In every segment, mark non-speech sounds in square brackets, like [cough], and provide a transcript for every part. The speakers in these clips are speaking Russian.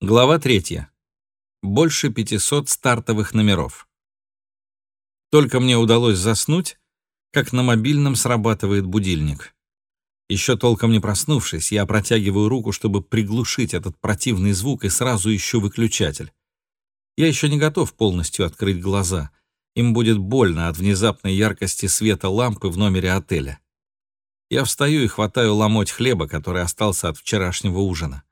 Глава 3. Больше 500 стартовых номеров. Только мне удалось заснуть, как на мобильном срабатывает будильник. Еще толком не проснувшись, я протягиваю руку, чтобы приглушить этот противный звук, и сразу ищу выключатель. Я еще не готов полностью открыть глаза. Им будет больно от внезапной яркости света лампы в номере отеля. Я встаю и хватаю ломоть хлеба, который остался от вчерашнего ужина.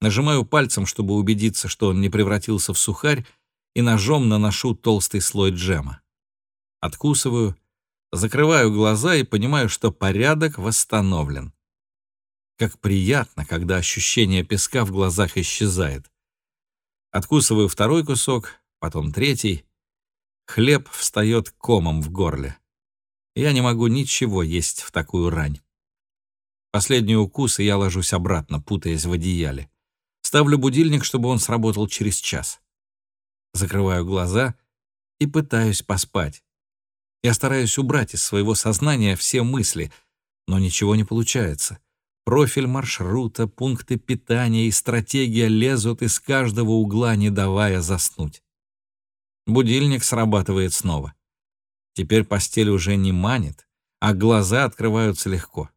Нажимаю пальцем, чтобы убедиться, что он не превратился в сухарь, и ножом наношу толстый слой джема. Откусываю, закрываю глаза и понимаю, что порядок восстановлен. Как приятно, когда ощущение песка в глазах исчезает. Откусываю второй кусок, потом третий. Хлеб встает комом в горле. Я не могу ничего есть в такую рань. Последний укус, и я ложусь обратно, путаясь в одеяле. Ставлю будильник, чтобы он сработал через час. Закрываю глаза и пытаюсь поспать. Я стараюсь убрать из своего сознания все мысли, но ничего не получается. Профиль маршрута, пункты питания и стратегия лезут из каждого угла, не давая заснуть. Будильник срабатывает снова. Теперь постель уже не манит, а глаза открываются легко.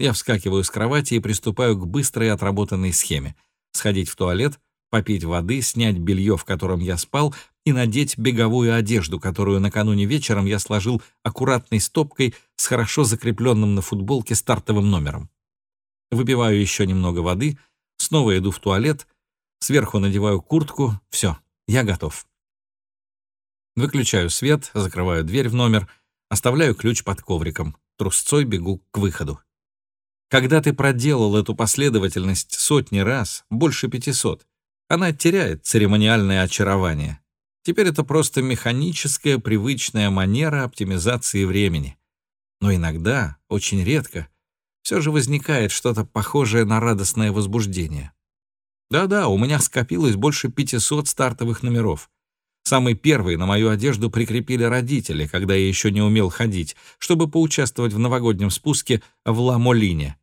Я вскакиваю с кровати и приступаю к быстрой отработанной схеме — сходить в туалет, попить воды, снять белье, в котором я спал, и надеть беговую одежду, которую накануне вечером я сложил аккуратной стопкой с хорошо закрепленным на футболке стартовым номером. Выпиваю еще немного воды, снова иду в туалет, сверху надеваю куртку, все, я готов. Выключаю свет, закрываю дверь в номер, оставляю ключ под ковриком, трусцой бегу к выходу. Когда ты проделал эту последовательность сотни раз, больше 500, она теряет церемониальное очарование. Теперь это просто механическая, привычная манера оптимизации времени. Но иногда, очень редко, все же возникает что-то похожее на радостное возбуждение. Да-да, у меня скопилось больше 500 стартовых номеров. Самый первый на мою одежду прикрепили родители, когда я еще не умел ходить, чтобы поучаствовать в новогоднем спуске в Ла-Молине.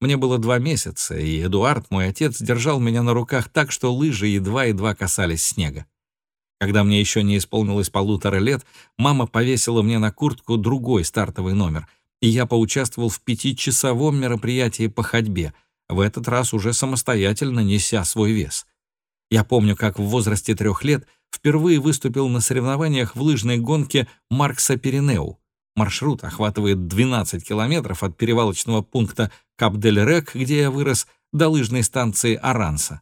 Мне было два месяца, и Эдуард, мой отец, держал меня на руках так, что лыжи едва-едва касались снега. Когда мне еще не исполнилось полутора лет, мама повесила мне на куртку другой стартовый номер, и я поучаствовал в пятичасовом мероприятии по ходьбе, в этот раз уже самостоятельно неся свой вес. Я помню, как в возрасте трех лет впервые выступил на соревнованиях в лыжной гонке Маркса Пиренеу. Маршрут охватывает 12 километров от перевалочного пункта Кап-дель-Рек, где я вырос, до лыжной станции Аранса.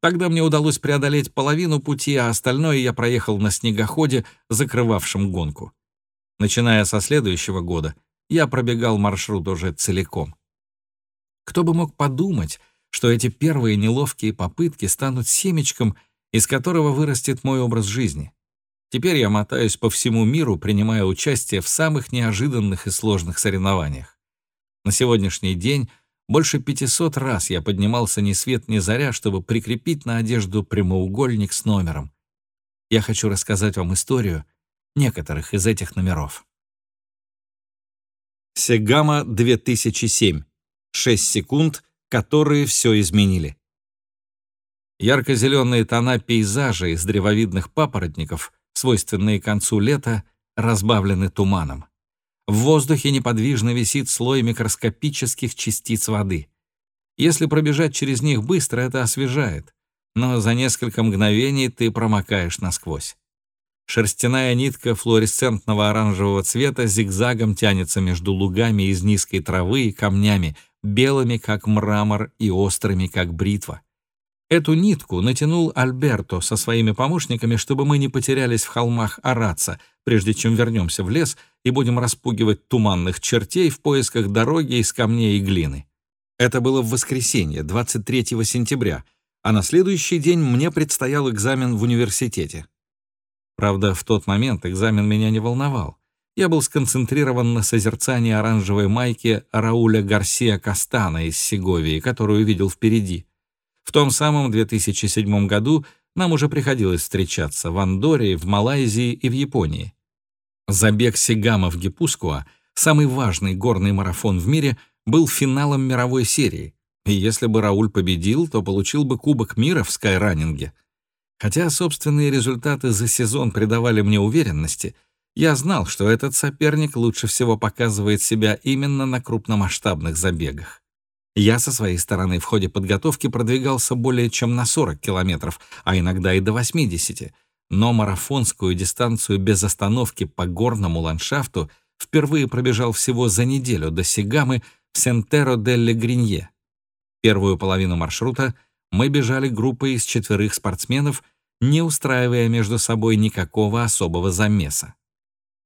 Тогда мне удалось преодолеть половину пути, а остальное я проехал на снегоходе, закрывавшем гонку. Начиная со следующего года, я пробегал маршрут уже целиком. Кто бы мог подумать, что эти первые неловкие попытки станут семечком, из которого вырастет мой образ жизни. Теперь я мотаюсь по всему миру, принимая участие в самых неожиданных и сложных соревнованиях. На сегодняшний день больше 500 раз я поднимался ни свет ни заря, чтобы прикрепить на одежду прямоугольник с номером. Я хочу рассказать вам историю некоторых из этих номеров. Сегама 2007. 6 секунд, которые все изменили. Ярко-зеленые тона пейзажа из древовидных папоротников свойственные концу лета, разбавлены туманом. В воздухе неподвижно висит слой микроскопических частиц воды. Если пробежать через них быстро, это освежает, но за несколько мгновений ты промокаешь насквозь. Шерстяная нитка флуоресцентного оранжевого цвета зигзагом тянется между лугами из низкой травы и камнями, белыми, как мрамор, и острыми, как бритва. Эту нитку натянул Альберто со своими помощниками, чтобы мы не потерялись в холмах Араца, прежде чем вернемся в лес и будем распугивать туманных чертей в поисках дороги из камней и глины. Это было в воскресенье, 23 сентября, а на следующий день мне предстоял экзамен в университете. Правда, в тот момент экзамен меня не волновал. Я был сконцентрирован на созерцании оранжевой майки Рауля Гарсия Кастана из Сеговии, которую видел впереди. В том самом 2007 году нам уже приходилось встречаться в Андорре, в Малайзии и в Японии. Забег Сигама в Гипускуа, самый важный горный марафон в мире, был финалом мировой серии, И если бы Рауль победил, то получил бы Кубок мира в скайраннинге. Хотя собственные результаты за сезон придавали мне уверенности, я знал, что этот соперник лучше всего показывает себя именно на крупномасштабных забегах. Я со своей стороны в ходе подготовки продвигался более чем на 40 километров, а иногда и до 80, но марафонскую дистанцию без остановки по горному ландшафту впервые пробежал всего за неделю до Сигамы в Сентеро-делле-Гринье. Первую половину маршрута мы бежали группой из четверых спортсменов, не устраивая между собой никакого особого замеса.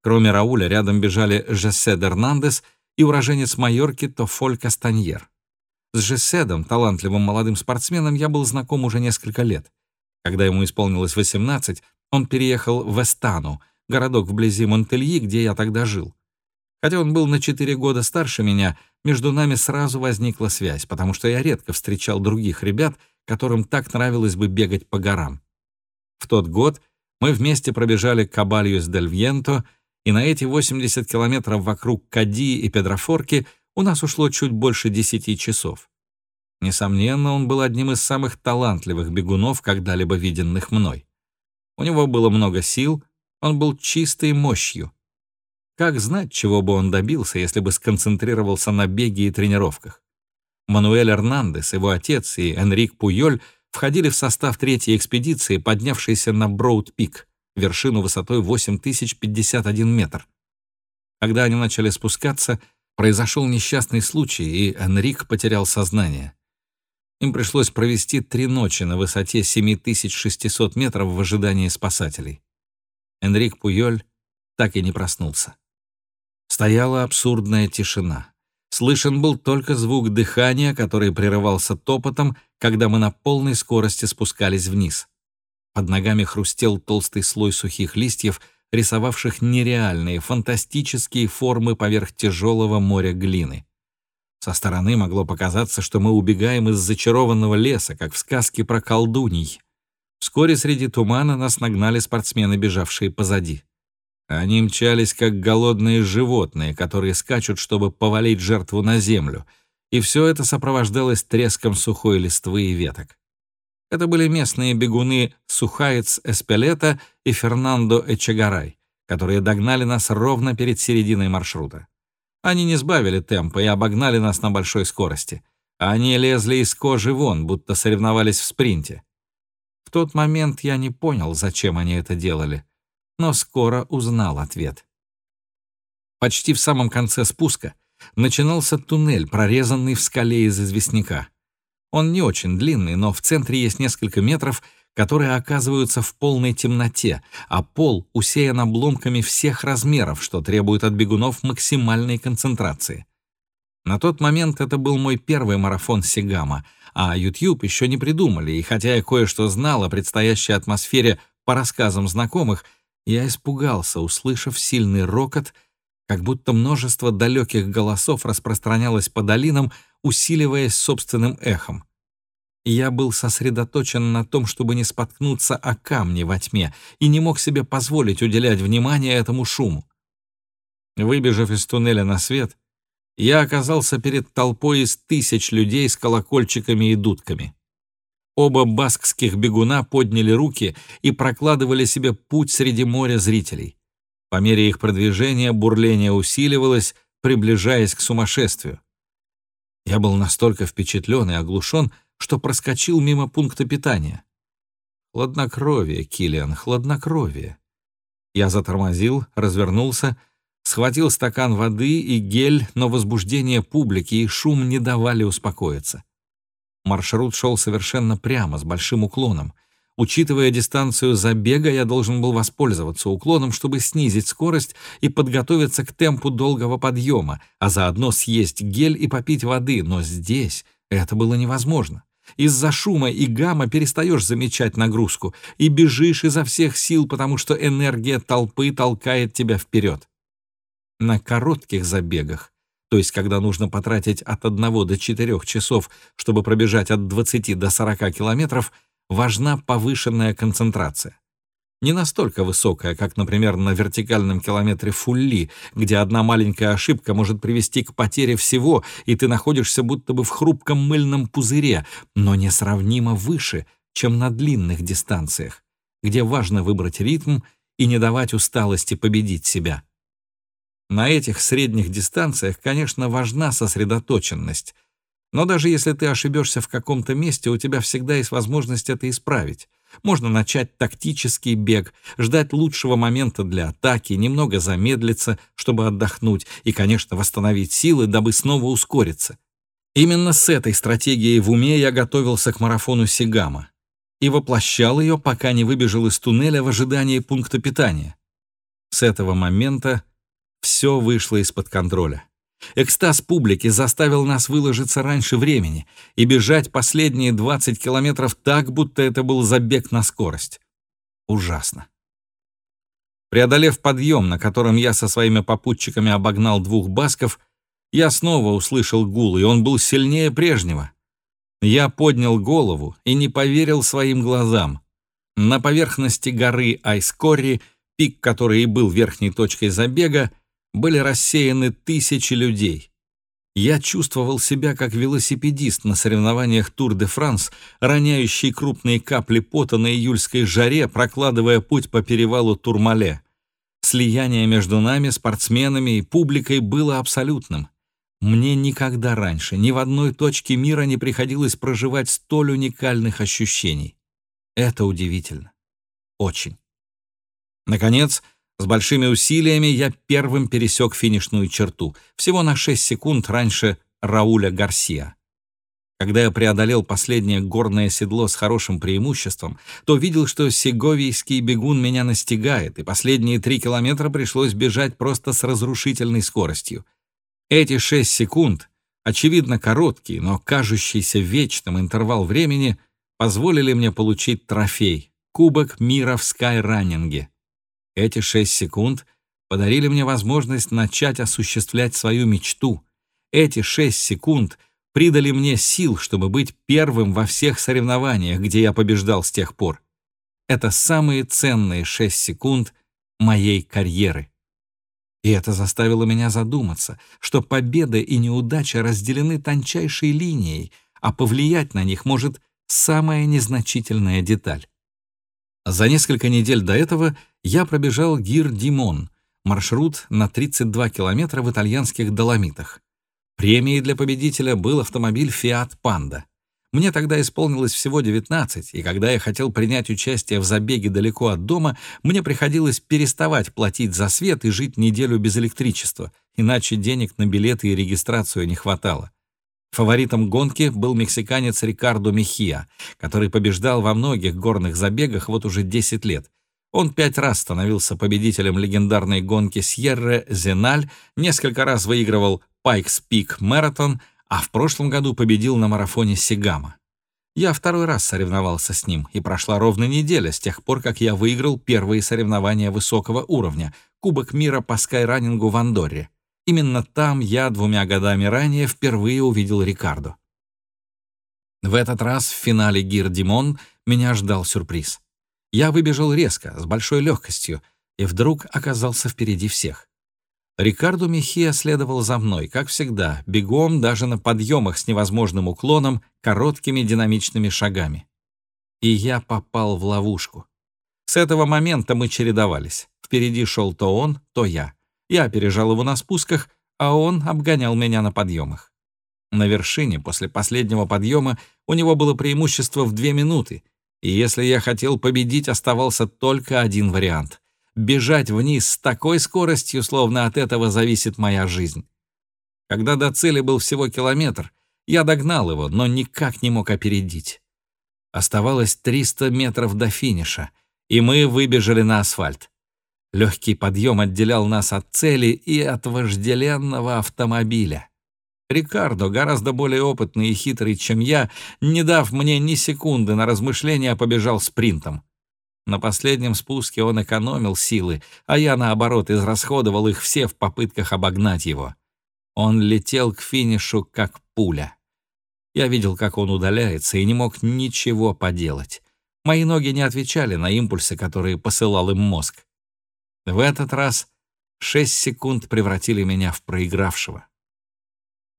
Кроме Рауля, рядом бежали Жесед Эрнандес и уроженец Майорки Тофоль Кастаньер. С Жеседом, талантливым молодым спортсменом, я был знаком уже несколько лет. Когда ему исполнилось 18, он переехал в Эстану, городок вблизи Монтельи, где я тогда жил. Хотя он был на 4 года старше меня, между нами сразу возникла связь, потому что я редко встречал других ребят, которым так нравилось бы бегать по горам. В тот год мы вместе пробежали Кабальюс дель Вьенто, и на эти 80 километров вокруг Кади и Педрофорки — у нас ушло чуть больше десяти часов. Несомненно, он был одним из самых талантливых бегунов, когда-либо виденных мной. У него было много сил, он был чистой мощью. Как знать, чего бы он добился, если бы сконцентрировался на беге и тренировках? Мануэль Эрнандес, его отец и Энрик Пуйоль входили в состав третьей экспедиции, поднявшейся на Броуд-Пик, вершину высотой 8051 метр. Когда они начали спускаться, Произошел несчастный случай, и Энрик потерял сознание. Им пришлось провести три ночи на высоте 7600 метров в ожидании спасателей. Энрик Пуйоль так и не проснулся. Стояла абсурдная тишина. Слышен был только звук дыхания, который прерывался топотом, когда мы на полной скорости спускались вниз. Под ногами хрустел толстый слой сухих листьев, рисовавших нереальные, фантастические формы поверх тяжелого моря глины. Со стороны могло показаться, что мы убегаем из зачарованного леса, как в сказке про колдуний. Вскоре среди тумана нас нагнали спортсмены, бежавшие позади. Они мчались, как голодные животные, которые скачут, чтобы повалить жертву на землю, и все это сопровождалось треском сухой листвы и веток. Это были местные бегуны Сухаец Эспелета и Фернандо Эчегарай, которые догнали нас ровно перед серединой маршрута. Они не сбавили темпа и обогнали нас на большой скорости. Они лезли из кожи вон, будто соревновались в спринте. В тот момент я не понял, зачем они это делали, но скоро узнал ответ. Почти в самом конце спуска начинался туннель, прорезанный в скале из известняка. Он не очень длинный, но в центре есть несколько метров, которые оказываются в полной темноте, а пол усеян обломками всех размеров, что требует от бегунов максимальной концентрации. На тот момент это был мой первый марафон Сигама, а YouTube еще не придумали, и хотя я кое-что знал о предстоящей атмосфере по рассказам знакомых, я испугался, услышав сильный рокот, как будто множество далеких голосов распространялось по долинам, усиливаясь собственным эхом. Я был сосредоточен на том, чтобы не споткнуться о камни во тьме, и не мог себе позволить уделять внимание этому шуму. Выбежав из туннеля на свет, я оказался перед толпой из тысяч людей с колокольчиками и дудками. Оба баскских бегуна подняли руки и прокладывали себе путь среди моря зрителей. По мере их продвижения бурление усиливалось, приближаясь к сумасшествию. Я был настолько впечатлен и оглушен, что проскочил мимо пункта питания. Хладнокровие, Килиан, хладнокровие. Я затормозил, развернулся, схватил стакан воды и гель, но возбуждение публики и шум не давали успокоиться. Маршрут шел совершенно прямо, с большим уклоном. Учитывая дистанцию забега, я должен был воспользоваться уклоном, чтобы снизить скорость и подготовиться к темпу долгого подъема, а заодно съесть гель и попить воды, но здесь это было невозможно. Из-за шума и гамма перестаешь замечать нагрузку и бежишь изо всех сил, потому что энергия толпы толкает тебя вперед. На коротких забегах, то есть когда нужно потратить от 1 до 4 часов, чтобы пробежать от 20 до 40 километров, важна повышенная концентрация. Не настолько высокая, как, например, на вертикальном километре Фулли, где одна маленькая ошибка может привести к потере всего, и ты находишься будто бы в хрупком мыльном пузыре, но несравнимо выше, чем на длинных дистанциях, где важно выбрать ритм и не давать усталости победить себя. На этих средних дистанциях, конечно, важна сосредоточенность, но даже если ты ошибешься в каком-то месте, у тебя всегда есть возможность это исправить. Можно начать тактический бег, ждать лучшего момента для атаки, немного замедлиться, чтобы отдохнуть, и, конечно, восстановить силы, дабы снова ускориться. Именно с этой стратегией в уме я готовился к марафону Сигама и воплощал ее, пока не выбежал из туннеля в ожидании пункта питания. С этого момента все вышло из-под контроля. Экстаз публики заставил нас выложиться раньше времени и бежать последние 20 километров так, будто это был забег на скорость. Ужасно. Преодолев подъем, на котором я со своими попутчиками обогнал двух басков, я снова услышал гул, и он был сильнее прежнего. Я поднял голову и не поверил своим глазам. На поверхности горы Айскорри, пик которой и был верхней точкой забега, были рассеяны тысячи людей. Я чувствовал себя как велосипедист на соревнованиях Тур-де-Франс, роняющий крупные капли пота на июльской жаре, прокладывая путь по перевалу Турмале. Слияние между нами, спортсменами и публикой было абсолютным. Мне никогда раньше ни в одной точке мира не приходилось проживать столь уникальных ощущений. Это удивительно. Очень. Наконец, с большими усилиями я первым пересек финишную черту, всего на 6 секунд раньше Рауля Гарсия. Когда я преодолел последнее горное седло с хорошим преимуществом, то видел, что сеговийский бегун меня настигает, и последние три километра пришлось бежать просто с разрушительной скоростью. Эти шесть секунд, очевидно короткий, но кажущийся вечным интервал времени, позволили мне получить трофей — Кубок мира в скайраннинге. Эти шесть секунд подарили мне возможность начать осуществлять свою мечту. Эти шесть секунд придали мне сил, чтобы быть первым во всех соревнованиях, где я побеждал с тех пор. Это самые ценные шесть секунд моей карьеры. И это заставило меня задуматься, что победа и неудача разделены тончайшей линией, а повлиять на них может самая незначительная деталь. За несколько недель до этого я пробежал Гир-Димон, маршрут на 32 километра в итальянских Доломитах. Премией для победителя был автомобиль Fiat Panda. Мне тогда исполнилось всего 19, и когда я хотел принять участие в забеге далеко от дома, мне приходилось переставать платить за свет и жить неделю без электричества, иначе денег на билеты и регистрацию не хватало. Фаворитом гонки был мексиканец Рикардо Мехия, который побеждал во многих горных забегах вот уже 10 лет. Он пять раз становился победителем легендарной гонки Сьерре Зеналь, несколько раз выигрывал Пайкс Пик Маратон, а в прошлом году победил на марафоне Сигама. Я второй раз соревновался с ним, и прошла ровно неделя с тех пор, как я выиграл первые соревнования высокого уровня — Кубок мира по скайранингу в Андорре. Именно там я двумя годами ранее впервые увидел Рикардо. В этот раз в финале Гир Димон меня ждал сюрприз. Я выбежал резко, с большой легкостью, и вдруг оказался впереди всех. Рикардо Мехия следовал за мной, как всегда, бегом даже на подъемах с невозможным уклоном, короткими динамичными шагами. И я попал в ловушку. С этого момента мы чередовались. Впереди шел то он, то я. Я опережал его на спусках, а он обгонял меня на подъемах. На вершине, после последнего подъема, у него было преимущество в две минуты, и если я хотел победить, оставался только один вариант — бежать вниз с такой скоростью, словно от этого зависит моя жизнь. Когда до цели был всего километр, я догнал его, но никак не мог опередить. Оставалось 300 метров до финиша, и мы выбежали на асфальт. Легкий подъем отделял нас от цели и от вожделенного автомобиля. Рикардо, гораздо более опытный и хитрый, чем я, не дав мне ни секунды на размышления, побежал спринтом. На последнем спуске он экономил силы, а я, наоборот, израсходовал их все в попытках обогнать его. Он летел к финишу, как пуля. Я видел, как он удаляется, и не мог ничего поделать. Мои ноги не отвечали на импульсы, которые посылал им мозг. В этот раз шесть секунд превратили меня в проигравшего.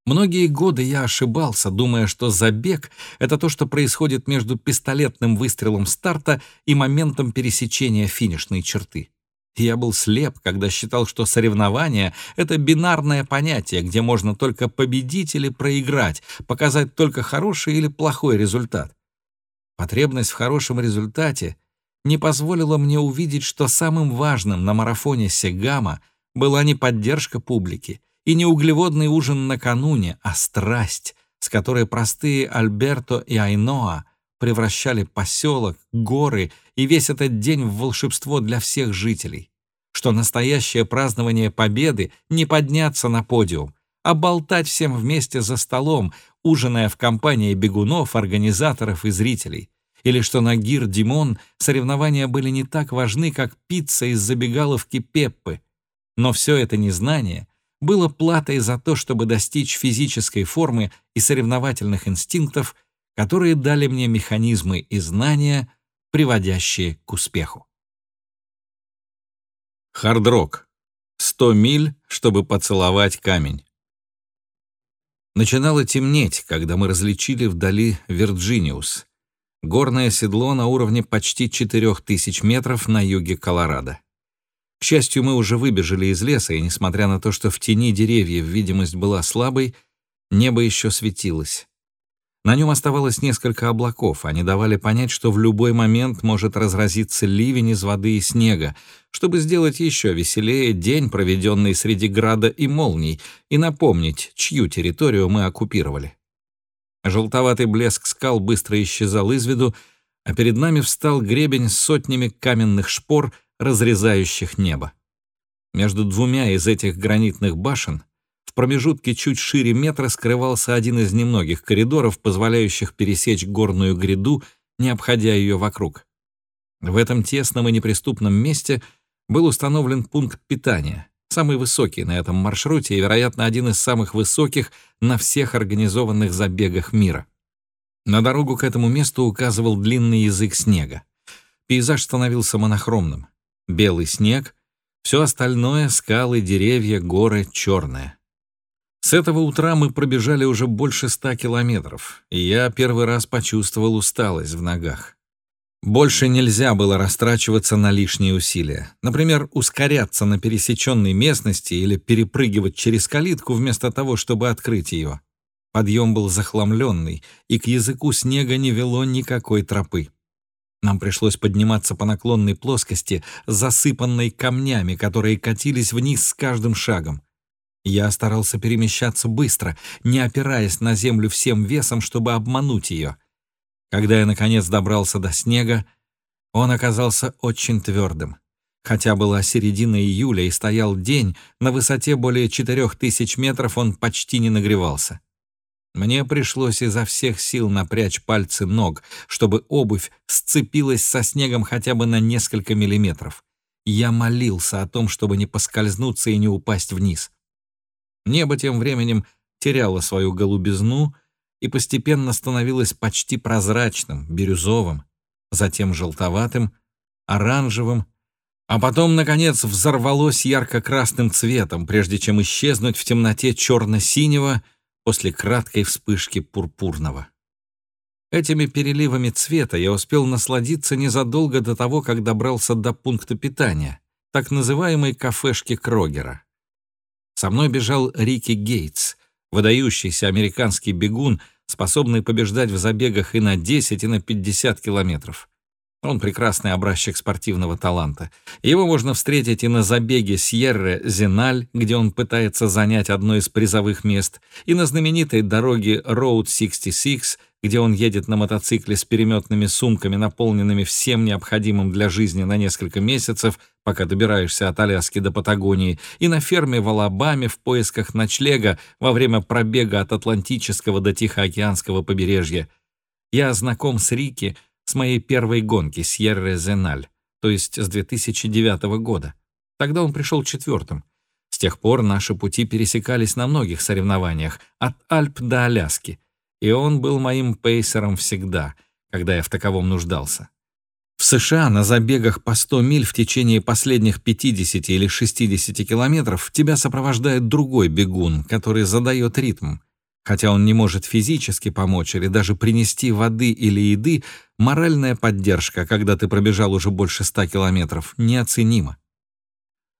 Многие годы я ошибался, думая, что забег — это то, что происходит между пистолетным выстрелом старта и моментом пересечения финишной черты. Я был слеп, когда считал, что соревнование — это бинарное понятие, где можно только победить или проиграть, показать только хороший или плохой результат. Потребность в хорошем результате не позволила мне увидеть, что самым важным на марафоне Сегама была не поддержка публики и не углеводный ужин накануне, а страсть, с которой простые Альберто и Айноа превращали поселок, горы и весь этот день в волшебство для всех жителей. Что настоящее празднование победы не подняться на подиум, а болтать всем вместе за столом, ужиная в компании бегунов, организаторов и зрителей. Или что на Гир-Димон соревнования были не так важны, как пицца из забегаловки Пеппы. Но все это незнание было платой за то, чтобы достичь физической формы и соревновательных инстинктов, которые дали мне механизмы и знания, приводящие к успеху. Хардрок. 100 миль, чтобы поцеловать камень. Начинало темнеть, когда мы различили вдали Вирджиниус, горное седло на уровне почти 4000 метров на юге Колорадо. К счастью, мы уже выбежали из леса, и несмотря на то, что в тени деревьев видимость была слабой, небо еще светилось. На нем оставалось несколько облаков, они давали понять, что в любой момент может разразиться ливень из воды и снега, чтобы сделать еще веселее день, проведенный среди града и молний, и напомнить, чью территорию мы оккупировали. Желтоватый блеск скал быстро исчезал из виду, а перед нами встал гребень с сотнями каменных шпор, разрезающих небо. Между двумя из этих гранитных башен в промежутке чуть шире метра скрывался один из немногих коридоров, позволяющих пересечь горную гряду, не обходя ее вокруг. В этом тесном и неприступном месте был установлен пункт питания, самый высокий на этом маршруте и, вероятно, один из самых высоких на всех организованных забегах мира. На дорогу к этому месту указывал длинный язык снега. Пейзаж становился монохромным. Белый снег, все остальное — скалы, деревья, горы — черное. С этого утра мы пробежали уже больше ста километров, и я первый раз почувствовал усталость в ногах. Больше нельзя было растрачиваться на лишние усилия. Например, ускоряться на пересеченной местности или перепрыгивать через калитку вместо того, чтобы открыть ее. Подъем был захламленный, и к языку снега не вело никакой тропы. Нам пришлось подниматься по наклонной плоскости, засыпанной камнями, которые катились вниз с каждым шагом. Я старался перемещаться быстро, не опираясь на землю всем весом, чтобы обмануть ее. Когда я, наконец, добрался до снега, он оказался очень твердым. Хотя была середина июля и стоял день, на высоте более четырех тысяч метров он почти не нагревался. Мне пришлось изо всех сил напрячь пальцы ног, чтобы обувь сцепилась со снегом хотя бы на несколько миллиметров. Я молился о том, чтобы не поскользнуться и не упасть вниз. Небо тем временем теряло свою голубизну и постепенно становилось почти прозрачным, бирюзовым, затем желтоватым, оранжевым, а потом, наконец, взорвалось ярко-красным цветом, прежде чем исчезнуть в темноте черно-синего после краткой вспышки пурпурного. Этими переливами цвета я успел насладиться незадолго до того, как добрался до пункта питания, так называемой кафешки Крогера. Со мной бежал Рики Гейтс, выдающийся американский бегун, способный побеждать в забегах и на 10, и на 50 километров. Он прекрасный образчик спортивного таланта. Его можно встретить и на забеге Сьерре-Зеналь, где он пытается занять одно из призовых мест, и на знаменитой дороге Road 66, где он едет на мотоцикле с переметными сумками, наполненными всем необходимым для жизни на несколько месяцев, пока добираешься от Аляски до Патагонии, и на ферме в Алабаме в поисках ночлега во время пробега от Атлантического до Тихоокеанского побережья. Я знаком с Рики с моей первой гонки Сьерре-Зеналь, то есть с 2009 года. Тогда он пришел четвертым. С тех пор наши пути пересекались на многих соревнованиях, от Альп до Аляски — и он был моим пейсером всегда, когда я в таковом нуждался. США на забегах по 100 миль в течение последних 50 или 60 километров тебя сопровождает другой бегун, который задает ритм. Хотя он не может физически помочь или даже принести воды или еды, моральная поддержка, когда ты пробежал уже больше 100 километров, неоценима.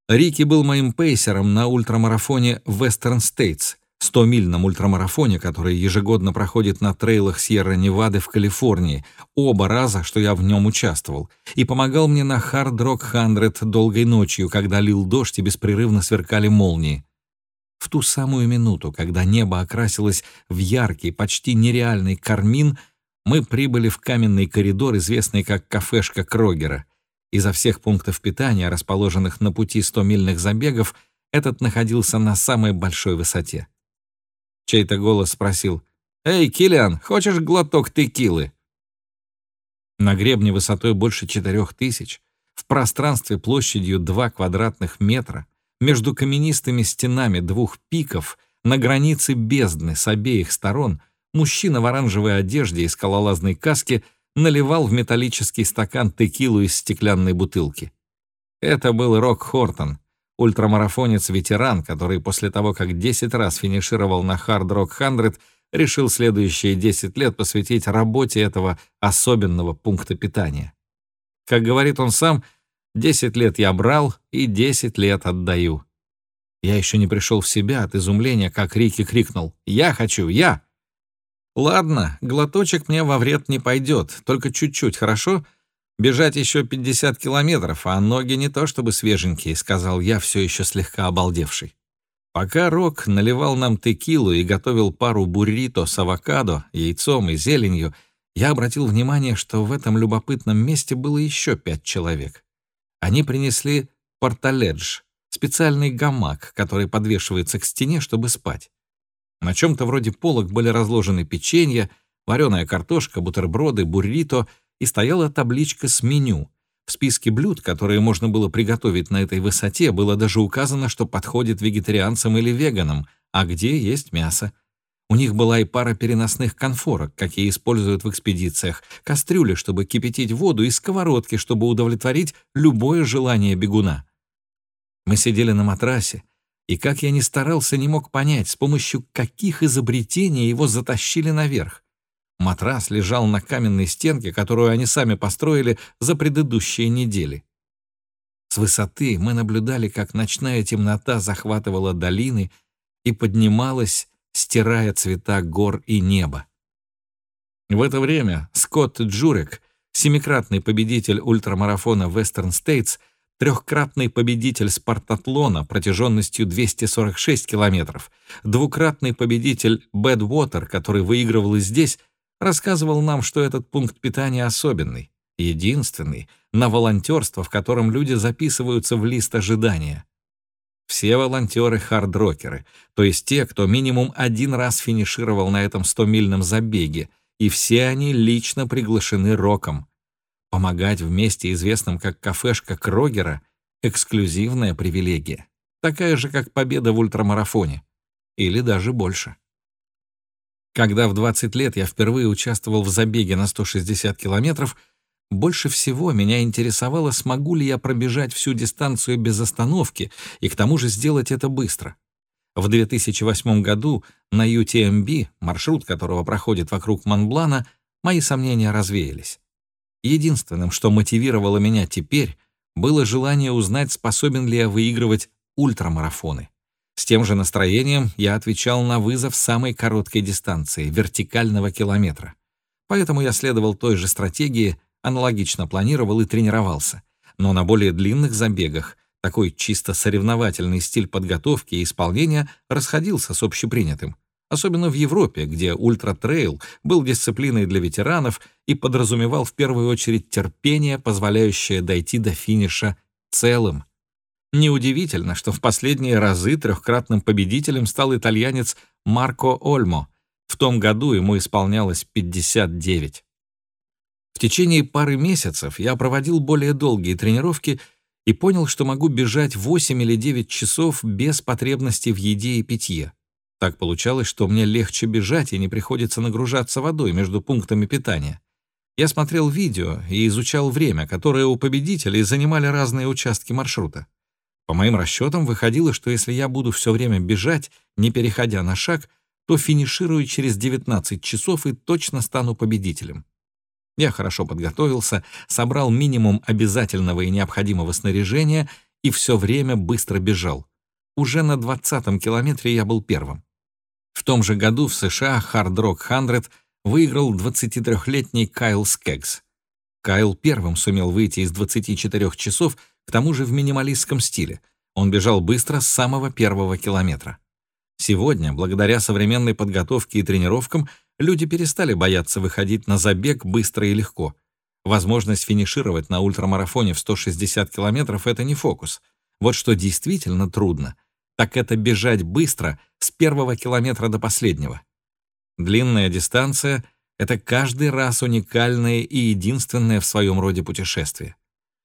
Рики был моим пейсером на ультрамарафоне Western States, 100-мильном ультрамарафоне, который ежегодно проходит на трейлах Сьерра-Невады в Калифорнии, оба раза, что я в нем участвовал, и помогал мне на Hard Rock 100 долгой ночью, когда лил дождь и беспрерывно сверкали молнии. В ту самую минуту, когда небо окрасилось в яркий, почти нереальный кармин, мы прибыли в каменный коридор, известный как кафешка Крогера — Изо всех пунктов питания, расположенных на пути 100-мильных забегов, этот находился на самой большой высоте. Чей-то голос спросил «Эй, Киллиан, хочешь глоток текилы?» На гребне высотой больше четырех тысяч, в пространстве площадью 2 квадратных метра, между каменистыми стенами двух пиков, на границе бездны с обеих сторон, мужчина в оранжевой одежде и скалолазной каске наливал в металлический стакан текилу из стеклянной бутылки. Это был Рок Хортон, ультрамарафонец-ветеран, который после того, как 10 раз финишировал на Hard Rock 100, решил следующие 10 лет посвятить работе этого особенного пункта питания. Как говорит он сам, 10 лет я брал и 10 лет отдаю. Я еще не пришел в себя от изумления, как Рики крикнул «Я хочу! Я!» «Ладно, глоточек мне во вред не пойдет, только чуть-чуть, хорошо? Бежать еще 50 километров, а ноги не то чтобы свеженькие», — сказал я, все еще слегка обалдевший. Пока Рок наливал нам текилу и готовил пару буррито с авокадо, яйцом и зеленью, я обратил внимание, что в этом любопытном месте было еще пять человек. Они принесли порталедж, специальный гамак, который подвешивается к стене, чтобы спать. На чем-то вроде полок были разложены печенье, вареная картошка, бутерброды, буррито и стояла табличка с меню. В списке блюд, которые можно было приготовить на этой высоте, было даже указано, что подходит вегетарианцам или веганам, а где есть мясо. У них была и пара переносных конфорок, какие используют в экспедициях, кастрюли, чтобы кипятить воду, и сковородки, чтобы удовлетворить любое желание бегуна. Мы сидели на матрасе, и как я ни старался, не мог понять, с помощью каких изобретений его затащили наверх. Матрас лежал на каменной стенке, которую они сами построили за предыдущие недели. С высоты мы наблюдали, как ночная темнота захватывала долины и поднималась, стирая цвета гор и неба. В это время Скотт Джурек, семикратный победитель ультрамарафона Western States, трехкратный победитель спартатлона протяженностью 246 километров, двукратный победитель Бэдвотер, который выигрывал и здесь, рассказывал нам, что этот пункт питания особенный, единственный, на волонтерство, в котором люди записываются в лист ожидания. Все волонтеры — хардрокеры, то есть те, кто минимум один раз финишировал на этом 100-мильном забеге, и все они лично приглашены роком — Помогать в месте, известном как кафешка Крогера, эксклюзивная привилегия, такая же, как победа в ультрамарафоне, или даже больше. Когда в 20 лет я впервые участвовал в забеге на 160 километров, больше всего меня интересовало, смогу ли я пробежать всю дистанцию без остановки и к тому же сделать это быстро. В 2008 году на UTMB, маршрут которого проходит вокруг Монблана, мои сомнения развеялись. Единственным, что мотивировало меня теперь, было желание узнать, способен ли я выигрывать ультрамарафоны. С тем же настроением я отвечал на вызов самой короткой дистанции, вертикального километра. Поэтому я следовал той же стратегии, аналогично планировал и тренировался. Но на более длинных забегах такой чисто соревновательный стиль подготовки и исполнения расходился с общепринятым особенно в Европе, где ультра-трейл был дисциплиной для ветеранов и подразумевал в первую очередь терпение, позволяющее дойти до финиша целым. Неудивительно, что в последние разы трехкратным победителем стал итальянец Марко Ольмо. В том году ему исполнялось 59. В течение пары месяцев я проводил более долгие тренировки и понял, что могу бежать 8 или 9 часов без потребности в еде и питье. Так получалось, что мне легче бежать и не приходится нагружаться водой между пунктами питания. Я смотрел видео и изучал время, которое у победителей занимали разные участки маршрута. По моим расчетам, выходило, что если я буду все время бежать, не переходя на шаг, то финиширую через 19 часов и точно стану победителем. Я хорошо подготовился, собрал минимум обязательного и необходимого снаряжения и все время быстро бежал. Уже на 20-м километре я был первым. В том же году в США Hard Rock 100 выиграл 23-летний Кайл Скегс. Кайл первым сумел выйти из 24 часов, к тому же в минималистском стиле. Он бежал быстро с самого первого километра. Сегодня, благодаря современной подготовке и тренировкам, люди перестали бояться выходить на забег быстро и легко. Возможность финишировать на ультрамарафоне в 160 километров — это не фокус. Вот что действительно трудно, так это бежать быстро с первого километра до последнего. Длинная дистанция — это каждый раз уникальное и единственное в своем роде путешествие.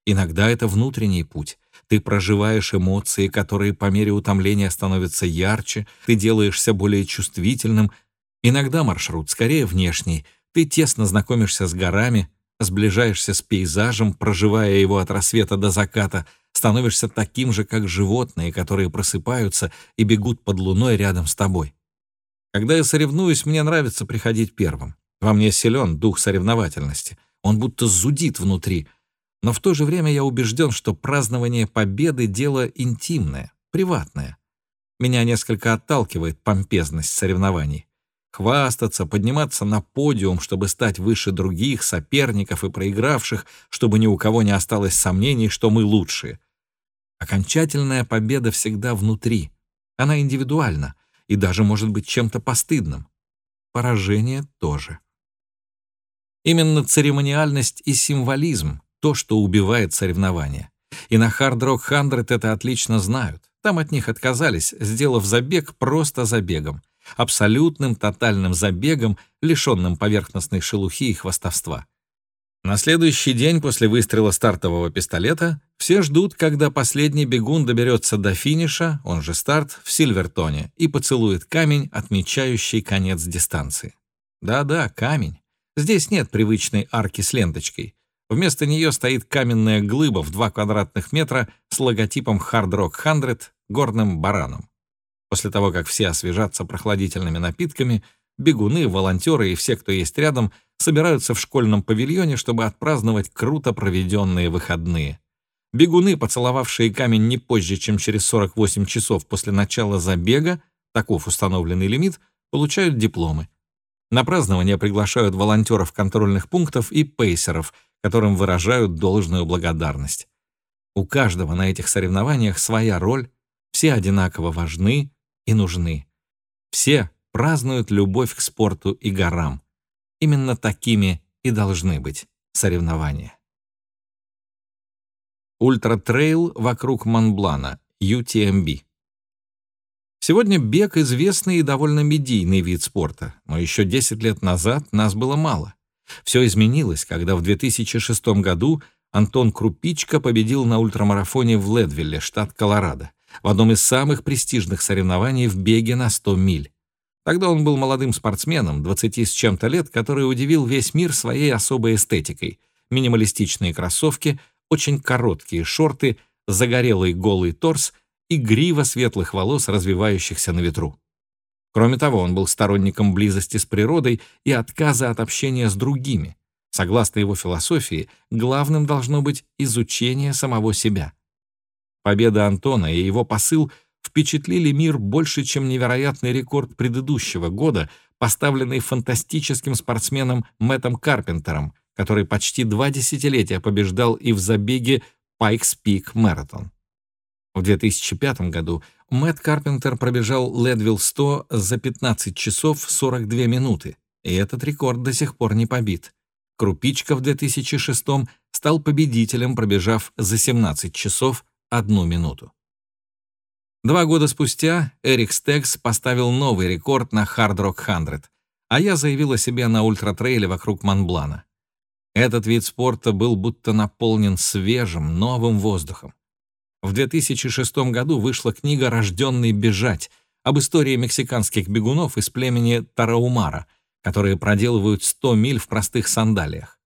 Иногда это внутренний путь. Ты проживаешь эмоции, которые по мере утомления становятся ярче, ты делаешься более чувствительным. Иногда маршрут скорее внешний. Ты тесно знакомишься с горами, сближаешься с пейзажем, проживая его от рассвета до заката, становишься таким же, как животные, которые просыпаются и бегут под луной рядом с тобой. Когда я соревнуюсь, мне нравится приходить первым. Во мне силен дух соревновательности. Он будто зудит внутри. Но в то же время я убежден, что празднование победы — дело интимное, приватное. Меня несколько отталкивает помпезность соревнований. Хвастаться, подниматься на подиум, чтобы стать выше других, соперников и проигравших, чтобы ни у кого не осталось сомнений, что мы лучшие. Окончательная победа всегда внутри. Она индивидуальна и даже может быть чем-то постыдным. Поражение тоже. Именно церемониальность и символизм — то, что убивает соревнования. И на Hard Rock 100 это отлично знают. Там от них отказались, сделав забег просто забегом. Абсолютным тотальным забегом, лишенным поверхностной шелухи и хвастовства. На следующий день после выстрела стартового пистолета все ждут, когда последний бегун доберется до финиша, он же старт, в Сильвертоне и поцелует камень, отмечающий конец дистанции. Да-да, камень. Здесь нет привычной арки с ленточкой. Вместо нее стоит каменная глыба в 2 квадратных метра с логотипом Hard Rock 100 горным бараном. После того, как все освежатся прохладительными напитками, бегуны, волонтеры и все, кто есть рядом, собираются в школьном павильоне, чтобы отпраздновать круто проведенные выходные. Бегуны, поцеловавшие камень не позже, чем через 48 часов после начала забега, таков установленный лимит, получают дипломы. На празднование приглашают волонтеров контрольных пунктов и пейсеров, которым выражают должную благодарность. У каждого на этих соревнованиях своя роль, все одинаково важны и нужны. Все празднуют любовь к спорту и горам. Именно такими и должны быть соревнования. Ультра-трейл вокруг Монблана, UTMB. Сегодня бег — известный и довольно медийный вид спорта, но еще 10 лет назад нас было мало. Все изменилось, когда в 2006 году Антон Крупичко победил на ультрамарафоне в Ледвилле, штат Колорадо, в одном из самых престижных соревнований в беге на 100 миль. Тогда он был молодым спортсменом, 20 с чем-то лет, который удивил весь мир своей особой эстетикой. Минималистичные кроссовки, очень короткие шорты, загорелый голый торс и грива светлых волос, развивающихся на ветру. Кроме того, он был сторонником близости с природой и отказа от общения с другими. Согласно его философии, главным должно быть изучение самого себя. Победа Антона и его посыл впечатлили мир больше, чем невероятный рекорд предыдущего года, поставленный фантастическим спортсменом Мэттом Карпентером, который почти два десятилетия побеждал и в забеге Pikes Peak Marathon. В 2005 году Мэтт Карпентер пробежал Ледвилл 100 за 15 часов 42 минуты, и этот рекорд до сих пор не побит. Крупичка в 2006 стал победителем, пробежав за 17 часов 1 минуту. Два года спустя Эрик Стекс поставил новый рекорд на Hard Rock 100, а я заявил о себе на ультратрейле вокруг Монблана. Этот вид спорта был будто наполнен свежим, новым воздухом. В 2006 году вышла книга «Рожденный бежать» об истории мексиканских бегунов из племени Тараумара, которые проделывают 100 миль в простых сандалиях.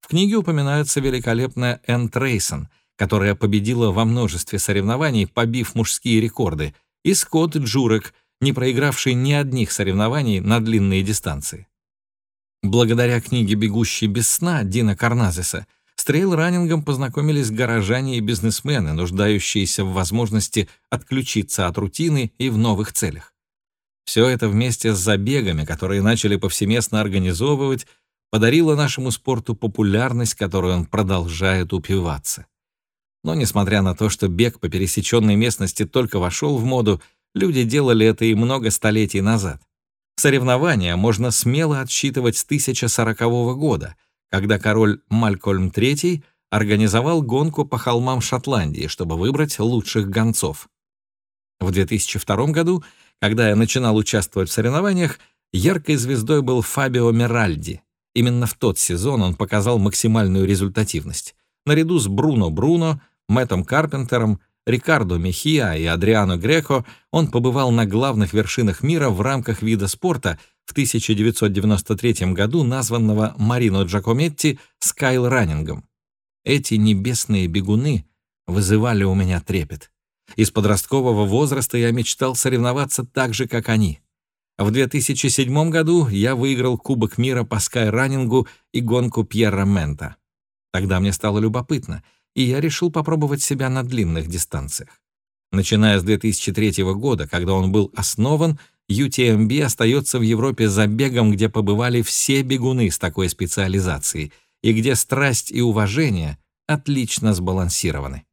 В книге упоминается великолепная Энн Трейсон, которая победила во множестве соревнований, побив мужские рекорды, и Скотт Джурек, не проигравший ни одних соревнований на длинные дистанции. Благодаря книге «Бегущий без сна» Дина Карназеса с трейл-раннингом познакомились горожане и бизнесмены, нуждающиеся в возможности отключиться от рутины и в новых целях. Все это вместе с забегами, которые начали повсеместно организовывать, подарило нашему спорту популярность, которую он продолжает упиваться. Но несмотря на то, что бег по пересеченной местности только вошел в моду, люди делали это и много столетий назад. Соревнования можно смело отсчитывать с 1040 года, когда король Малькольм III организовал гонку по холмам Шотландии, чтобы выбрать лучших гонцов. В 2002 году, когда я начинал участвовать в соревнованиях, яркой звездой был Фабио Меральди. Именно в тот сезон он показал максимальную результативность. Наряду с Бруно Бруно, Мэттом Карпентером, Рикардо Мехиа и Адриано Греко он побывал на главных вершинах мира в рамках вида спорта в 1993 году, названного Марино Джакометти скайлранингом. Эти небесные бегуны вызывали у меня трепет. Из подросткового возраста я мечтал соревноваться так же, как они. В 2007 году я выиграл Кубок мира по скайранингу и гонку Пьерра Мента. Тогда мне стало любопытно, и я решил попробовать себя на длинных дистанциях. Начиная с 2003 года, когда он был основан, UTMB остается в Европе забегом, где побывали все бегуны с такой специализацией и где страсть и уважение отлично сбалансированы.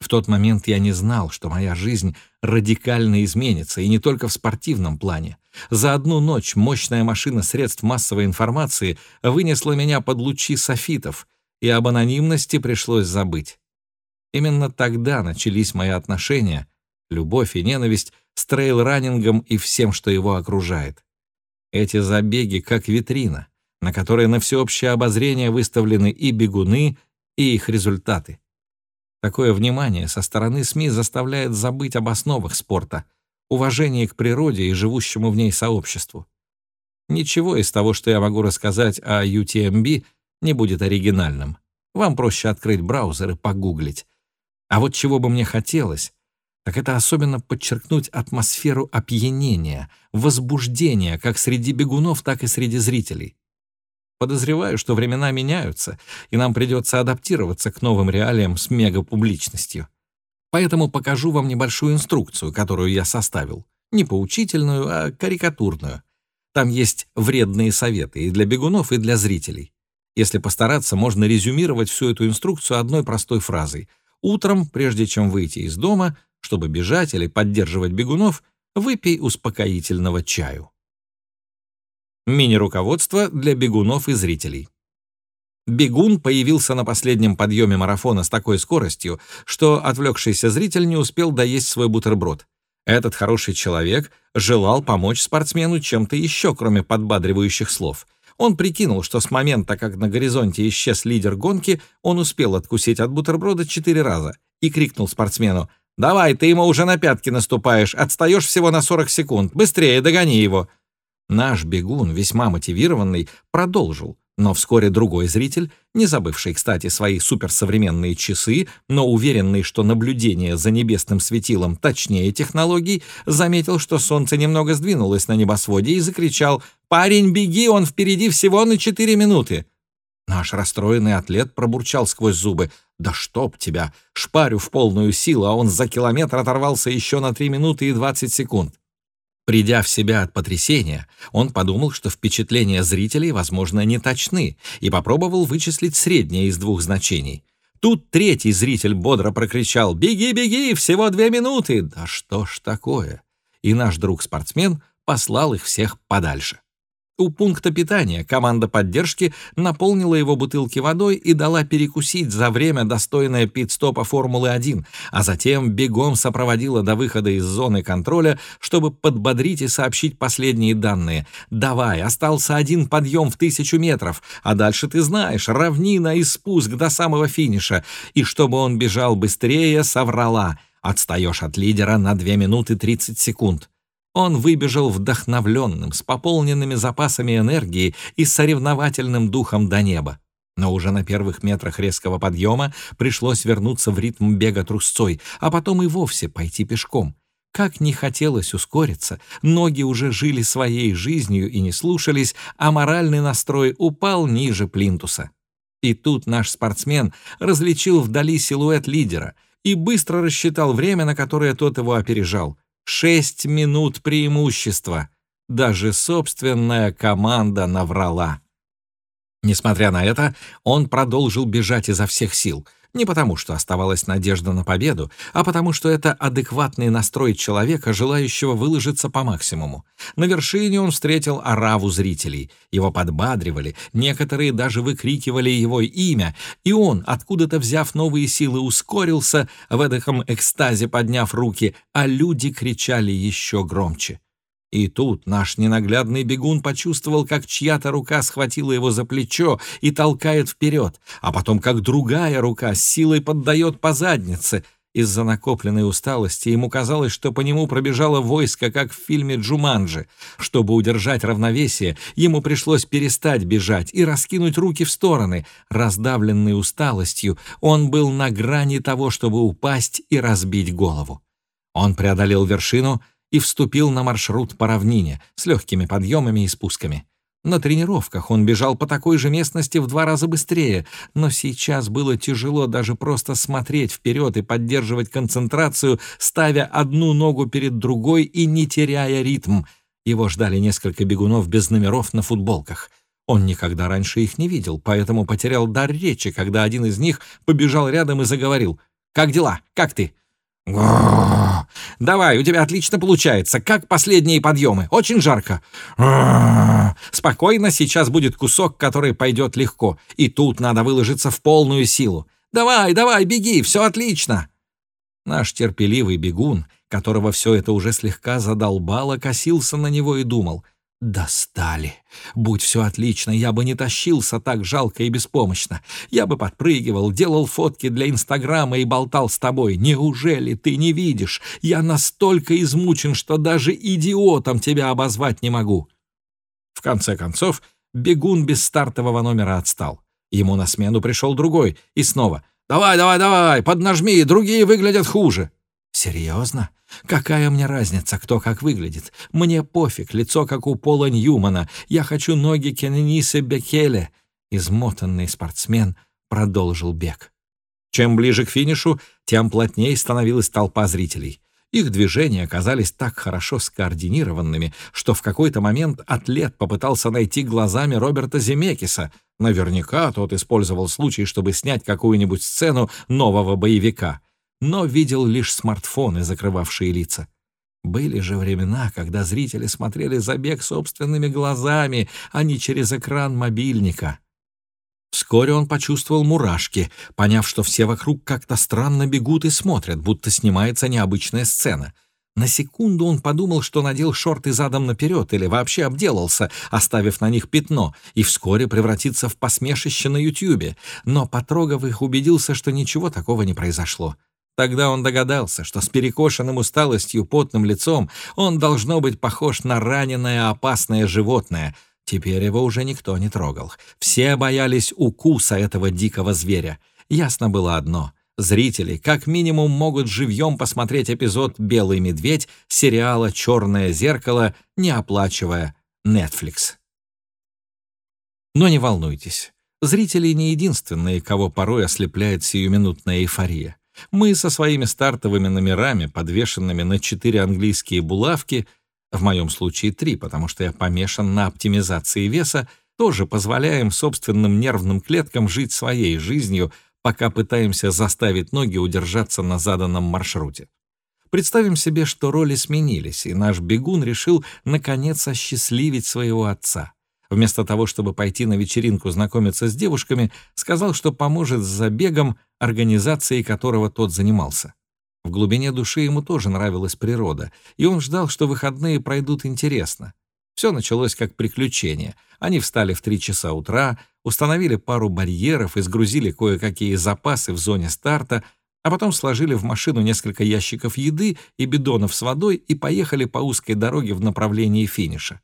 В тот момент я не знал, что моя жизнь радикально изменится, и не только в спортивном плане. За одну ночь мощная машина средств массовой информации вынесла меня под лучи софитов, и об анонимности пришлось забыть. Именно тогда начались мои отношения, любовь и ненависть с трейл-раннингом и всем, что его окружает. Эти забеги как витрина, на которой на всеобщее обозрение выставлены и бегуны, и их результаты. Такое внимание со стороны СМИ заставляет забыть об основах спорта, уважении к природе и живущему в ней сообществу. Ничего из того, что я могу рассказать о UTMB, не будет оригинальным. Вам проще открыть браузер и погуглить. А вот чего бы мне хотелось, так это особенно подчеркнуть атмосферу опьянения, возбуждения как среди бегунов, так и среди зрителей. Подозреваю, что времена меняются, и нам придется адаптироваться к новым реалиям с мегапубличностью. Поэтому покажу вам небольшую инструкцию, которую я составил. Не поучительную, а карикатурную. Там есть вредные советы и для бегунов, и для зрителей. Если постараться, можно резюмировать всю эту инструкцию одной простой фразой. Утром, прежде чем выйти из дома, чтобы бежать или поддерживать бегунов, выпей успокоительного чаю. Мини-руководство для бегунов и зрителей. Бегун появился на последнем подъеме марафона с такой скоростью, что отвлекшийся зритель не успел доесть свой бутерброд. Этот хороший человек желал помочь спортсмену чем-то еще, кроме подбадривающих слов. Он прикинул, что с момента, как на горизонте исчез лидер гонки, он успел откусить от бутерброда четыре раза и крикнул спортсмену «Давай, ты ему уже на пятки наступаешь, отстаешь всего на 40 секунд, быстрее догони его!» Наш бегун, весьма мотивированный, продолжил, но вскоре другой зритель, не забывший, кстати, свои суперсовременные часы, но уверенный, что наблюдение за небесным светилом точнее технологий, заметил, что солнце немного сдвинулось на небосводе и закричал «Парень, беги, он впереди всего на четыре минуты!» Наш расстроенный атлет пробурчал сквозь зубы. «Да чтоб тебя! Шпарю в полную силу, а он за километр оторвался еще на три минуты и двадцать секунд!» Придя в себя от потрясения, он подумал, что впечатления зрителей, возможно, не точны, и попробовал вычислить среднее из двух значений. Тут третий зритель бодро прокричал «Беги, беги! Всего две минуты!» Да что ж такое? И наш друг-спортсмен послал их всех подальше. У пункта питания команда поддержки наполнила его бутылки водой и дала перекусить за время, достойное пит-стопа Формулы-1, а затем бегом сопроводила до выхода из зоны контроля, чтобы подбодрить и сообщить последние данные. «Давай, остался один подъем в тысячу метров, а дальше ты знаешь, равнина и спуск до самого финиша». И чтобы он бежал быстрее, соврала. «Отстаешь от лидера на 2 минуты 30 секунд». Он выбежал вдохновленным, с пополненными запасами энергии и соревновательным духом до неба. Но уже на первых метрах резкого подъема пришлось вернуться в ритм бега трусцой, а потом и вовсе пойти пешком. Как не хотелось ускориться, ноги уже жили своей жизнью и не слушались, а моральный настрой упал ниже плинтуса. И тут наш спортсмен различил вдали силуэт лидера и быстро рассчитал время, на которое тот его опережал. Шесть минут преимущества. Даже собственная команда наврала. Несмотря на это, он продолжил бежать изо всех сил — не потому, что оставалась надежда на победу, а потому, что это адекватный настрой человека, желающего выложиться по максимуму. На вершине он встретил ораву зрителей. Его подбадривали, некоторые даже выкрикивали его имя, и он, откуда-то взяв новые силы, ускорился, в эдаком экстазе подняв руки, а люди кричали еще громче. И тут наш ненаглядный бегун почувствовал, как чья-то рука схватила его за плечо и толкает вперед, а потом как другая рука с силой поддает по заднице. Из-за накопленной усталости ему казалось, что по нему пробежало войско, как в фильме «Джуманджи». Чтобы удержать равновесие, ему пришлось перестать бежать и раскинуть руки в стороны. Раздавленный усталостью, он был на грани того, чтобы упасть и разбить голову. Он преодолел вершину — и вступил на маршрут по равнине с легкими подъемами и спусками. На тренировках он бежал по такой же местности в два раза быстрее, но сейчас было тяжело даже просто смотреть вперед и поддерживать концентрацию, ставя одну ногу перед другой и не теряя ритм. Его ждали несколько бегунов без номеров на футболках. Он никогда раньше их не видел, поэтому потерял дар речи, когда один из них побежал рядом и заговорил. «Как дела? Как ты?» Давай, у тебя отлично получается. Как последние подъемы. Очень жарко. Спокойно, сейчас будет кусок, который пойдет легко. И тут надо выложиться в полную силу. Давай, давай, беги, все отлично. Наш терпеливый бегун, которого все это уже слегка задолбало, косился на него и думал. Достали. Будь все отлично, я бы не тащился так жалко и беспомощно. Я бы подпрыгивал, делал фотки для Инстаграма и болтал с тобой. Неужели ты не видишь? Я настолько измучен, что даже идиотом тебя обозвать не могу. В конце концов, бегун без стартового номера отстал. Ему на смену пришел другой, и снова «Давай, давай, давай, поднажми, другие выглядят хуже». «Серьезно? Какая мне разница, кто как выглядит? Мне пофиг, лицо как у Пола Ньюмана. Я хочу ноги Кеннисы Бекеле». Измотанный спортсмен продолжил бег. Чем ближе к финишу, тем плотнее становилась толпа зрителей. Их движения оказались так хорошо скоординированными, что в какой-то момент атлет попытался найти глазами Роберта Земекиса. Наверняка тот использовал случай, чтобы снять какую-нибудь сцену нового боевика — но видел лишь смартфоны, закрывавшие лица. Были же времена, когда зрители смотрели забег собственными глазами, а не через экран мобильника. Вскоре он почувствовал мурашки, поняв, что все вокруг как-то странно бегут и смотрят, будто снимается необычная сцена. На секунду он подумал, что надел шорты задом наперед или вообще обделался, оставив на них пятно, и вскоре превратится в посмешище на Ютьюбе, но, потрогав их, убедился, что ничего такого не произошло. Тогда он догадался, что с перекошенным усталостью потным лицом он должно быть похож на раненое опасное животное. Теперь его уже никто не трогал. Все боялись укуса этого дикого зверя. Ясно было одно — зрители как минимум могут живьем посмотреть эпизод «Белый медведь» сериала «Черное зеркало», не оплачивая Netflix. Но не волнуйтесь, зрители не единственные, кого порой ослепляет сиюминутная эйфория. Мы со своими стартовыми номерами, подвешенными на четыре английские булавки, в моем случае три, потому что я помешан на оптимизации веса, тоже позволяем собственным нервным клеткам жить своей жизнью, пока пытаемся заставить ноги удержаться на заданном маршруте. Представим себе, что роли сменились, и наш бегун решил наконец осчастливить своего отца. Вместо того, чтобы пойти на вечеринку знакомиться с девушками, сказал, что поможет с забегом, организацией которого тот занимался. В глубине души ему тоже нравилась природа, и он ждал, что выходные пройдут интересно. Все началось как приключение. Они встали в три часа утра, установили пару барьеров и сгрузили кое-какие запасы в зоне старта, а потом сложили в машину несколько ящиков еды и бидонов с водой и поехали по узкой дороге в направлении финиша.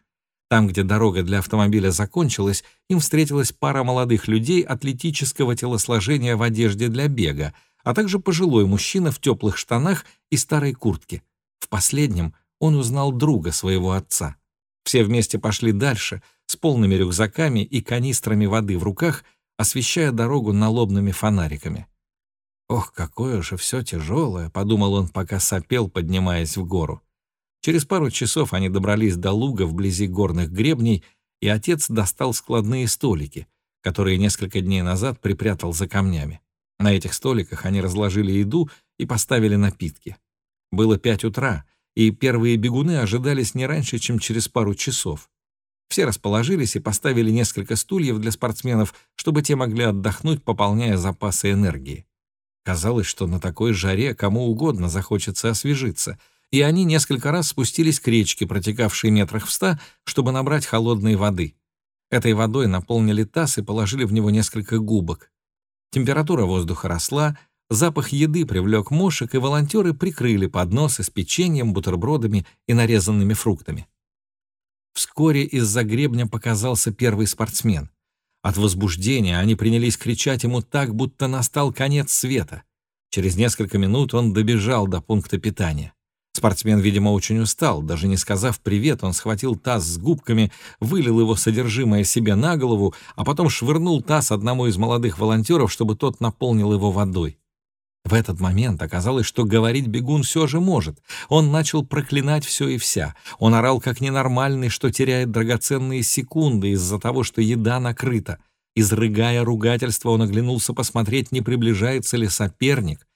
Там, где дорога для автомобиля закончилась, им встретилась пара молодых людей атлетического телосложения в одежде для бега, а также пожилой мужчина в теплых штанах и старой куртке. В последнем он узнал друга своего отца. Все вместе пошли дальше, с полными рюкзаками и канистрами воды в руках, освещая дорогу налобными фонариками. «Ох, какое же все тяжелое!» — подумал он, пока сопел, поднимаясь в гору. Через пару часов они добрались до луга вблизи горных гребней, и отец достал складные столики, которые несколько дней назад припрятал за камнями. На этих столиках они разложили еду и поставили напитки. Было пять утра, и первые бегуны ожидались не раньше, чем через пару часов. Все расположились и поставили несколько стульев для спортсменов, чтобы те могли отдохнуть, пополняя запасы энергии. Казалось, что на такой жаре кому угодно захочется освежиться — и они несколько раз спустились к речке, протекавшей метрах в ста, чтобы набрать холодной воды. Этой водой наполнили таз и положили в него несколько губок. Температура воздуха росла, запах еды привлек мошек, и волонтеры прикрыли подносы с печеньем, бутербродами и нарезанными фруктами. Вскоре из-за гребня показался первый спортсмен. От возбуждения они принялись кричать ему так, будто настал конец света. Через несколько минут он добежал до пункта питания. Спортсмен, видимо, очень устал. Даже не сказав «привет», он схватил таз с губками, вылил его содержимое себе на голову, а потом швырнул таз одному из молодых волонтеров, чтобы тот наполнил его водой. В этот момент оказалось, что говорить бегун все же может. Он начал проклинать все и вся. Он орал как ненормальный, что теряет драгоценные секунды из-за того, что еда накрыта. Изрыгая ругательство, он оглянулся посмотреть, не приближается ли соперник.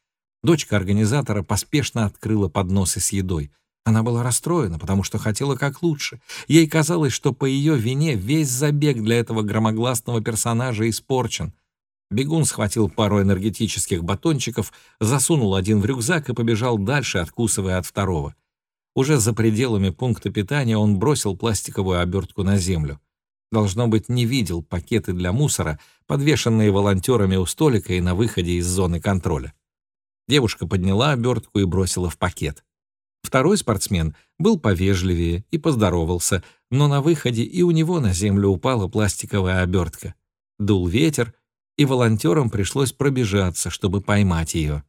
Дочка организатора поспешно открыла подносы с едой. Она была расстроена, потому что хотела как лучше. Ей казалось, что по ее вине весь забег для этого громогласного персонажа испорчен. Бегун схватил пару энергетических батончиков, засунул один в рюкзак и побежал дальше, откусывая от второго. Уже за пределами пункта питания он бросил пластиковую обертку на землю. Должно быть, не видел пакеты для мусора, подвешенные волонтерами у столика и на выходе из зоны контроля. Девушка подняла обертку и бросила в пакет. Второй спортсмен был повежливее и поздоровался, но на выходе и у него на землю упала пластиковая обертка. Дул ветер, и волонтерам пришлось пробежаться, чтобы поймать ее.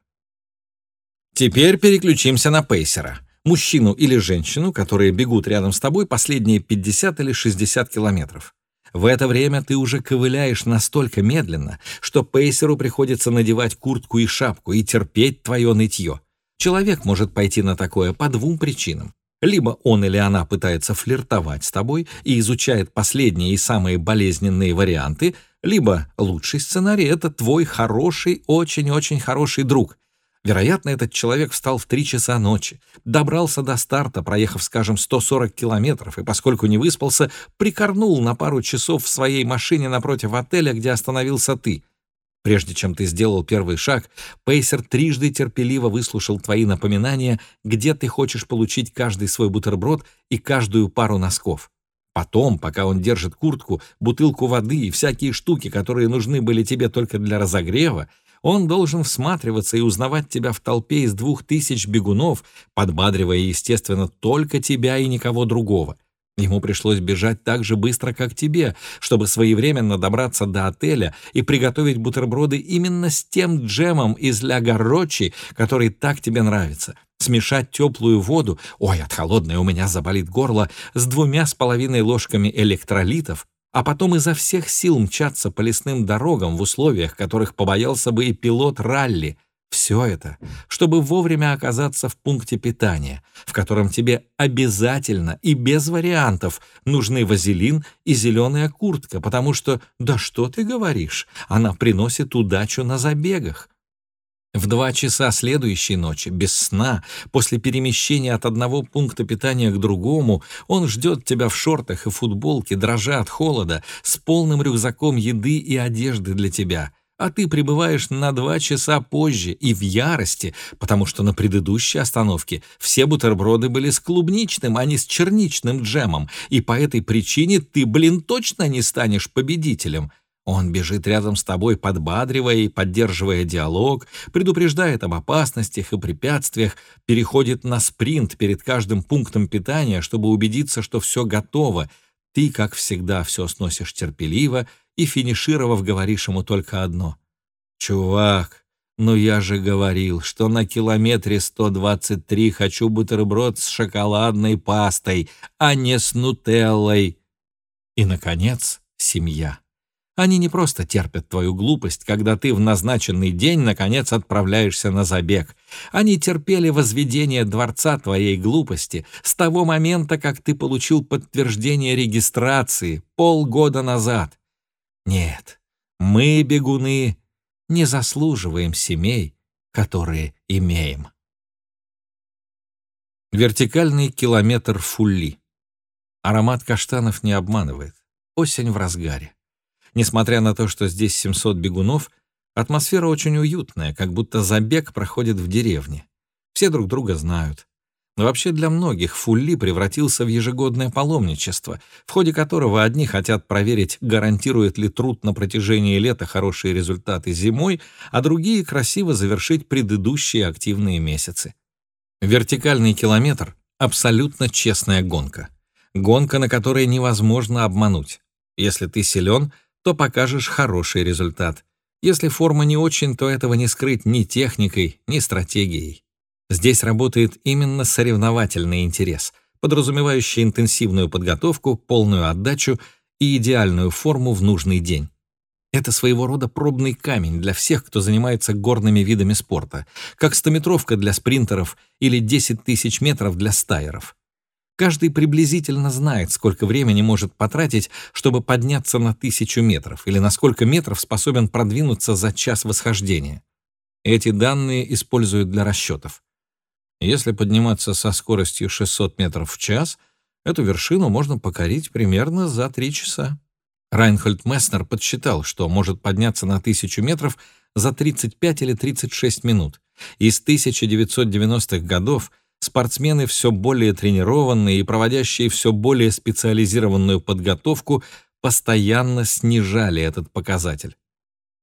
Теперь переключимся на пейсера. Мужчину или женщину, которые бегут рядом с тобой последние 50 или 60 километров. В это время ты уже ковыляешь настолько медленно, что пейсеру приходится надевать куртку и шапку и терпеть твое нытье. Человек может пойти на такое по двум причинам. Либо он или она пытается флиртовать с тобой и изучает последние и самые болезненные варианты, либо лучший сценарий — это твой хороший, очень-очень хороший друг, Вероятно, этот человек встал в 3 часа ночи, добрался до старта, проехав, скажем, 140 километров, и, поскольку не выспался, прикорнул на пару часов в своей машине напротив отеля, где остановился ты. Прежде чем ты сделал первый шаг, Пейсер трижды терпеливо выслушал твои напоминания, где ты хочешь получить каждый свой бутерброд и каждую пару носков. Потом, пока он держит куртку, бутылку воды и всякие штуки, которые нужны были тебе только для разогрева, он должен всматриваться и узнавать тебя в толпе из двух тысяч бегунов, подбадривая, естественно, только тебя и никого другого. Ему пришлось бежать так же быстро, как тебе, чтобы своевременно добраться до отеля и приготовить бутерброды именно с тем джемом из ля гаррочи, который так тебе нравится. Смешать теплую воду, ой, от холодной у меня заболит горло, с двумя с половиной ложками электролитов, а потом изо всех сил мчаться по лесным дорогам в условиях, которых побоялся бы и пилот ралли. Все это, чтобы вовремя оказаться в пункте питания, в котором тебе обязательно и без вариантов нужны вазелин и зеленая куртка, потому что, да что ты говоришь, она приносит удачу на забегах. В два часа следующей ночи, без сна, после перемещения от одного пункта питания к другому, он ждет тебя в шортах и футболке, дрожа от холода, с полным рюкзаком еды и одежды для тебя. А ты прибываешь на два часа позже и в ярости, потому что на предыдущей остановке все бутерброды были с клубничным, а не с черничным джемом, и по этой причине ты, блин, точно не станешь победителем — он бежит рядом с тобой, подбадривая и поддерживая диалог, предупреждает об опасностях и препятствиях, переходит на спринт перед каждым пунктом питания, чтобы убедиться, что все готово. Ты, как всегда, все сносишь терпеливо и, финишировав, говоришь ему только одно. «Чувак, ну я же говорил, что на километре 123 хочу бутерброд с шоколадной пастой, а не с нутеллой». И, наконец, семья. Они не просто терпят твою глупость, когда ты в назначенный день, наконец, отправляешься на забег. Они терпели возведение дворца твоей глупости с того момента, как ты получил подтверждение регистрации полгода назад. Нет, мы, бегуны, не заслуживаем семей, которые имеем. Вертикальный километр фулли. Аромат каштанов не обманывает. Осень в разгаре. Несмотря на то, что здесь 700 бегунов, атмосфера очень уютная, как будто забег проходит в деревне. Все друг друга знают. Но вообще для многих Фулли превратился в ежегодное паломничество, в ходе которого одни хотят проверить, гарантирует ли труд на протяжении лета хорошие результаты зимой, а другие красиво завершить предыдущие активные месяцы. Вертикальный километр — абсолютно честная гонка. Гонка, на которой невозможно обмануть. Если ты силен, то покажешь хороший результат. Если форма не очень, то этого не скрыть ни техникой, ни стратегией. Здесь работает именно соревновательный интерес, подразумевающий интенсивную подготовку, полную отдачу и идеальную форму в нужный день. Это своего рода пробный камень для всех, кто занимается горными видами спорта, как стометровка для спринтеров или 10 тысяч метров для стайеров. Каждый приблизительно знает, сколько времени может потратить, чтобы подняться на тысячу метров, или на сколько метров способен продвинуться за час восхождения. Эти данные используют для расчетов. Если подниматься со скоростью 600 метров в час, эту вершину можно покорить примерно за 3 часа. Райнхольд Месснер подсчитал, что может подняться на 1000 метров за 35 или 36 минут. Из 1990-х годов – спортсмены все более тренированные и проводящие все более специализированную подготовку постоянно снижали этот показатель.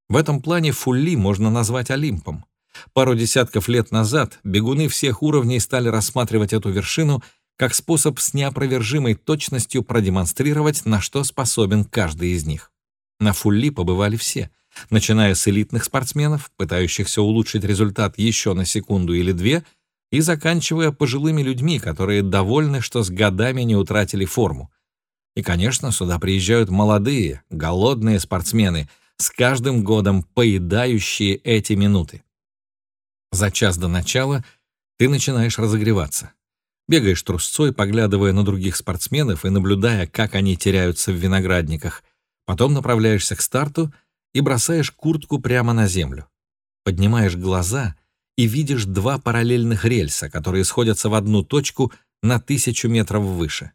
В этом плане Фулли можно назвать Олимпом. Пару десятков лет назад бегуны всех уровней стали рассматривать эту вершину как способ с неопровержимой точностью продемонстрировать, на что способен каждый из них. На Фулли побывали все, начиная с элитных спортсменов, пытающихся улучшить результат еще на секунду или две — и заканчивая пожилыми людьми, которые довольны, что с годами не утратили форму. И, конечно, сюда приезжают молодые, голодные спортсмены, с каждым годом поедающие эти минуты. За час до начала ты начинаешь разогреваться. Бегаешь трусцой, поглядывая на других спортсменов и наблюдая, как они теряются в виноградниках. Потом направляешься к старту и бросаешь куртку прямо на землю. Поднимаешь глаза и видишь два параллельных рельса, которые сходятся в одну точку на тысячу метров выше.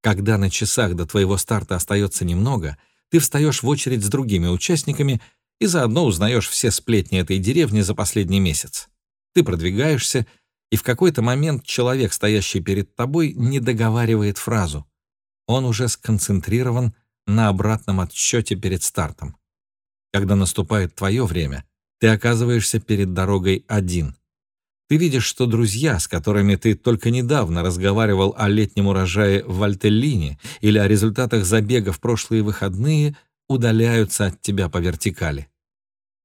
Когда на часах до твоего старта остается немного, ты встаешь в очередь с другими участниками и заодно узнаешь все сплетни этой деревни за последний месяц. Ты продвигаешься, и в какой-то момент человек, стоящий перед тобой, не договаривает фразу. Он уже сконцентрирован на обратном отсчете перед стартом. Когда наступает твое время, ты оказываешься перед дорогой один. Ты видишь, что друзья, с которыми ты только недавно разговаривал о летнем урожае в Вальтеллине или о результатах забега в прошлые выходные, удаляются от тебя по вертикали.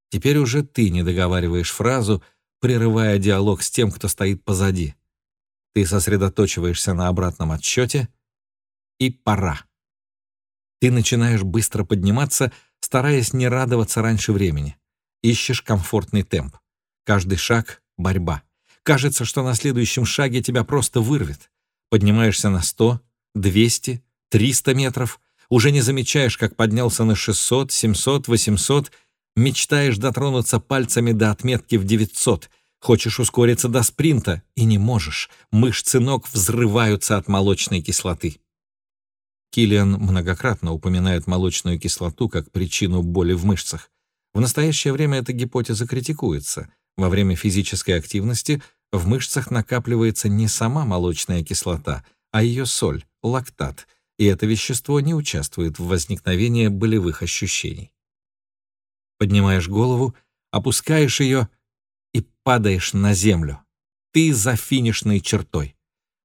Теперь уже ты не договариваешь фразу, прерывая диалог с тем, кто стоит позади. Ты сосредоточиваешься на обратном отсчете, и пора. Ты начинаешь быстро подниматься, стараясь не радоваться раньше времени. Ищешь комфортный темп. Каждый шаг — борьба. Кажется, что на следующем шаге тебя просто вырвет. Поднимаешься на 100, 200, 300 метров. Уже не замечаешь, как поднялся на 600, 700, 800. Мечтаешь дотронуться пальцами до отметки в 900. Хочешь ускориться до спринта и не можешь. Мышцы ног взрываются от молочной кислоты. Килиан многократно упоминает молочную кислоту как причину боли в мышцах. В настоящее время эта гипотеза критикуется. Во время физической активности в мышцах накапливается не сама молочная кислота, а ее соль, лактат, и это вещество не участвует в возникновении болевых ощущений. Поднимаешь голову, опускаешь ее и падаешь на землю. Ты за финишной чертой.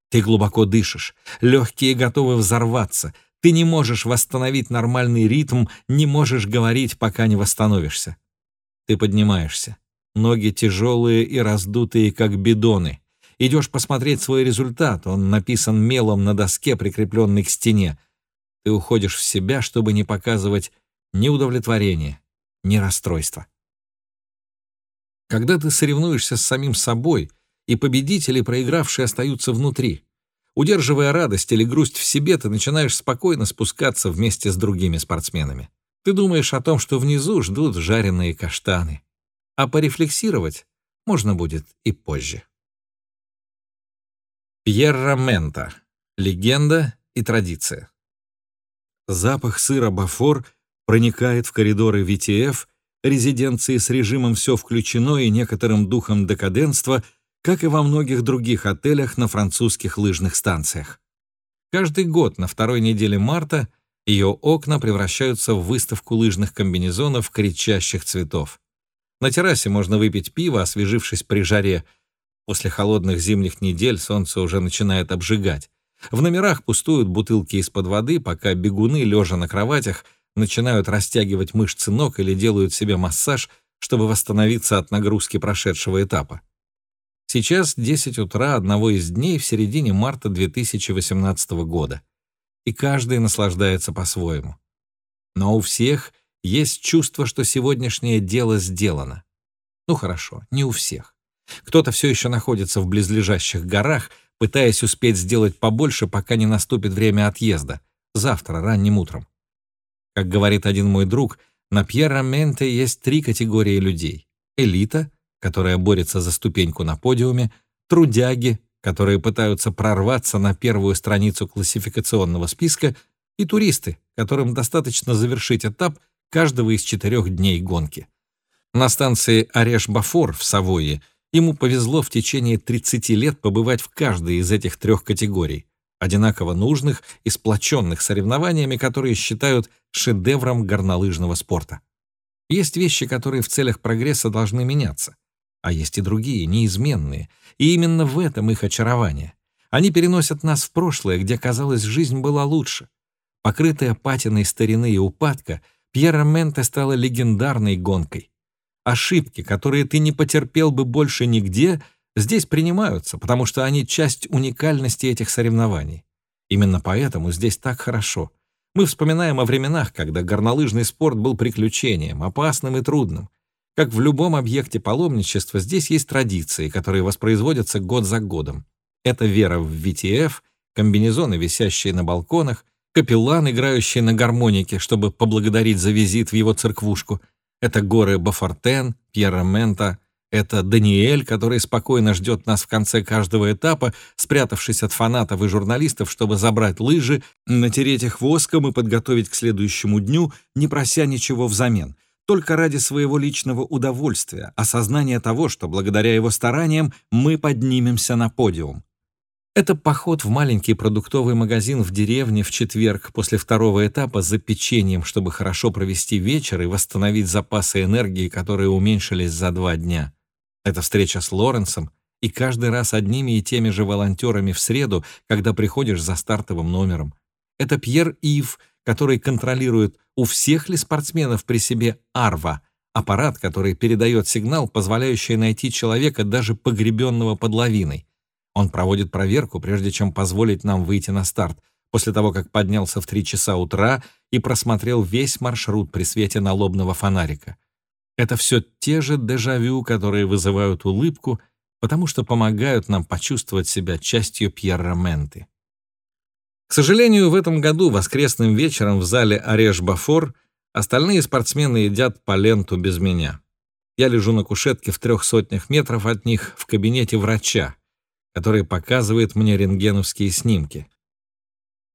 Ты глубоко дышишь, легкие готовы взорваться, Ты не можешь восстановить нормальный ритм, не можешь говорить, пока не восстановишься. Ты поднимаешься. Ноги тяжелые и раздутые, как бидоны. Идешь посмотреть свой результат, он написан мелом на доске, прикрепленной к стене. Ты уходишь в себя, чтобы не показывать ни удовлетворения, ни расстройства. Когда ты соревнуешься с самим собой, и победители, проигравшие, остаются внутри. Удерживая радость или грусть в себе, ты начинаешь спокойно спускаться вместе с другими спортсменами. Ты думаешь о том, что внизу ждут жареные каштаны. А порефлексировать можно будет и позже. Пьерра Мента. Легенда и традиция. Запах сыра Бафор проникает в коридоры VTF, резиденции с режимом «все включено» и некоторым духом декаденства, как и во многих других отелях на французских лыжных станциях. Каждый год на второй неделе марта ее окна превращаются в выставку лыжных комбинезонов кричащих цветов. На террасе можно выпить пиво, освежившись при жаре. После холодных зимних недель солнце уже начинает обжигать. В номерах пустуют бутылки из-под воды, пока бегуны, лежа на кроватях, начинают растягивать мышцы ног или делают себе массаж, чтобы восстановиться от нагрузки прошедшего этапа. Сейчас 10 утра одного из дней в середине марта 2018 года. И каждый наслаждается по-своему. Но у всех есть чувство, что сегодняшнее дело сделано. Ну хорошо, не у всех. Кто-то все еще находится в близлежащих горах, пытаясь успеть сделать побольше, пока не наступит время отъезда, завтра ранним утром. Как говорит один мой друг, на Пьерра-Менте есть три категории людей. Элита, которая борется за ступеньку на подиуме, трудяги, которые пытаются прорваться на первую страницу классификационного списка, и туристы, которым достаточно завершить этап каждого из четырех дней гонки. На станции Ореш-Бафор в Савойе ему повезло в течение 30 лет побывать в каждой из этих трех категорий, одинаково нужных и сплоченных соревнованиями, которые считают шедевром горнолыжного спорта. Есть вещи, которые в целях прогресса должны меняться, а есть и другие, неизменные, и именно в этом их очарование. Они переносят нас в прошлое, где, казалось, жизнь была лучше. Покрытая патиной старины и упадка — Пьера Менте стала легендарной гонкой. Ошибки, которые ты не потерпел бы больше нигде, здесь принимаются, потому что они часть уникальности этих соревнований. Именно поэтому здесь так хорошо. Мы вспоминаем о временах, когда горнолыжный спорт был приключением, опасным и трудным. Как в любом объекте паломничества, здесь есть традиции, которые воспроизводятся год за годом. Это вера в VTF, комбинезоны, висящие на балконах, капеллан, играющий на гармонике, чтобы поблагодарить за визит в его церквушку. Это горы Бафортен, Пьера Мента, это Даниэль, который спокойно ждет нас в конце каждого этапа, спрятавшись от фанатов и журналистов, чтобы забрать лыжи, натереть их воском и подготовить к следующему дню, не прося ничего взамен, только ради своего личного удовольствия, осознания того, что благодаря его стараниям мы поднимемся на подиум. Это поход в маленький продуктовый магазин в деревне в четверг после второго этапа за печеньем, чтобы хорошо провести вечер и восстановить запасы энергии, которые уменьшились за два дня. Это встреча с Лоренсом, и каждый раз одними и теми же волонтерами в среду, когда приходишь за стартовым номером. Это Пьер Ив, который контролирует, у всех ли спортсменов при себе арва, аппарат, который передает сигнал, позволяющий найти человека, даже погребенного под лавиной. Он проводит проверку, прежде чем позволить нам выйти на старт, после того, как поднялся в 3 часа утра и просмотрел весь маршрут при свете налобного фонарика. Это все те же дежавю, которые вызывают улыбку, потому что помогают нам почувствовать себя частью Пьерра Менты. К сожалению, в этом году воскресным вечером в зале Ореш-Бафор остальные спортсмены едят по ленту без меня. Я лежу на кушетке в трех сотнях метров от них в кабинете врача, который показывает мне рентгеновские снимки.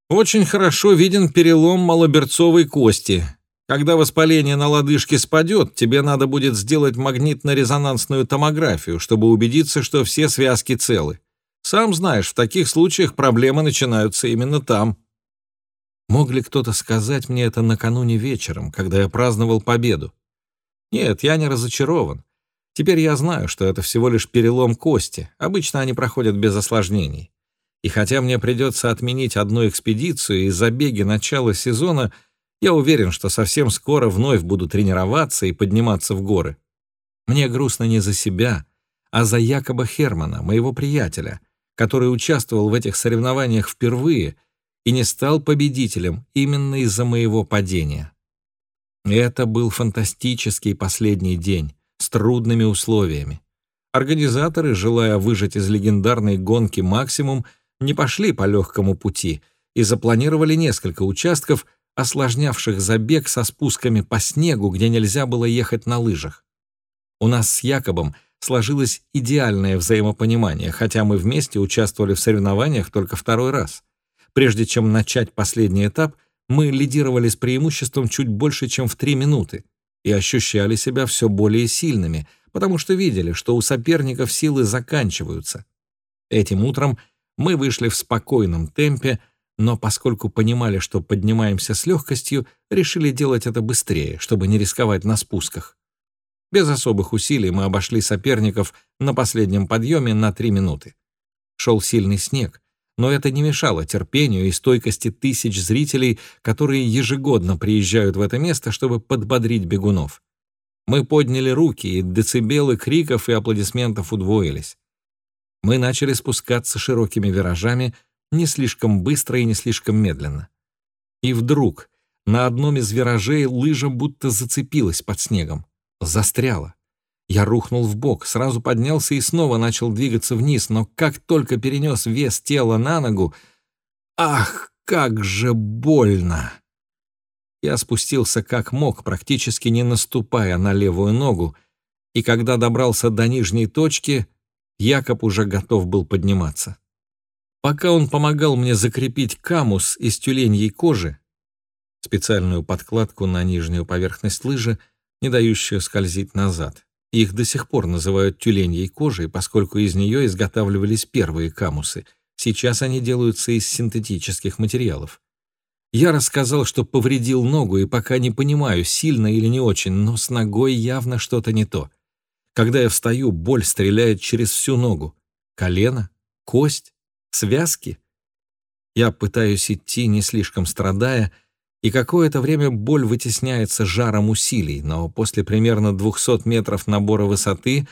Очень хорошо виден перелом малоберцовой кости. Когда воспаление на лодыжке спадет, тебе надо будет сделать магнитно-резонансную томографию, чтобы убедиться, что все связки целы. Сам знаешь, в таких случаях проблемы начинаются именно там. Мог ли кто-то сказать мне это накануне вечером, когда я праздновал победу? Нет, я не разочарован. Теперь я знаю, что это всего лишь перелом кости. Обычно они проходят без осложнений. И хотя мне придется отменить одну экспедицию и забеги начала сезона, я уверен, что совсем скоро вновь буду тренироваться и подниматься в горы. Мне грустно не за себя, а за Якоба Хермана, моего приятеля, который участвовал в этих соревнованиях впервые и не стал победителем именно из-за моего падения. Это был фантастический последний день с трудными условиями. Организаторы, желая выжать из легендарной гонки максимум, не пошли по легкому пути и запланировали несколько участков, осложнявших забег со спусками по снегу, где нельзя было ехать на лыжах. У нас с Якобом сложилось идеальное взаимопонимание, хотя мы вместе участвовали в соревнованиях только второй раз. Прежде чем начать последний этап, мы лидировали с преимуществом чуть больше, чем в три минуты, и ощущали себя все более сильными, потому что видели, что у соперников силы заканчиваются. Этим утром мы вышли в спокойном темпе, но поскольку понимали, что поднимаемся с легкостью, решили делать это быстрее, чтобы не рисковать на спусках. Без особых усилий мы обошли соперников на последнем подъеме на три минуты. Шел сильный снег, но это не мешало терпению и стойкости тысяч зрителей, которые ежегодно приезжают в это место, чтобы подбодрить бегунов. Мы подняли руки, и децибелы криков и аплодисментов удвоились. Мы начали спускаться широкими виражами, не слишком быстро и не слишком медленно. И вдруг на одном из виражей лыжа будто зацепилась под снегом, застряла. Я рухнул в бок, сразу поднялся и снова начал двигаться вниз, но как только перенес вес тела на ногу, ах, как же больно! Я спустился как мог, практически не наступая на левую ногу, и когда добрался до нижней точки, Якоб уже готов был подниматься. Пока он помогал мне закрепить камус из тюленьей кожи, специальную подкладку на нижнюю поверхность лыжи, не дающую скользить назад. Их до сих пор называют тюленьей кожей, поскольку из нее изготавливались первые камусы. Сейчас они делаются из синтетических материалов. Я рассказал, что повредил ногу, и пока не понимаю, сильно или не очень, но с ногой явно что-то не то. Когда я встаю, боль стреляет через всю ногу. Колено, кость, связки. Я пытаюсь идти, не слишком страдая, и какое-то время боль вытесняется жаром усилий, но после примерно 200 метров набора высоты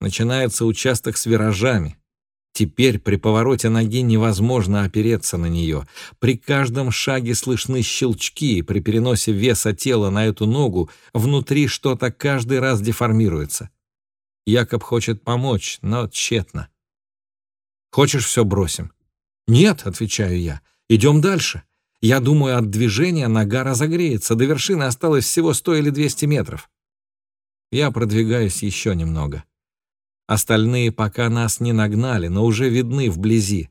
начинается участок с виражами. Теперь при повороте ноги невозможно опереться на нее. При каждом шаге слышны щелчки, при переносе веса тела на эту ногу внутри что-то каждый раз деформируется. Якоб хочет помочь, но тщетно. «Хочешь, все бросим?» «Нет», — отвечаю я, — «идем дальше. Я думаю, от движения нога разогреется, до вершины осталось всего сто или двести метров». Я продвигаюсь еще немного. Остальные пока нас не нагнали, но уже видны вблизи.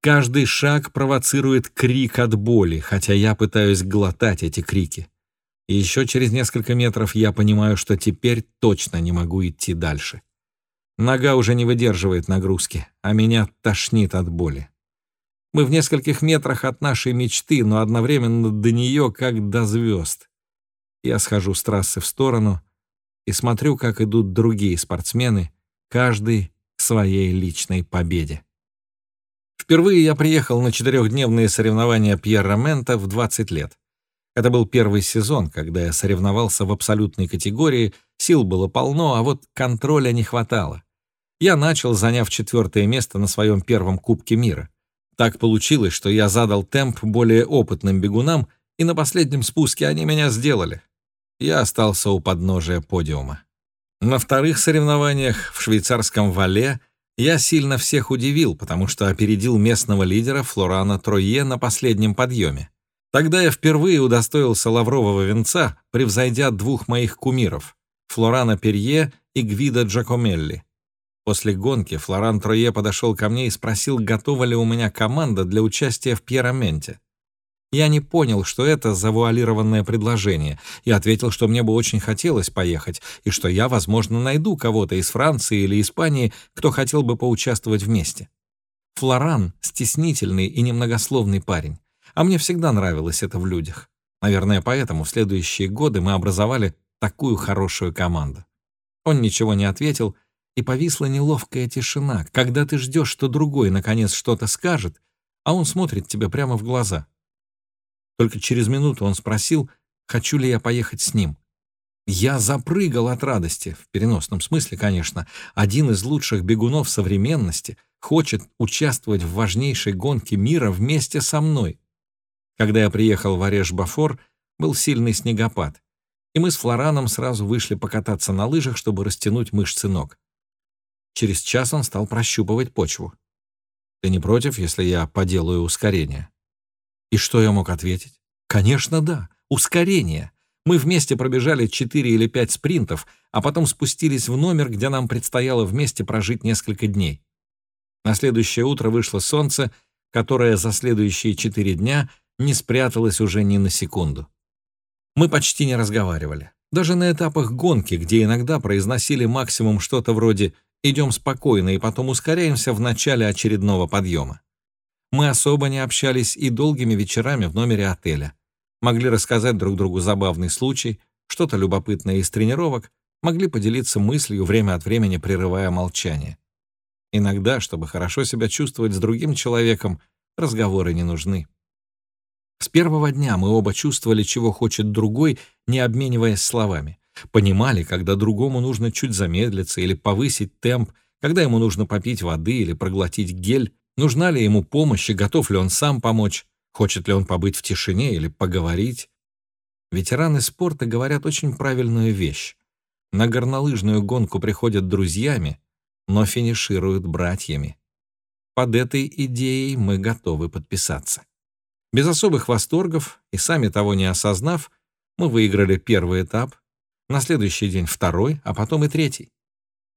Каждый шаг провоцирует крик от боли, хотя я пытаюсь глотать эти крики. И еще через несколько метров я понимаю, что теперь точно не могу идти дальше. Нога уже не выдерживает нагрузки, а меня тошнит от боли. Мы в нескольких метрах от нашей мечты, но одновременно до нее, как до звезд. Я схожу с трассы в сторону и смотрю, как идут другие спортсмены, каждый к своей личной победе. Впервые я приехал на четырехдневные соревнования Пьерра Мента в 20 лет. Это был первый сезон, когда я соревновался в абсолютной категории, сил было полно, а вот контроля не хватало. Я начал, заняв четвертое место на своем первом Кубке мира. Так получилось, что я задал темп более опытным бегунам, и на последнем спуске они меня сделали. Я остался у подножия подиума. На вторых соревнованиях в швейцарском Вале я сильно всех удивил, потому что опередил местного лидера Флорана Тройе на последнем подъеме. Тогда я впервые удостоился лаврового венца, превзойдя двух моих кумиров — Флорана Перье и Гвида Джакомелли. После гонки Флоран Трое подошел ко мне и спросил, готова ли у меня команда для участия в Пьераменте. Я не понял, что это завуалированное предложение, и ответил, что мне бы очень хотелось поехать, и что я, возможно, найду кого-то из Франции или Испании, кто хотел бы поучаствовать вместе. Флоран — стеснительный и немногословный парень. А мне всегда нравилось это в людях. Наверное, поэтому в следующие годы мы образовали такую хорошую команду. Он ничего не ответил, и повисла неловкая тишина, когда ты ждешь, что другой наконец что-то скажет, а он смотрит тебе прямо в глаза. Только через минуту он спросил, хочу ли я поехать с ним. Я запрыгал от радости, в переносном смысле, конечно. Один из лучших бегунов современности хочет участвовать в важнейшей гонке мира вместе со мной. Когда я приехал в Ореш-Бафор, был сильный снегопад, и мы с Флораном сразу вышли покататься на лыжах, чтобы растянуть мышцы ног. Через час он стал прощупывать почву. «Ты не против, если я поделаю ускорение?» И что я мог ответить? «Конечно, да. Ускорение. Мы вместе пробежали четыре или пять спринтов, а потом спустились в номер, где нам предстояло вместе прожить несколько дней. На следующее утро вышло солнце, которое за следующие четыре дня не спряталось уже ни на секунду. Мы почти не разговаривали. Даже на этапах гонки, где иногда произносили максимум что-то вроде «идем спокойно и потом ускоряемся в начале очередного подъема». Мы особо не общались и долгими вечерами в номере отеля. Могли рассказать друг другу забавный случай, что-то любопытное из тренировок, могли поделиться мыслью, время от времени прерывая молчание. Иногда, чтобы хорошо себя чувствовать с другим человеком, разговоры не нужны. С первого дня мы оба чувствовали, чего хочет другой, не обмениваясь словами. Понимали, когда другому нужно чуть замедлиться или повысить темп, когда ему нужно попить воды или проглотить гель, нужна ли ему помощь и готов ли он сам помочь, хочет ли он побыть в тишине или поговорить. Ветераны спорта говорят очень правильную вещь. На горнолыжную гонку приходят друзьями, но финишируют братьями. Под этой идеей мы готовы подписаться. Без особых восторгов и сами того не осознав, мы выиграли первый этап, на следующий день второй, а потом и третий.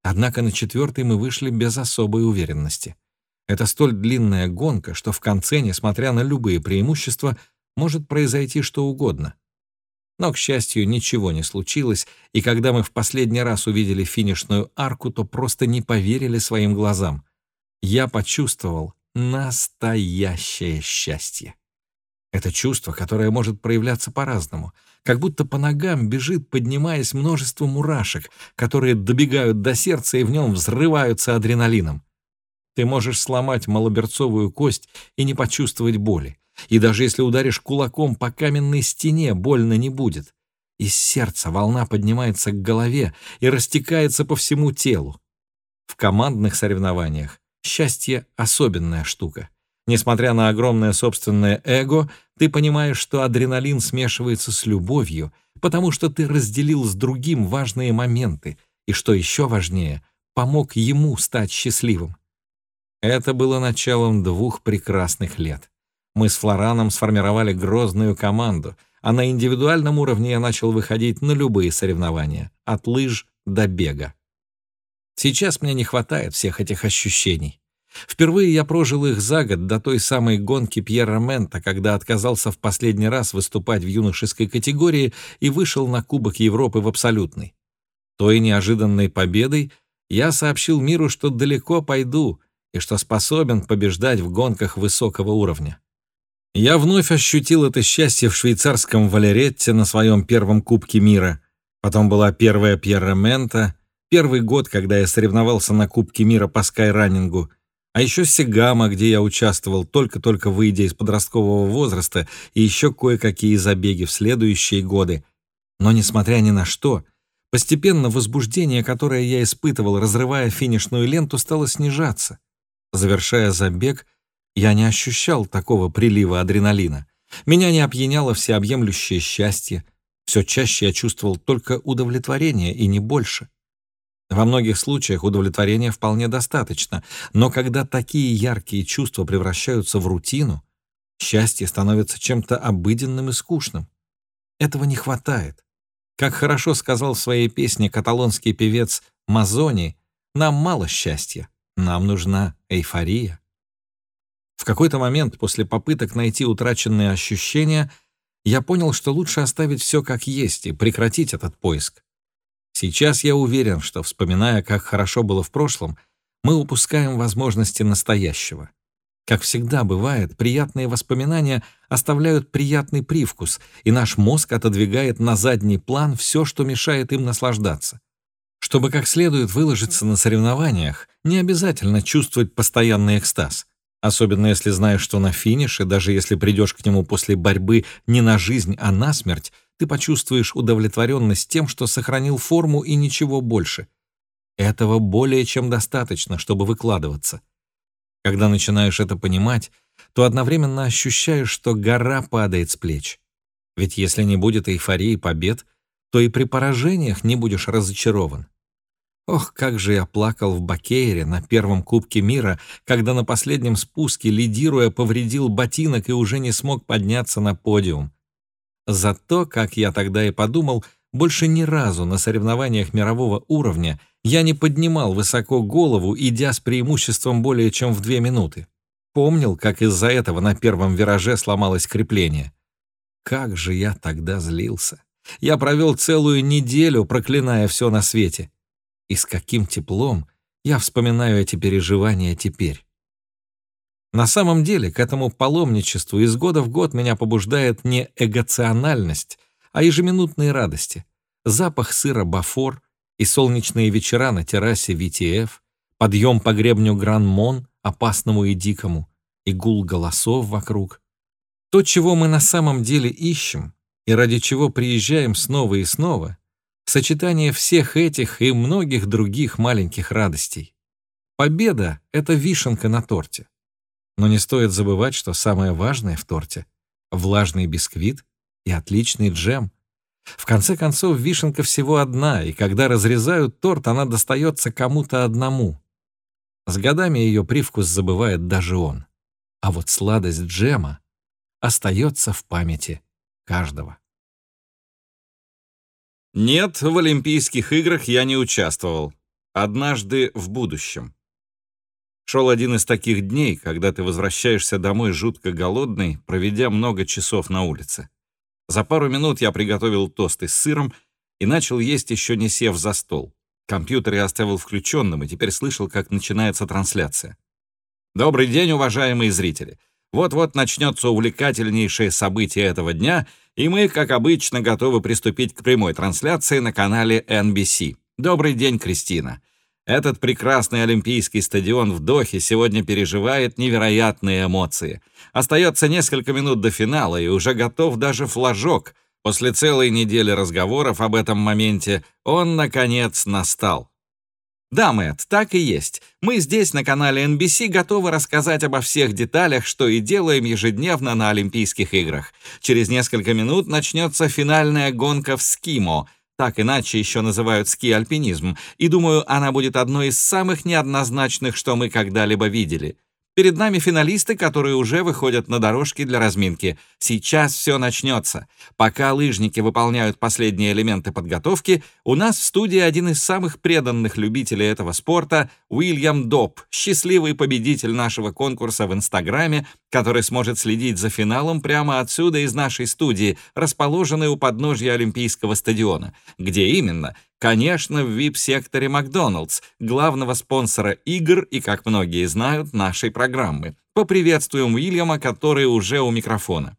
Однако на четвертый мы вышли без особой уверенности. Это столь длинная гонка, что в конце, несмотря на любые преимущества, может произойти что угодно. Но, к счастью, ничего не случилось, и когда мы в последний раз увидели финишную арку, то просто не поверили своим глазам. Я почувствовал настоящее счастье. Это чувство, которое может проявляться по-разному, как будто по ногам бежит, поднимаясь множество мурашек, которые добегают до сердца и в нем взрываются адреналином. Ты можешь сломать малоберцовую кость и не почувствовать боли. И даже если ударишь кулаком по каменной стене, больно не будет. Из сердца волна поднимается к голове и растекается по всему телу. В командных соревнованиях счастье — особенная штука — Несмотря на огромное собственное эго, ты понимаешь, что адреналин смешивается с любовью, потому что ты разделил с другим важные моменты и, что еще важнее, помог ему стать счастливым. Это было началом двух прекрасных лет. Мы с Флораном сформировали грозную команду, а на индивидуальном уровне я начал выходить на любые соревнования, от лыж до бега. Сейчас мне не хватает всех этих ощущений. Впервые я прожил их за год до той самой гонки Пьера Мента, когда отказался в последний раз выступать в юношеской категории и вышел на Кубок Европы в абсолютный. Той неожиданной победой я сообщил миру, что далеко пойду и что способен побеждать в гонках высокого уровня. Я вновь ощутил это счастье в швейцарском Валеретте на своем первом Кубке мира. Потом была первая Пьерра Мента, первый год, когда я соревновался на Кубке мира по скайранингу — а еще Сегама, где я участвовал, только-только выйдя из подросткового возраста, и еще кое-какие забеги в следующие годы. Но, несмотря ни на что, постепенно возбуждение, которое я испытывал, разрывая финишную ленту, стало снижаться. Завершая забег, я не ощущал такого прилива адреналина. Меня не опьяняло всеобъемлющее счастье. Все чаще я чувствовал только удовлетворение и не больше. Во многих случаях удовлетворения вполне достаточно, но когда такие яркие чувства превращаются в рутину, счастье становится чем-то обыденным и скучным. Этого не хватает. Как хорошо сказал в своей песне каталонский певец Мазони, нам мало счастья, нам нужна эйфория. В какой-то момент после попыток найти утраченные ощущения я понял, что лучше оставить все как есть и прекратить этот поиск. Сейчас я уверен, что, вспоминая, как хорошо было в прошлом, мы упускаем возможности настоящего. Как всегда бывает, приятные воспоминания оставляют приятный привкус, и наш мозг отодвигает на задний план все, что мешает им наслаждаться. Чтобы как следует выложиться на соревнованиях, не обязательно чувствовать постоянный экстаз. Особенно если знаешь, что на финише, даже если придешь к нему после борьбы не на жизнь, а на смерть, ты почувствуешь удовлетворенность тем, что сохранил форму и ничего больше. Этого более чем достаточно, чтобы выкладываться. Когда начинаешь это понимать, то одновременно ощущаешь, что гора падает с плеч. Ведь если не будет эйфории побед, то и при поражениях не будешь разочарован. Ох, как же я плакал в Бакейре на первом Кубке мира, когда на последнем спуске, лидируя, повредил ботинок и уже не смог подняться на подиум. Зато, как я тогда и подумал, больше ни разу на соревнованиях мирового уровня я не поднимал высоко голову, идя с преимуществом более чем в две минуты. Помнил, как из-за этого на первом вираже сломалось крепление. Как же я тогда злился. Я провел целую неделю, проклиная все на свете. И с каким теплом я вспоминаю эти переживания теперь. На самом деле, к этому паломничеству из года в год меня побуждает не эгоциональность, а ежеминутные радости. Запах сыра Бафор и солнечные вечера на террасе VTF, подъем по гребню Гран-Мон, опасному и дикому, и гул голосов вокруг. То, чего мы на самом деле ищем, и ради чего приезжаем снова и снова, сочетание всех этих и многих других маленьких радостей. Победа — это вишенка на торте. Но не стоит забывать, что самое важное в торте — влажный бисквит и отличный джем. В конце концов, вишенка всего одна, и когда разрезают торт, она достается кому-то одному. С годами ее привкус забывает даже он. А вот сладость джема остается в памяти каждого. Нет, в Олимпийских играх я не участвовал. Однажды в будущем. Шел один из таких дней, когда ты возвращаешься домой жутко голодный, проведя много часов на улице. За пару минут я приготовил тосты с сыром и начал есть, еще не сев за стол. Компьютер я оставил включенным и теперь слышал, как начинается трансляция. Добрый день, уважаемые зрители. Вот-вот начнется увлекательнейшее событие этого дня, и мы, как обычно, готовы приступить к прямой трансляции на канале NBC. Добрый день, Кристина. Этот прекрасный Олимпийский стадион в Дохе сегодня переживает невероятные эмоции. Остается несколько минут до финала, и уже готов даже флажок. После целой недели разговоров об этом моменте он, наконец, настал. Да, Мэтт, так и есть. Мы здесь, на канале NBC, готовы рассказать обо всех деталях, что и делаем ежедневно на Олимпийских играх. Через несколько минут начнется финальная гонка в Скимо, так иначе еще называют ски-альпинизм, и думаю, она будет одной из самых неоднозначных, что мы когда-либо видели. Перед нами финалисты, которые уже выходят на дорожки для разминки. Сейчас все начнется. Пока лыжники выполняют последние элементы подготовки, у нас в студии один из самых преданных любителей этого спорта — Уильям Доп, счастливый победитель нашего конкурса в Инстаграме, который сможет следить за финалом прямо отсюда из нашей студии, расположенной у подножья Олимпийского стадиона. Где именно? Конечно, в VIP-секторе Макдоналдс, главного спонсора игр и, как многие знают, нашей программы. Поприветствуем Уильяма, который уже у микрофона.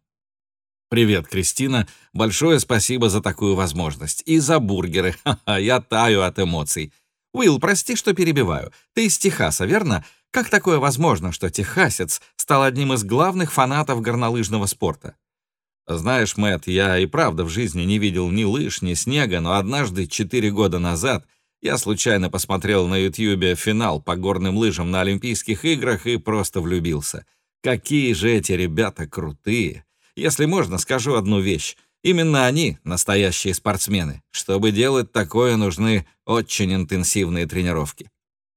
Привет, Кристина. Большое спасибо за такую возможность. И за бургеры. [laughs] Ха-ха, я таю от эмоций. Уилл, прости, что перебиваю. Ты из Техаса, верно? Как такое возможно, что техасец стал одним из главных фанатов горнолыжного спорта? Знаешь, Мэт, я и правда в жизни не видел ни лыж, ни снега, но однажды, четыре года назад, я случайно посмотрел на Ютьюбе финал по горным лыжам на Олимпийских играх и просто влюбился. Какие же эти ребята крутые! Если можно, скажу одну вещь. Именно они — настоящие спортсмены. Чтобы делать такое, нужны очень интенсивные тренировки.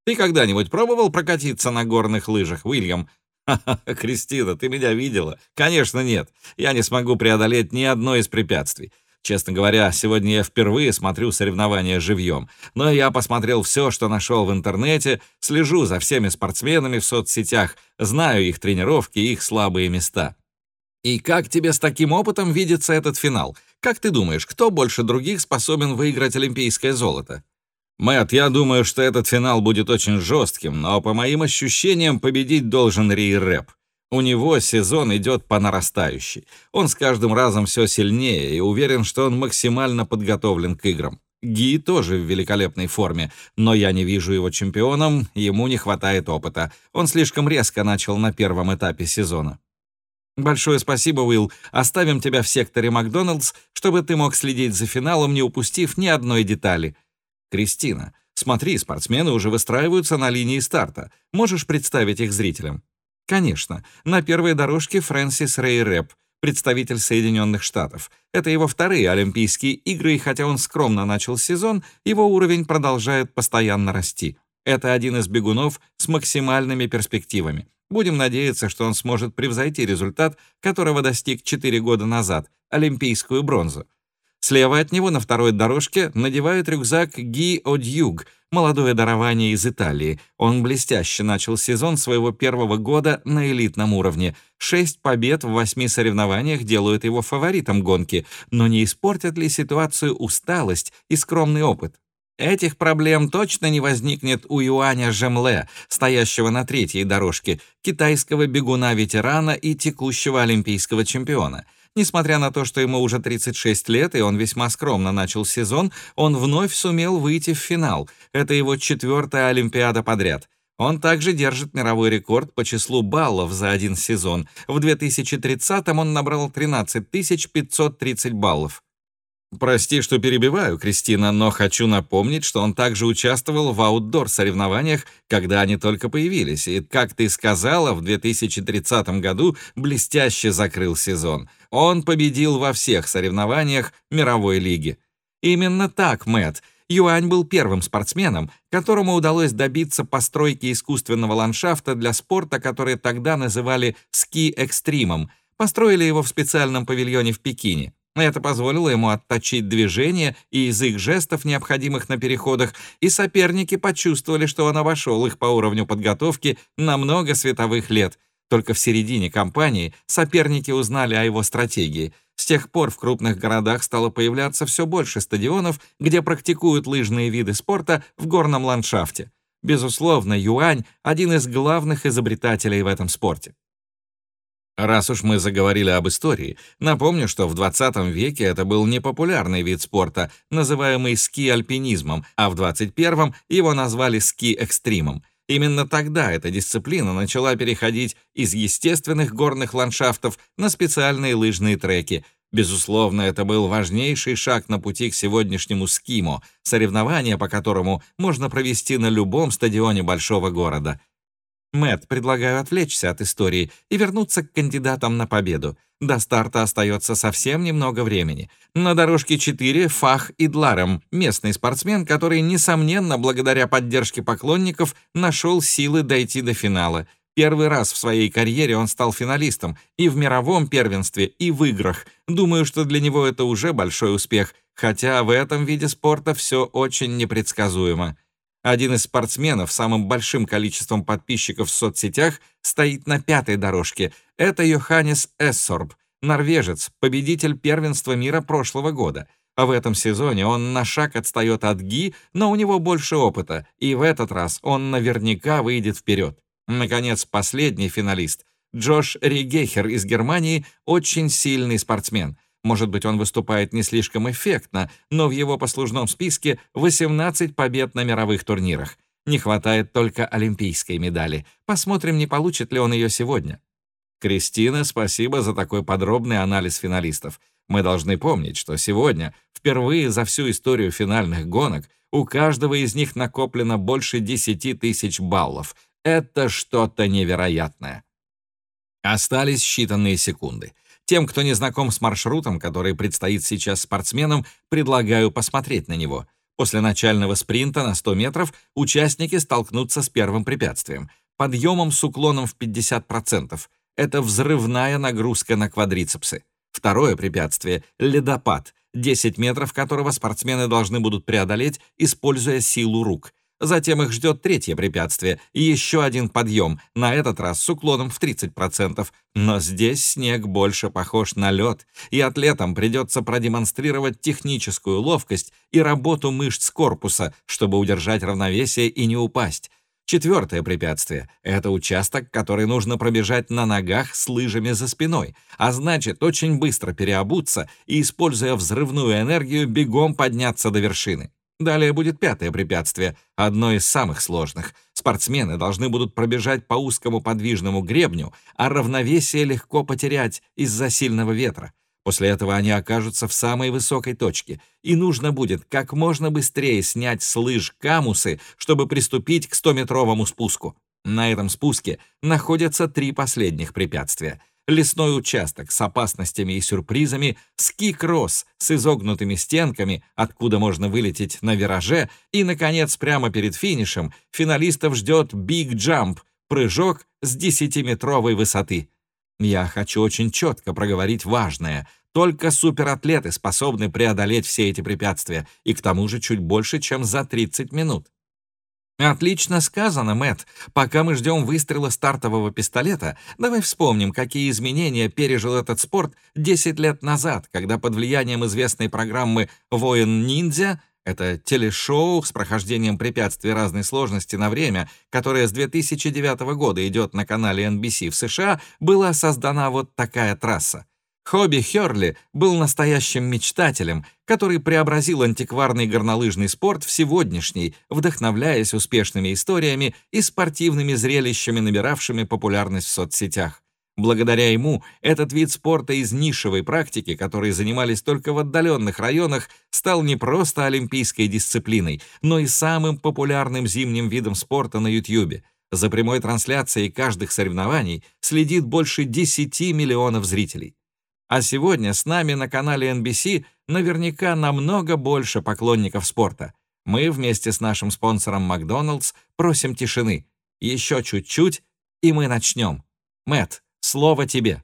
Ты когда-нибудь пробовал прокатиться на горных лыжах, Уильям? «Ха-ха, [laughs] Кристина, ты меня видела?» «Конечно нет. Я не смогу преодолеть ни одно из препятствий. Честно говоря, сегодня я впервые смотрю соревнования живьем. Но я посмотрел все, что нашел в интернете, слежу за всеми спортсменами в соцсетях, знаю их тренировки и их слабые места. И как тебе с таким опытом видится этот финал? Как ты думаешь, кто больше других способен выиграть олимпийское золото? Мэт, я думаю, что этот финал будет очень жестким, но по моим ощущениям победить должен Ри Рэп. У него сезон идет по нарастающей. Он с каждым разом все сильнее и уверен, что он максимально подготовлен к играм. Ги тоже в великолепной форме, но я не вижу его чемпионом, ему не хватает опыта. Он слишком резко начал на первом этапе сезона. Большое спасибо, Уилл. Оставим тебя в секторе Макдоналдс, чтобы ты мог следить за финалом, не упустив ни одной детали. Кристина, смотри, спортсмены уже выстраиваются на линии старта. Можешь представить их зрителям? Конечно. На первой дорожке Фрэнсис Рэй Рэп, представитель Соединенных Штатов. Это его вторые Олимпийские игры, и хотя он скромно начал сезон, его уровень продолжает постоянно расти. Это один из бегунов с максимальными перспективами. Будем надеяться, что он сможет превзойти результат, которого достиг 4 года назад — олимпийскую бронзу. Слева от него на второй дорожке надевает рюкзак Ги Одьюг, молодое дарование из Италии. Он блестяще начал сезон своего первого года на элитном уровне. Шесть побед в восьми соревнованиях делают его фаворитом гонки, но не испортят ли ситуацию усталость и скромный опыт? Этих проблем точно не возникнет у Юаня Жемле, стоящего на третьей дорожке, китайского бегуна-ветерана и текущего олимпийского чемпиона. Несмотря на то, что ему уже 36 лет и он весьма скромно начал сезон, он вновь сумел выйти в финал. Это его четвертая Олимпиада подряд. Он также держит мировой рекорд по числу баллов за один сезон. В 2030-м он набрал 13 530 баллов. Прости, что перебиваю, Кристина, но хочу напомнить, что он также участвовал в аутдор-соревнованиях, когда они только появились, и, как ты сказала, в 2030 году блестяще закрыл сезон. Он победил во всех соревнованиях мировой лиги. Именно так, Мэтт. Юань был первым спортсменом, которому удалось добиться постройки искусственного ландшафта для спорта, который тогда называли ски-экстримом. Построили его в специальном павильоне в Пекине. Это позволило ему отточить движения и язык жестов, необходимых на переходах, и соперники почувствовали, что он обошел их по уровню подготовки на много световых лет. Только в середине кампании соперники узнали о его стратегии. С тех пор в крупных городах стало появляться все больше стадионов, где практикуют лыжные виды спорта в горном ландшафте. Безусловно, Юань — один из главных изобретателей в этом спорте. Раз уж мы заговорили об истории, напомню, что в 20 веке это был непопулярный вид спорта, называемый ски-альпинизмом, а в 21 его назвали ски-экстримом. Именно тогда эта дисциплина начала переходить из естественных горных ландшафтов на специальные лыжные треки. Безусловно, это был важнейший шаг на пути к сегодняшнему скимо, соревнование по которому можно провести на любом стадионе большого города — Мэт, предлагаю отвлечься от истории и вернуться к кандидатам на победу. До старта остается совсем немного времени. На дорожке 4 Фах Идларем, местный спортсмен, который, несомненно, благодаря поддержке поклонников, нашел силы дойти до финала. Первый раз в своей карьере он стал финалистом и в мировом первенстве, и в играх. Думаю, что для него это уже большой успех, хотя в этом виде спорта все очень непредсказуемо. Один из спортсменов с самым большим количеством подписчиков в соцсетях стоит на пятой дорожке. Это Йоханнес Эссорб, норвежец, победитель первенства мира прошлого года. А в этом сезоне он на шаг отстает от Ги, но у него больше опыта, и в этот раз он наверняка выйдет вперед. Наконец, последний финалист. Джош Ригехер из Германии очень сильный спортсмен. Может быть, он выступает не слишком эффектно, но в его послужном списке 18 побед на мировых турнирах. Не хватает только олимпийской медали. Посмотрим, не получит ли он ее сегодня. Кристина, спасибо за такой подробный анализ финалистов. Мы должны помнить, что сегодня, впервые за всю историю финальных гонок, у каждого из них накоплено больше 10 тысяч баллов. Это что-то невероятное. Остались считанные секунды. Тем, кто не знаком с маршрутом, который предстоит сейчас спортсменам, предлагаю посмотреть на него. После начального спринта на 100 метров участники столкнутся с первым препятствием — подъемом с уклоном в 50%. Это взрывная нагрузка на квадрицепсы. Второе препятствие — ледопад, 10 метров которого спортсмены должны будут преодолеть, используя силу рук — Затем их ждет третье препятствие и еще один подъем, на этот раз с уклоном в 30%. Но здесь снег больше похож на лед, и атлетам придется продемонстрировать техническую ловкость и работу мышц корпуса, чтобы удержать равновесие и не упасть. Четвертое препятствие — это участок, который нужно пробежать на ногах с лыжами за спиной, а значит, очень быстро переобуться и, используя взрывную энергию, бегом подняться до вершины. Далее будет пятое препятствие, одно из самых сложных. Спортсмены должны будут пробежать по узкому подвижному гребню, а равновесие легко потерять из-за сильного ветра. После этого они окажутся в самой высокой точке, и нужно будет как можно быстрее снять с лыж камусы, чтобы приступить к 100-метровому спуску. На этом спуске находятся три последних препятствия — лесной участок с опасностями и сюрпризами, ски-кросс с изогнутыми стенками, откуда можно вылететь на вираже, и, наконец, прямо перед финишем финалистов ждет биг-джамп, прыжок с 10-метровой высоты. Я хочу очень четко проговорить важное. Только суператлеты способны преодолеть все эти препятствия, и к тому же чуть больше, чем за 30 минут. Отлично сказано, Мэт. Пока мы ждем выстрела стартового пистолета, давай вспомним, какие изменения пережил этот спорт 10 лет назад, когда под влиянием известной программы «Воин-ниндзя» Это телешоу с прохождением препятствий разной сложности на время, которое с 2009 года идет на канале NBC в США, была создана вот такая трасса. Хобби Хёрли был настоящим мечтателем, который преобразил антикварный горнолыжный спорт в сегодняшний, вдохновляясь успешными историями и спортивными зрелищами, набиравшими популярность в соцсетях. Благодаря ему этот вид спорта из нишевой практики, которой занимались только в отдаленных районах, стал не просто олимпийской дисциплиной, но и самым популярным зимним видом спорта на YouTube. За прямой трансляцией каждых соревнований следит больше 10 миллионов зрителей. А сегодня с нами на канале NBC наверняка намного больше поклонников спорта. Мы вместе с нашим спонсором Макдоналдс просим тишины. Еще чуть-чуть, и мы начнем. Мэт, слово тебе.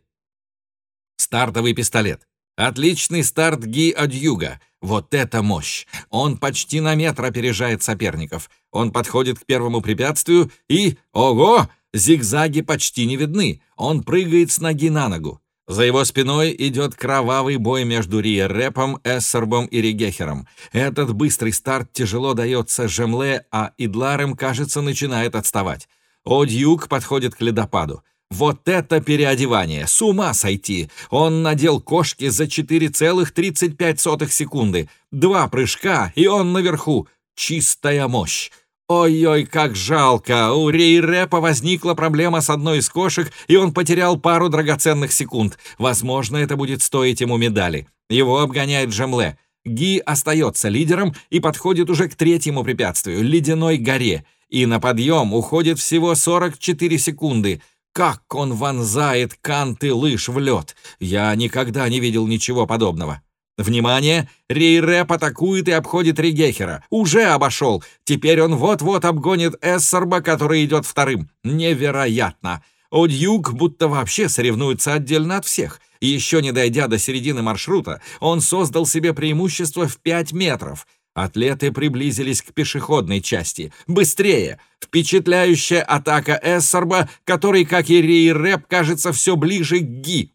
Стартовый пистолет. Отличный старт Ги Адьюга. Вот это мощь! Он почти на метр опережает соперников. Он подходит к первому препятствию и... Ого! Зигзаги почти не видны. Он прыгает с ноги на ногу. За его спиной идет кровавый бой между Рия Рэпом, Эссербом и Ригехером. Этот быстрый старт тяжело дается Жемле, а Идларем, кажется, начинает отставать. Одьюк подходит к ледопаду. Вот это переодевание! С ума сойти! Он надел кошки за 4,35 секунды. Два прыжка, и он наверху. Чистая мощь. Ой-ой, как жалко! У Рейрепа возникла проблема с одной из кошек, и он потерял пару драгоценных секунд. Возможно, это будет стоить ему медали. Его обгоняет Джемле. Ги остается лидером и подходит уже к третьему препятствию — ледяной горе. И на подъем уходит всего 44 секунды. Как он вонзает канты лыж в лед! Я никогда не видел ничего подобного. Внимание! Рейреп атакует и обходит Ригехера. Уже обошел. Теперь он вот-вот обгонит Эссерба, который идет вторым. Невероятно! Одьюг будто вообще соревнуется отдельно от всех. Еще не дойдя до середины маршрута, он создал себе преимущество в 5 метров. Атлеты приблизились к пешеходной части. Быстрее! Впечатляющая атака Эссерба, который, как и Рейреп, кажется все ближе к Ги.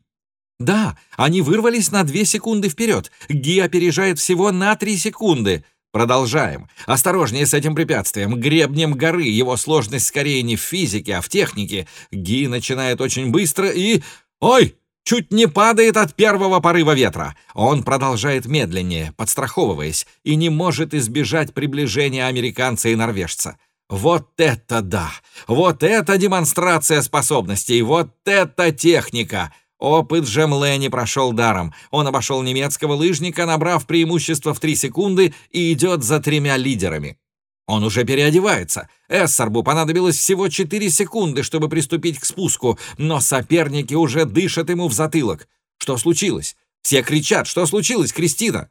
Да, они вырвались на 2 секунды вперед. Ги опережает всего на 3 секунды. Продолжаем. Осторожнее с этим препятствием. Гребнем горы. Его сложность скорее не в физике, а в технике. Ги начинает очень быстро и... Ой! Чуть не падает от первого порыва ветра. Он продолжает медленнее, подстраховываясь, и не может избежать приближения американца и норвежца. Вот это да! Вот это демонстрация способностей! Вот это техника! Опыт Жемле не прошел даром. Он обошел немецкого лыжника, набрав преимущество в 3 секунды и идет за тремя лидерами. Он уже переодевается. Эссарбу понадобилось всего 4 секунды, чтобы приступить к спуску, но соперники уже дышат ему в затылок. Что случилось? Все кричат, что случилось, Кристина?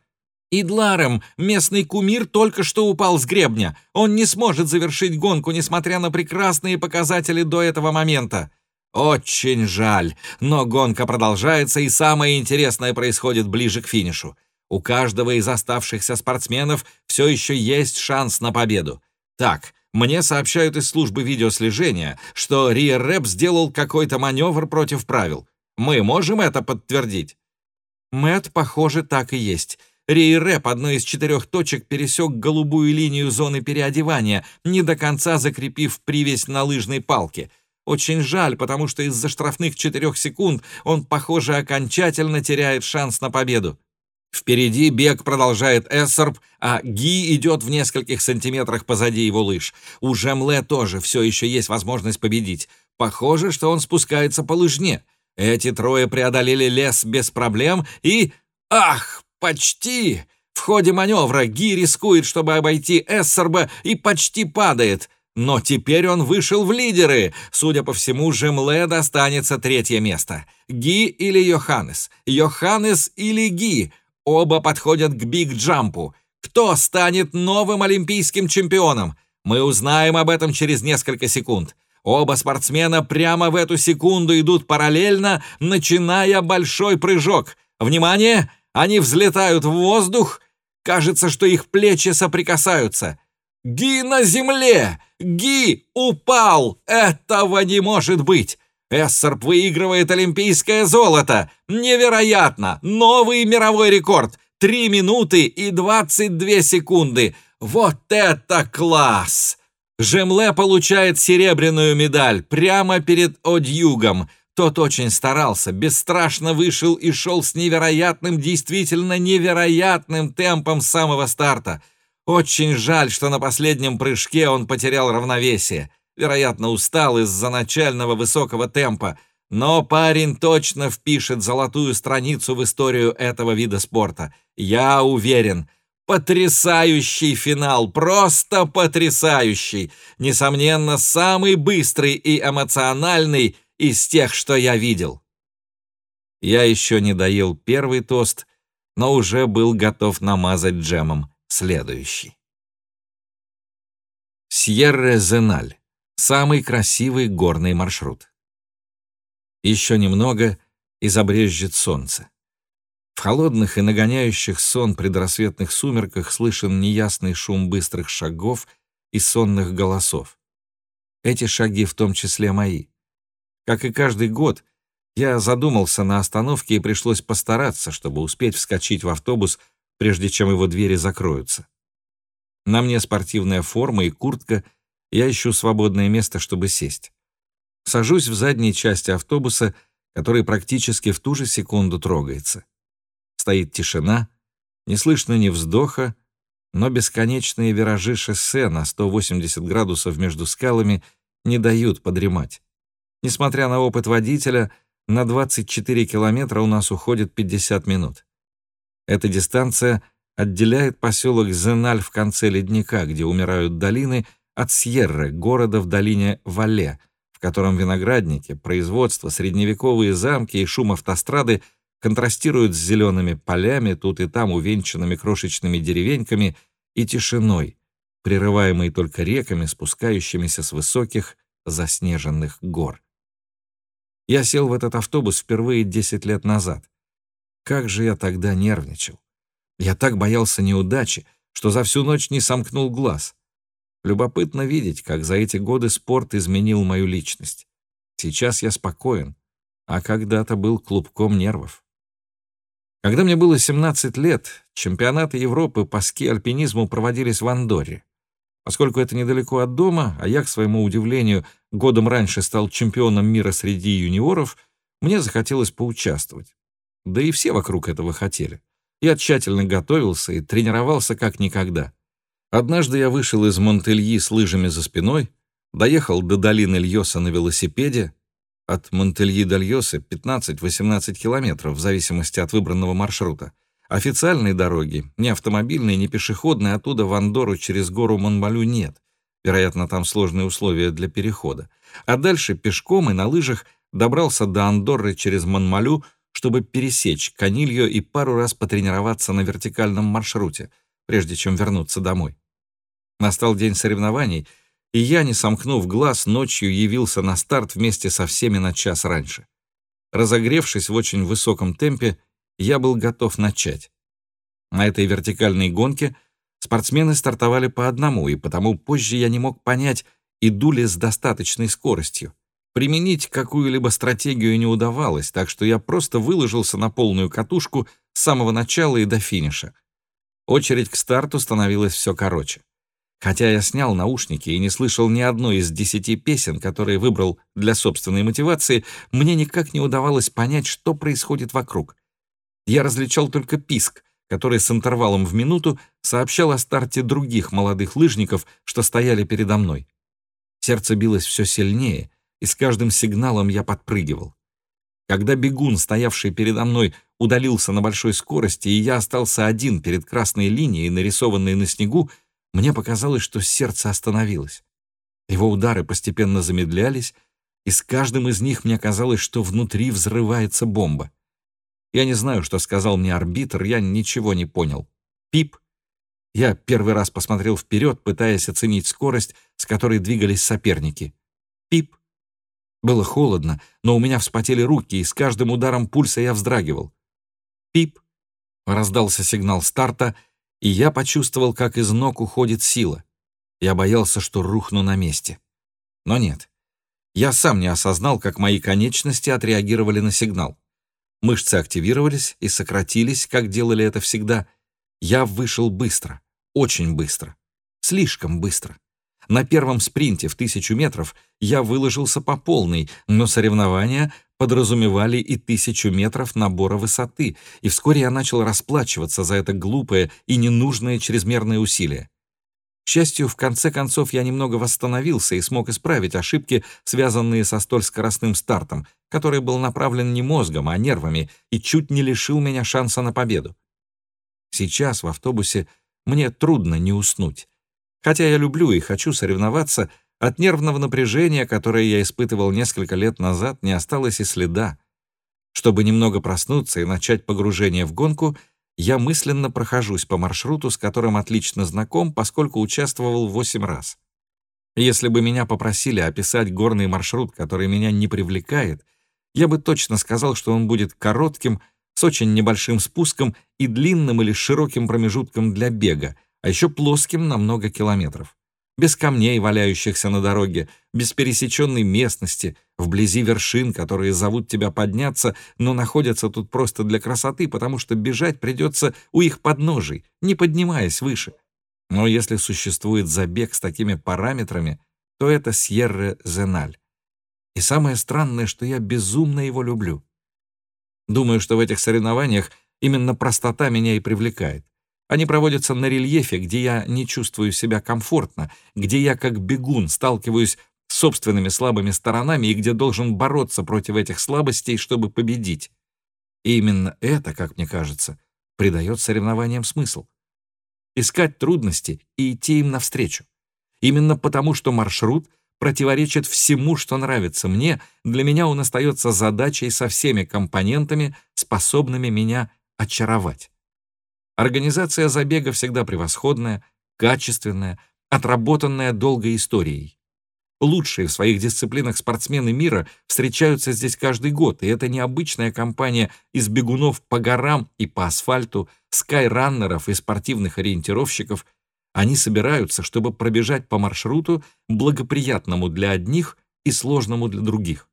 Идларем, местный кумир, только что упал с гребня. Он не сможет завершить гонку, несмотря на прекрасные показатели до этого момента. Очень жаль, но гонка продолжается, и самое интересное происходит ближе к финишу. У каждого из оставшихся спортсменов все еще есть шанс на победу. Так, мне сообщают из службы видеослежения, что Риер Рэп сделал какой-то маневр против правил. Мы можем это подтвердить? Мэт, похоже, так и есть. Риер Рэп одной из четырех точек пересек голубую линию зоны переодевания, не до конца закрепив привязь на лыжной палке — очень жаль, потому что из-за штрафных четырех секунд он, похоже, окончательно теряет шанс на победу. Впереди бег продолжает Эссорб, а Ги идет в нескольких сантиметрах позади его лыж. У Жемле тоже все еще есть возможность победить. Похоже, что он спускается по лыжне. Эти трое преодолели лес без проблем и... Ах, почти! В ходе маневра Ги рискует, чтобы обойти Эссерба, и почти падает. Но теперь он вышел в лидеры. Судя по всему, Жемле достанется третье место. Ги или Йоханнес? Йоханнес или Ги? Оба подходят к биг-джампу. Кто станет новым олимпийским чемпионом? Мы узнаем об этом через несколько секунд. Оба спортсмена прямо в эту секунду идут параллельно, начиная большой прыжок. Внимание! Они взлетают в воздух. Кажется, что их плечи соприкасаются. Ги на земле! Ги упал! Этого не может быть! Эссерп выигрывает олимпийское золото! Невероятно! Новый мировой рекорд! 3 минуты и 22 секунды! Вот это класс! Жемле получает серебряную медаль прямо перед Одьюгом. Тот очень старался, бесстрашно вышел и шел с невероятным, действительно невероятным темпом с самого старта. Очень жаль, что на последнем прыжке он потерял равновесие. Вероятно, устал из-за начального высокого темпа. Но парень точно впишет золотую страницу в историю этого вида спорта. Я уверен — Потрясающий финал, просто потрясающий. Несомненно, самый быстрый и эмоциональный из тех, что я видел. Я еще не доел первый тост, но уже был готов намазать джемом следующий. Сьерра-Зеналь. Самый красивый горный маршрут. Еще немного, и забрежет солнце. В холодных и нагоняющих сон предрассветных сумерках слышен неясный шум быстрых шагов и сонных голосов. Эти шаги в том числе мои. Как и каждый год, я задумался на остановке и пришлось постараться, чтобы успеть вскочить в автобус, прежде чем его двери закроются. На мне спортивная форма и куртка, я ищу свободное место, чтобы сесть. Сажусь в задней части автобуса, который практически в ту же секунду трогается. Стоит тишина, не слышно ни вздоха, но бесконечные виражи шоссе на 180 градусов между скалами не дают подремать. Несмотря на опыт водителя, на 24 километра у нас уходит 50 минут. Эта дистанция отделяет поселок Зеналь в конце ледника, где умирают долины, от Сьерры, города в долине Вале, в котором виноградники, производство, средневековые замки и шум автострады контрастируют с зелеными полями, тут и там увенчанными крошечными деревеньками, и тишиной, прерываемой только реками, спускающимися с высоких заснеженных гор. Я сел в этот автобус впервые 10 лет назад. Как же я тогда нервничал. Я так боялся неудачи, что за всю ночь не сомкнул глаз. Любопытно видеть, как за эти годы спорт изменил мою личность. Сейчас я спокоен, а когда-то был клубком нервов. Когда мне было 17 лет, чемпионаты Европы по ски-альпинизму проводились в Андорре. Поскольку это недалеко от дома, а я, к своему удивлению, годом раньше стал чемпионом мира среди юниоров, мне захотелось поучаствовать. Да и все вокруг этого хотели. Я тщательно готовился и тренировался как никогда. Однажды я вышел из Монтельи с лыжами за спиной, доехал до долины Льоса на велосипеде, от Монтельи до Льоса 15-18 километров, в зависимости от выбранного маршрута. Официальной дороги, ни автомобильной, ни пешеходной, оттуда в Андору через гору Монмалю нет. Вероятно, там сложные условия для перехода. А дальше пешком и на лыжах добрался до Андорры через Монмалю, чтобы пересечь Канильо и пару раз потренироваться на вертикальном маршруте, прежде чем вернуться домой. Настал день соревнований — и я, не сомкнув глаз, ночью явился на старт вместе со всеми на час раньше. Разогревшись в очень высоком темпе, я был готов начать. На этой вертикальной гонке спортсмены стартовали по одному, и потому позже я не мог понять, иду ли с достаточной скоростью. Применить какую-либо стратегию не удавалось, так что я просто выложился на полную катушку с самого начала и до финиша. Очередь к старту становилась все короче. Хотя я снял наушники и не слышал ни одной из десяти песен, которые выбрал для собственной мотивации, мне никак не удавалось понять, что происходит вокруг. Я различал только писк, который с интервалом в минуту сообщал о старте других молодых лыжников, что стояли передо мной. Сердце билось все сильнее, и с каждым сигналом я подпрыгивал. Когда бегун, стоявший передо мной, удалился на большой скорости, и я остался один перед красной линией, нарисованной на снегу, мне показалось, что сердце остановилось. Его удары постепенно замедлялись, и с каждым из них мне казалось, что внутри взрывается бомба. Я не знаю, что сказал мне арбитр, я ничего не понял. Пип. Я первый раз посмотрел вперед, пытаясь оценить скорость, с которой двигались соперники. Пип. Было холодно, но у меня вспотели руки, и с каждым ударом пульса я вздрагивал. Пип. Раздался сигнал старта, и я почувствовал, как из ног уходит сила. Я боялся, что рухну на месте. Но нет. Я сам не осознал, как мои конечности отреагировали на сигнал. Мышцы активировались и сократились, как делали это всегда. Я вышел быстро, очень быстро, слишком быстро. На первом спринте в тысячу метров я выложился по полной, но соревнования подразумевали и тысячу метров набора высоты, и вскоре я начал расплачиваться за это глупое и ненужное чрезмерное усилие. К счастью, в конце концов я немного восстановился и смог исправить ошибки, связанные со столь скоростным стартом, который был направлен не мозгом, а нервами и чуть не лишил меня шанса на победу. Сейчас в автобусе мне трудно не уснуть. Хотя я люблю и хочу соревноваться, от нервного напряжения, которое я испытывал несколько лет назад, не осталось и следа. Чтобы немного проснуться и начать погружение в гонку — я мысленно прохожусь по маршруту, с которым отлично знаком, поскольку участвовал восемь раз. Если бы меня попросили описать горный маршрут, который меня не привлекает, я бы точно сказал, что он будет коротким, с очень небольшим спуском и длинным или широким промежутком для бега, а еще плоским на много километров без камней, валяющихся на дороге, без пересеченной местности, вблизи вершин, которые зовут тебя подняться, но находятся тут просто для красоты, потому что бежать придется у их подножий, не поднимаясь выше. Но если существует забег с такими параметрами, то это Сьерре-Зеналь. И самое странное, что я безумно его люблю. Думаю, что в этих соревнованиях именно простота меня и привлекает. Они проводятся на рельефе, где я не чувствую себя комфортно, где я как бегун сталкиваюсь с собственными слабыми сторонами и где должен бороться против этих слабостей, чтобы победить. И именно это, как мне кажется, придает соревнованиям смысл. Искать трудности и идти им навстречу. Именно потому, что маршрут противоречит всему, что нравится мне, для меня он остается задачей со всеми компонентами, способными меня очаровать. Организация забега всегда превосходная, качественная, отработанная долгой историей. Лучшие в своих дисциплинах спортсмены мира встречаются здесь каждый год, и это необычная компания из бегунов по горам и по асфальту, скайраннеров и спортивных ориентировщиков. Они собираются, чтобы пробежать по маршруту, благоприятному для одних и сложному для других.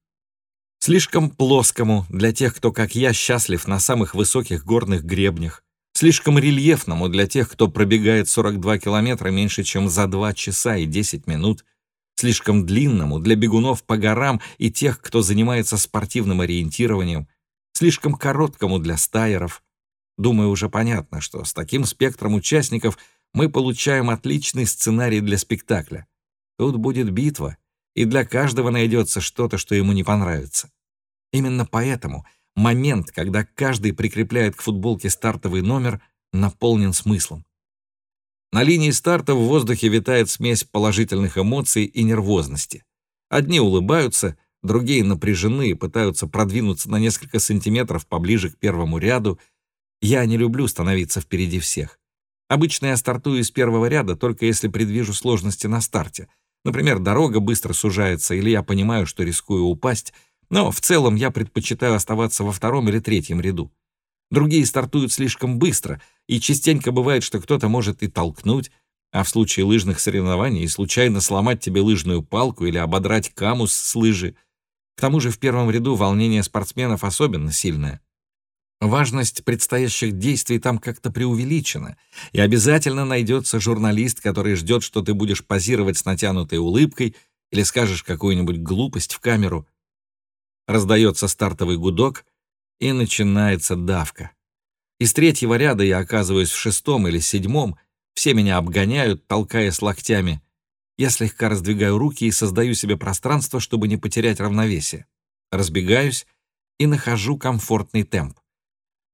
Слишком плоскому для тех, кто, как я, счастлив на самых высоких горных гребнях, слишком рельефному для тех, кто пробегает 42 километра меньше, чем за 2 часа и 10 минут, слишком длинному для бегунов по горам и тех, кто занимается спортивным ориентированием, слишком короткому для стайеров. Думаю, уже понятно, что с таким спектром участников мы получаем отличный сценарий для спектакля. Тут будет битва, и для каждого найдется что-то, что ему не понравится. Именно поэтому — момент, когда каждый прикрепляет к футболке стартовый номер, наполнен смыслом. На линии старта в воздухе витает смесь положительных эмоций и нервозности. Одни улыбаются, другие напряжены и пытаются продвинуться на несколько сантиметров поближе к первому ряду. Я не люблю становиться впереди всех. Обычно я стартую из первого ряда, только если предвижу сложности на старте. Например, дорога быстро сужается, или я понимаю, что рискую упасть — но в целом я предпочитаю оставаться во втором или третьем ряду. Другие стартуют слишком быстро, и частенько бывает, что кто-то может и толкнуть, а в случае лыжных соревнований случайно сломать тебе лыжную палку или ободрать камус с лыжи. К тому же в первом ряду волнение спортсменов особенно сильное. Важность предстоящих действий там как-то преувеличена, и обязательно найдется журналист, который ждет, что ты будешь позировать с натянутой улыбкой или скажешь какую-нибудь глупость в камеру — раздается стартовый гудок, и начинается давка. Из третьего ряда я оказываюсь в шестом или седьмом, все меня обгоняют, толкая с локтями. Я слегка раздвигаю руки и создаю себе пространство, чтобы не потерять равновесие. Разбегаюсь и нахожу комфортный темп.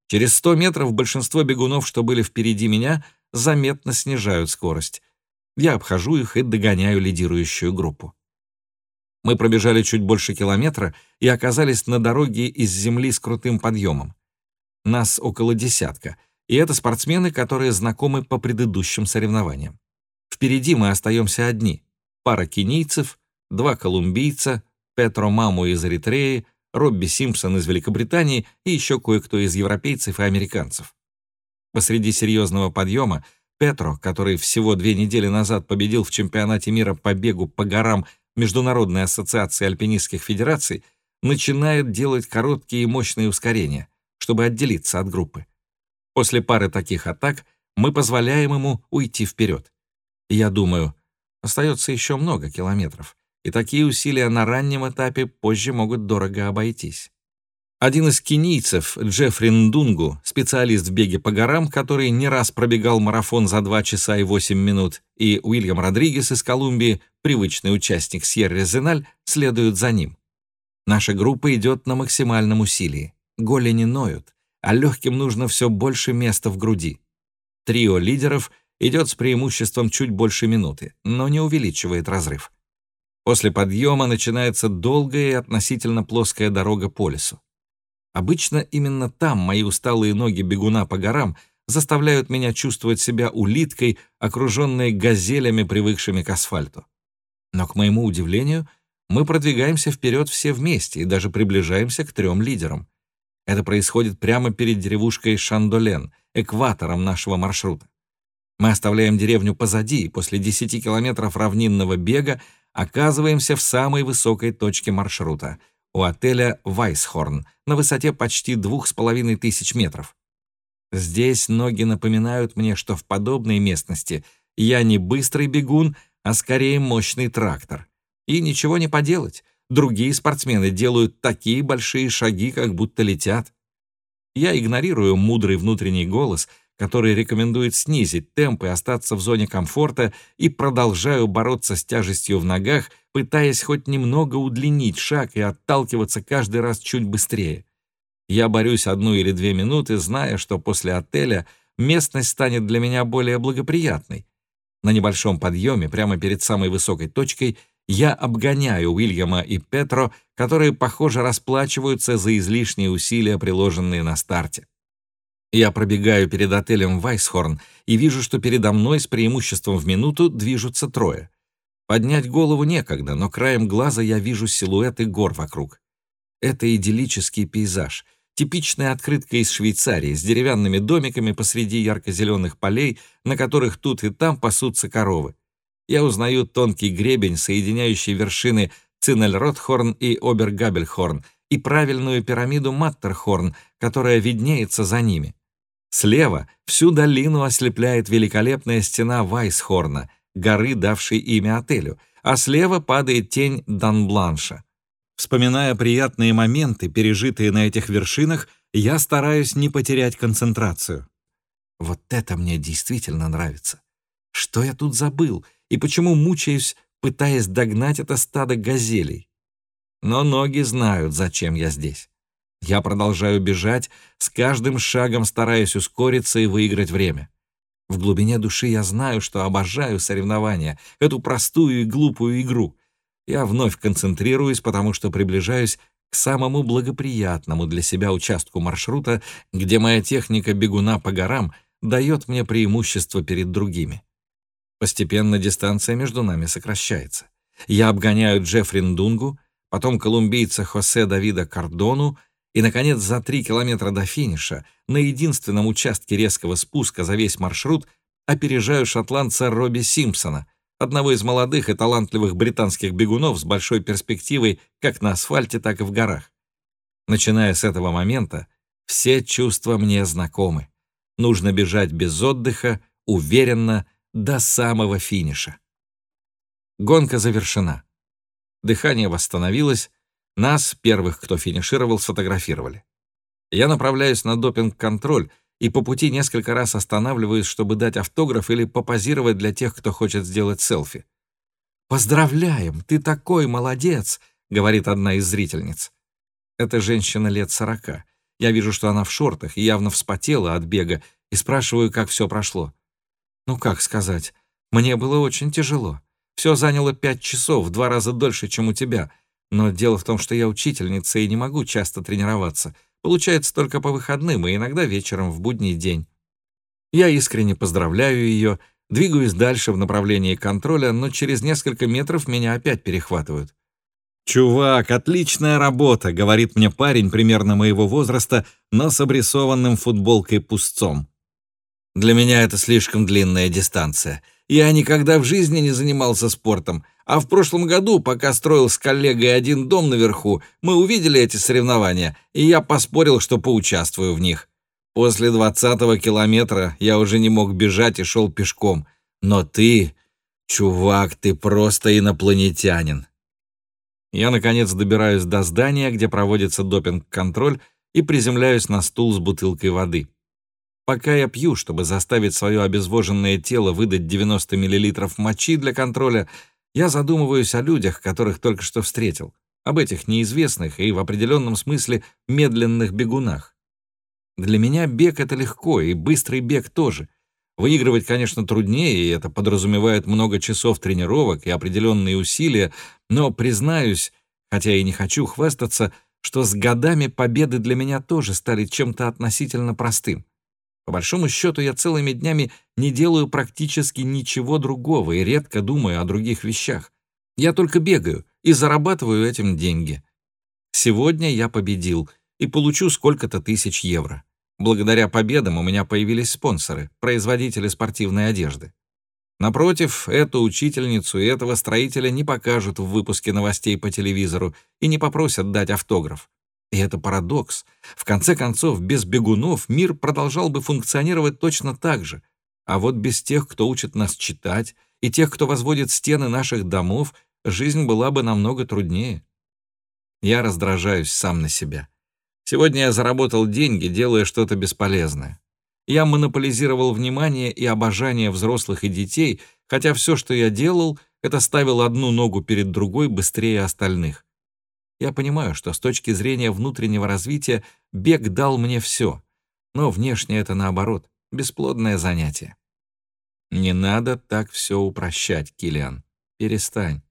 Через 100 метров большинство бегунов, что были впереди меня, заметно снижают скорость. Я обхожу их и догоняю лидирующую группу. Мы пробежали чуть больше километра и оказались на дороге из земли с крутым подъемом. Нас около десятка, и это спортсмены, которые знакомы по предыдущим соревнованиям. Впереди мы остаемся одни. Пара кенийцев, два колумбийца, Петро Маму из Эритреи, Робби Симпсон из Великобритании и еще кое-кто из европейцев и американцев. Посреди серьезного подъема Петро, который всего две недели назад победил в чемпионате мира по бегу по горам Международной ассоциации альпинистских федераций, начинает делать короткие и мощные ускорения — чтобы отделиться от группы. После пары таких атак мы позволяем ему уйти вперед. я думаю, остается еще много километров, и такие усилия на раннем этапе позже могут дорого обойтись. Один из кенийцев, Джеффри Ндунгу, специалист в беге по горам, который не раз пробегал марафон за 2 часа и 8 минут, и Уильям Родригес из Колумбии, привычный участник Сьерра Зеналь, следуют за ним. Наша группа идет на максимальном усилии голени ноют, а легким нужно все больше места в груди. Трио лидеров идет с преимуществом чуть больше минуты, но не увеличивает разрыв. После подъема начинается долгая и относительно плоская дорога по лесу. Обычно именно там мои усталые ноги бегуна по горам заставляют меня чувствовать себя улиткой, окруженной газелями, привыкшими к асфальту. Но, к моему удивлению, мы продвигаемся вперед все вместе и даже приближаемся к трем лидерам. Это происходит прямо перед деревушкой Шандолен, экватором нашего маршрута. Мы оставляем деревню позади и после 10 километров равнинного бега оказываемся в самой высокой точке маршрута, у отеля «Вайсхорн» на высоте почти двух с половиной тысяч метров. Здесь ноги напоминают мне, что в подобной местности я не быстрый бегун, а скорее мощный трактор. И ничего не поделать. Другие спортсмены делают такие большие шаги, как будто летят. Я игнорирую мудрый внутренний голос, который рекомендует снизить темп и остаться в зоне комфорта, и продолжаю бороться с тяжестью в ногах, пытаясь хоть немного удлинить шаг и отталкиваться каждый раз чуть быстрее. Я борюсь одну или две минуты, зная, что после отеля местность станет для меня более благоприятной. На небольшом подъеме, прямо перед самой высокой точкой, я обгоняю Уильяма и Петро, которые, похоже, расплачиваются за излишние усилия, приложенные на старте. Я пробегаю перед отелем Вайсхорн и вижу, что передо мной с преимуществом в минуту движутся трое. Поднять голову некогда, но краем глаза я вижу силуэты гор вокруг. Это идиллический пейзаж, типичная открытка из Швейцарии с деревянными домиками посреди ярко-зеленых полей, на которых тут и там пасутся коровы я узнаю тонкий гребень, соединяющий вершины Цинельротхорн и Обергабельхорн, и правильную пирамиду Маттерхорн, которая виднеется за ними. Слева всю долину ослепляет великолепная стена Вайсхорна, горы, давшей имя отелю, а слева падает тень Данбланша. Вспоминая приятные моменты, пережитые на этих вершинах, я стараюсь не потерять концентрацию. Вот это мне действительно нравится. Что я тут забыл? и почему мучаюсь, пытаясь догнать это стадо газелей. Но ноги знают, зачем я здесь. Я продолжаю бежать, с каждым шагом стараясь ускориться и выиграть время. В глубине души я знаю, что обожаю соревнования, эту простую и глупую игру. Я вновь концентрируюсь, потому что приближаюсь к самому благоприятному для себя участку маршрута, где моя техника бегуна по горам дает мне преимущество перед другими. Постепенно дистанция между нами сокращается. Я обгоняю Джеффри Ндунгу, потом колумбийца Хосе Давида Кардону и, наконец, за три километра до финиша на единственном участке резкого спуска за весь маршрут опережаю шотландца Робби Симпсона, одного из молодых и талантливых британских бегунов с большой перспективой как на асфальте, так и в горах. Начиная с этого момента, все чувства мне знакомы. Нужно бежать без отдыха, уверенно, до самого финиша. Гонка завершена. Дыхание восстановилось, нас, первых, кто финишировал, сфотографировали. Я направляюсь на допинг-контроль и по пути несколько раз останавливаюсь, чтобы дать автограф или попозировать для тех, кто хочет сделать селфи. «Поздравляем! Ты такой молодец!» — говорит одна из зрительниц. Это женщина лет сорока. Я вижу, что она в шортах и явно вспотела от бега, и спрашиваю, как все прошло. Ну, как сказать, мне было очень тяжело. Все заняло пять часов, в два раза дольше, чем у тебя. Но дело в том, что я учительница и не могу часто тренироваться. Получается только по выходным и иногда вечером в будний день. Я искренне поздравляю ее, двигаюсь дальше в направлении контроля, но через несколько метров меня опять перехватывают. «Чувак, отличная работа», — говорит мне парень примерно моего возраста, но с обрисованным футболкой пустцом. Для меня это слишком длинная дистанция. Я никогда в жизни не занимался спортом, а в прошлом году, пока строил с коллегой один дом наверху, мы увидели эти соревнования, и я поспорил, что поучаствую в них. После двадцатого километра я уже не мог бежать и шел пешком. Но ты, чувак, ты просто инопланетянин. Я, наконец, добираюсь до здания, где проводится допинг-контроль, и приземляюсь на стул с бутылкой воды. Пока я пью, чтобы заставить свое обезвоженное тело выдать 90 мл мочи для контроля, я задумываюсь о людях, которых только что встретил, об этих неизвестных и в определенном смысле медленных бегунах. Для меня бег — это легко, и быстрый бег тоже. Выигрывать, конечно, труднее, и это подразумевает много часов тренировок и определенные усилия, но, признаюсь, хотя и не хочу хвастаться, что с годами победы для меня тоже стали чем-то относительно простым. По большому счету, я целыми днями не делаю практически ничего другого и редко думаю о других вещах. Я только бегаю и зарабатываю этим деньги. Сегодня я победил и получу сколько-то тысяч евро. Благодаря победам у меня появились спонсоры, производители спортивной одежды. Напротив, эту учительницу и этого строителя не покажут в выпуске новостей по телевизору и не попросят дать автограф. И это парадокс. В конце концов, без бегунов мир продолжал бы функционировать точно так же. А вот без тех, кто учит нас читать, и тех, кто возводит стены наших домов, жизнь была бы намного труднее. Я раздражаюсь сам на себя. Сегодня я заработал деньги, делая что-то бесполезное. Я монополизировал внимание и обожание взрослых и детей, хотя все, что я делал, это ставил одну ногу перед другой быстрее остальных. Я понимаю, что с точки зрения внутреннего развития бег дал мне все, но внешне это наоборот, бесплодное занятие. Не надо так все упрощать, Килиан. Перестань.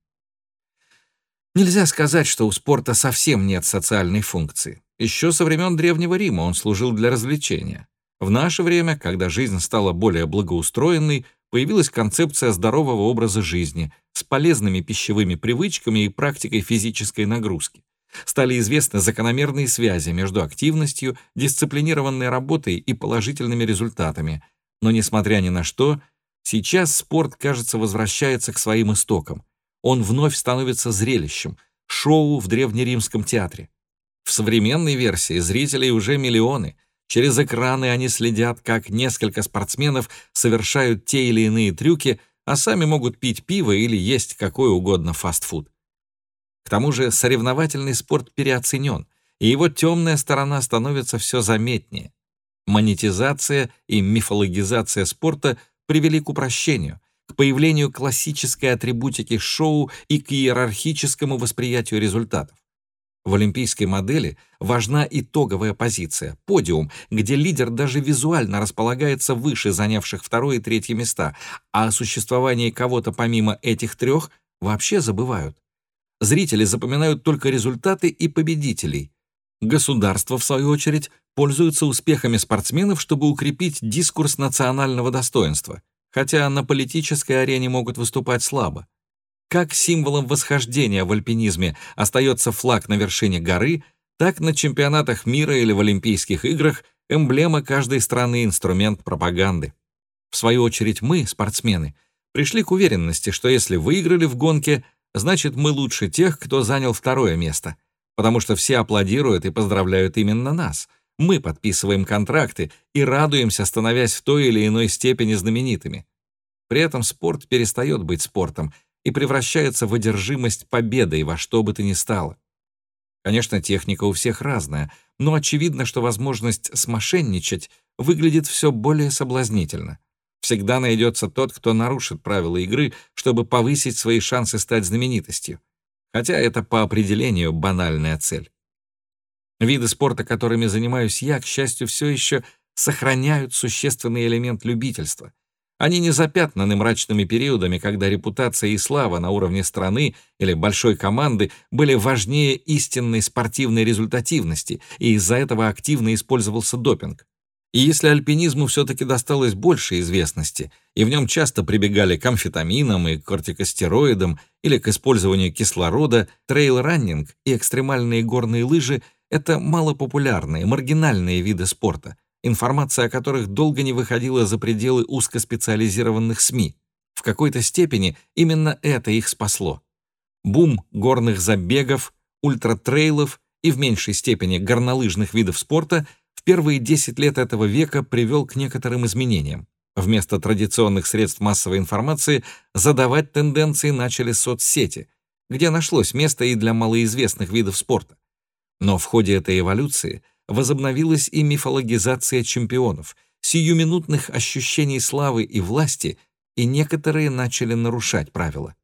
Нельзя сказать, что у спорта совсем нет социальной функции. Еще со времен Древнего Рима он служил для развлечения. В наше время, когда жизнь стала более благоустроенной, появилась концепция здорового образа жизни с полезными пищевыми привычками и практикой физической нагрузки. Стали известны закономерные связи между активностью, дисциплинированной работой и положительными результатами. Но, несмотря ни на что, сейчас спорт, кажется, возвращается к своим истокам. Он вновь становится зрелищем, шоу в древнеримском театре. В современной версии зрителей уже миллионы. Через экраны они следят, как несколько спортсменов совершают те или иные трюки, а сами могут пить пиво или есть какой угодно фастфуд. К тому же соревновательный спорт переоценен, и его темная сторона становится все заметнее. Монетизация и мифологизация спорта привели к упрощению, к появлению классической атрибутики шоу и к иерархическому восприятию результатов. В олимпийской модели важна итоговая позиция, подиум, где лидер даже визуально располагается выше занявших второе и третье места, а о существовании кого-то помимо этих трех вообще забывают. Зрители запоминают только результаты и победителей. Государство, в свою очередь, пользуется успехами спортсменов, чтобы укрепить дискурс национального достоинства, хотя на политической арене могут выступать слабо. Как символом восхождения в альпинизме остается флаг на вершине горы, так на чемпионатах мира или в Олимпийских играх эмблема каждой страны — инструмент пропаганды. В свою очередь мы, спортсмены, пришли к уверенности, что если выиграли в гонке, значит мы лучше тех, кто занял второе место, потому что все аплодируют и поздравляют именно нас. Мы подписываем контракты и радуемся, становясь в той или иной степени знаменитыми. При этом спорт перестает быть спортом — и превращается в одержимость победой во что бы то ни стало. Конечно, техника у всех разная, но очевидно, что возможность смошенничать выглядит все более соблазнительно. Всегда найдется тот, кто нарушит правила игры, чтобы повысить свои шансы стать знаменитостью. Хотя это по определению банальная цель. Виды спорта, которыми занимаюсь я, к счастью, все еще сохраняют существенный элемент любительства. Они не запятнаны мрачными периодами, когда репутация и слава на уровне страны или большой команды были важнее истинной спортивной результативности, и из-за этого активно использовался допинг. И если альпинизму все-таки досталось больше известности, и в нем часто прибегали к амфетаминам и кортикостероидам или к использованию кислорода, трейл-раннинг и экстремальные горные лыжи — это малопопулярные, маргинальные виды спорта, информация о которых долго не выходила за пределы узкоспециализированных СМИ. В какой-то степени именно это их спасло. Бум горных забегов, ультратрейлов и в меньшей степени горнолыжных видов спорта — первые 10 лет этого века привел к некоторым изменениям. Вместо традиционных средств массовой информации задавать тенденции начали соцсети, где нашлось место и для малоизвестных видов спорта. Но в ходе этой эволюции возобновилась и мифологизация чемпионов, сиюминутных ощущений славы и власти, и некоторые начали нарушать правила.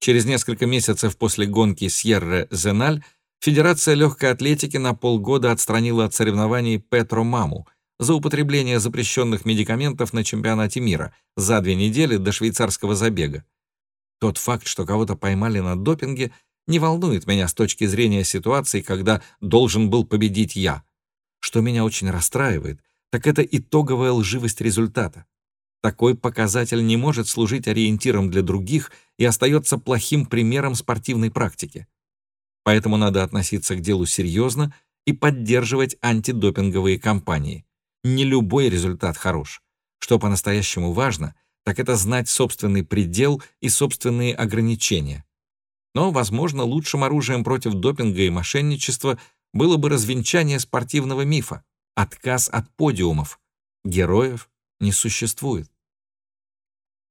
Через несколько месяцев после гонки Сьерра-Зеналь Федерация легкой атлетики на полгода отстранила от соревнований Петро Маму за употребление запрещенных медикаментов на чемпионате мира за две недели до швейцарского забега. Тот факт, что кого-то поймали на допинге, не волнует меня с точки зрения ситуации, когда должен был победить я. Что меня очень расстраивает, так это итоговая лживость результата. Такой показатель не может служить ориентиром для других и остается плохим примером спортивной практики. Поэтому надо относиться к делу серьезно и поддерживать антидопинговые кампании. Не любой результат хорош. Что по-настоящему важно, так это знать собственный предел и собственные ограничения. Но, возможно, лучшим оружием против допинга и мошенничества было бы развенчание спортивного мифа, отказ от подиумов. Героев не существует.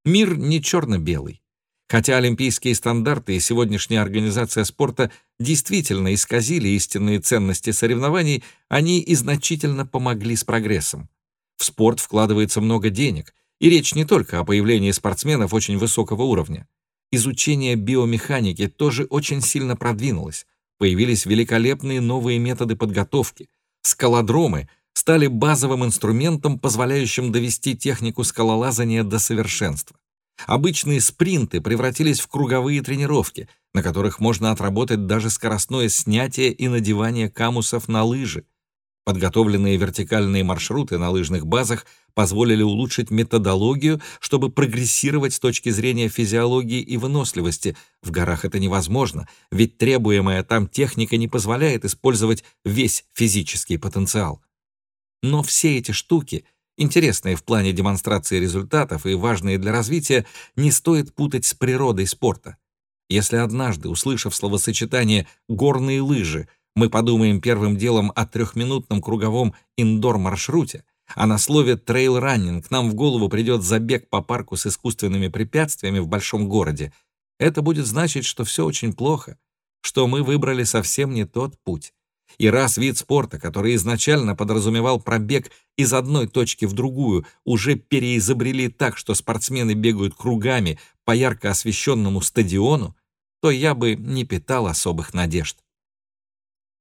Мир не черно-белый. Хотя олимпийские стандарты и сегодняшняя организация спорта действительно исказили истинные ценности соревнований, они и значительно помогли с прогрессом. В спорт вкладывается много денег, и речь не только о появлении спортсменов очень высокого уровня. Изучение биомеханики тоже очень сильно продвинулось. Появились великолепные новые методы подготовки. Скалодромы стали базовым инструментом, позволяющим довести технику скалолазания до совершенства. Обычные спринты превратились в круговые тренировки, на которых можно отработать даже скоростное снятие и надевание камусов на лыжи. Подготовленные вертикальные маршруты на лыжных базах позволили улучшить методологию, чтобы прогрессировать с точки зрения физиологии и выносливости. В горах это невозможно, ведь требуемая там техника не позволяет использовать весь физический потенциал. Но все эти штуки — интересные в плане демонстрации результатов и важные для развития, не стоит путать с природой спорта. Если однажды, услышав словосочетание «горные лыжи», мы подумаем первым делом о трехминутном круговом indoor -маршруте, а на слове «трейл-раннинг» нам в голову придет забег по парку с искусственными препятствиями в большом городе, это будет значить, что все очень плохо, что мы выбрали совсем не тот путь. И раз вид спорта, который изначально подразумевал пробег из одной точки в другую, уже переизобрели так, что спортсмены бегают кругами по ярко освещенному стадиону, то я бы не питал особых надежд.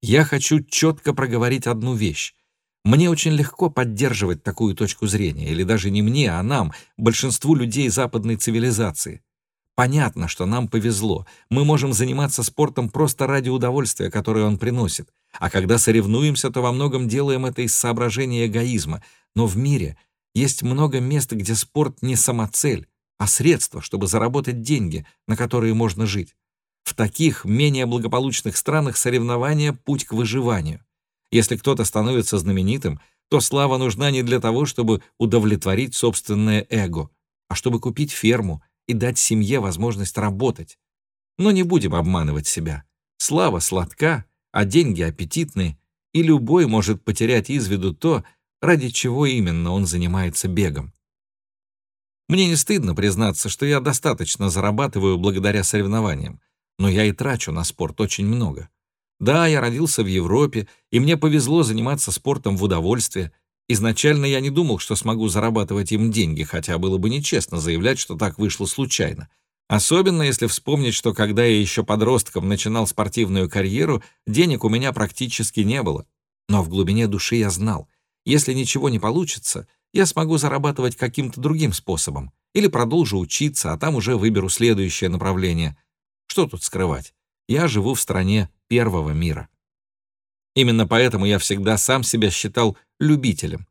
Я хочу четко проговорить одну вещь. Мне очень легко поддерживать такую точку зрения, или даже не мне, а нам, большинству людей западной цивилизации. Понятно, что нам повезло. Мы можем заниматься спортом просто ради удовольствия, которое он приносит. А когда соревнуемся, то во многом делаем это из соображения эгоизма. Но в мире есть много мест, где спорт не самоцель, а средство, чтобы заработать деньги, на которые можно жить. В таких, менее благополучных странах соревнования — путь к выживанию. Если кто-то становится знаменитым, то слава нужна не для того, чтобы удовлетворить собственное эго, а чтобы купить ферму, и дать семье возможность работать. Но не будем обманывать себя. Слава сладка, а деньги аппетитны, и любой может потерять из виду то, ради чего именно он занимается бегом. Мне не стыдно признаться, что я достаточно зарабатываю благодаря соревнованиям, но я и трачу на спорт очень много. Да, я родился в Европе, и мне повезло заниматься спортом в удовольствие, Изначально я не думал, что смогу зарабатывать им деньги, хотя было бы нечестно заявлять, что так вышло случайно. Особенно если вспомнить, что когда я еще подростком начинал спортивную карьеру, денег у меня практически не было. Но в глубине души я знал, если ничего не получится, я смогу зарабатывать каким-то другим способом. Или продолжу учиться, а там уже выберу следующее направление. Что тут скрывать? Я живу в стране первого мира. Именно поэтому я всегда сам себя считал любителем.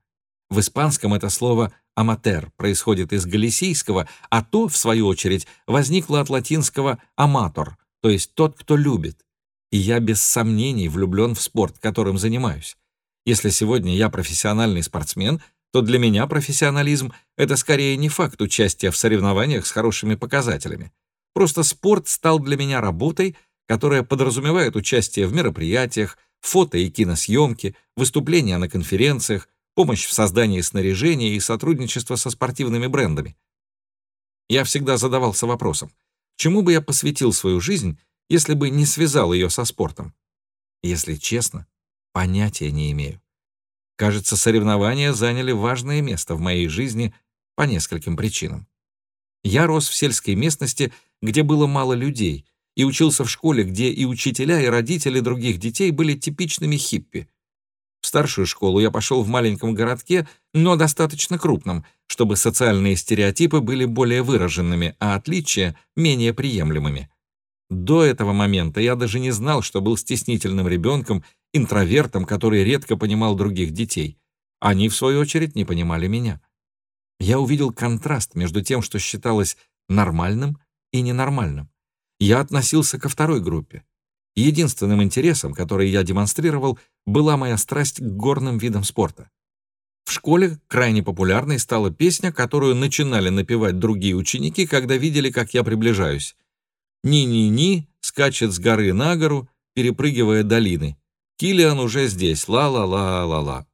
В испанском это слово «аматер» происходит из галисийского, а то, в свою очередь, возникло от латинского «аматор», то есть «тот, кто любит». И я без сомнений влюблен в спорт, которым занимаюсь. Если сегодня я профессиональный спортсмен, то для меня профессионализм — это скорее не факт участия в соревнованиях с хорошими показателями. Просто спорт стал для меня работой, которая подразумевает участие в мероприятиях, фото и киносъемки, выступления на конференциях, помощь в создании снаряжения и сотрудничество со спортивными брендами. Я всегда задавался вопросом, чему бы я посвятил свою жизнь, если бы не связал ее со спортом? Если честно, понятия не имею. Кажется, соревнования заняли важное место в моей жизни по нескольким причинам. Я рос в сельской местности, где было мало людей — и учился в школе, где и учителя, и родители других детей были типичными хиппи. В старшую школу я пошел в маленьком городке, но достаточно крупном, чтобы социальные стереотипы были более выраженными, а отличия — менее приемлемыми. До этого момента я даже не знал, что был стеснительным ребенком, интровертом, который редко понимал других детей. Они, в свою очередь, не понимали меня. Я увидел контраст между тем, что считалось нормальным и ненормальным я относился ко второй группе. Единственным интересом, который я демонстрировал, была моя страсть к горным видам спорта. В школе крайне популярной стала песня, которую начинали напевать другие ученики, когда видели, как я приближаюсь. «Ни-ни-ни» скачет с горы на гору, перепрыгивая долины. Килиан уже здесь, ла-ла-ла-ла-ла.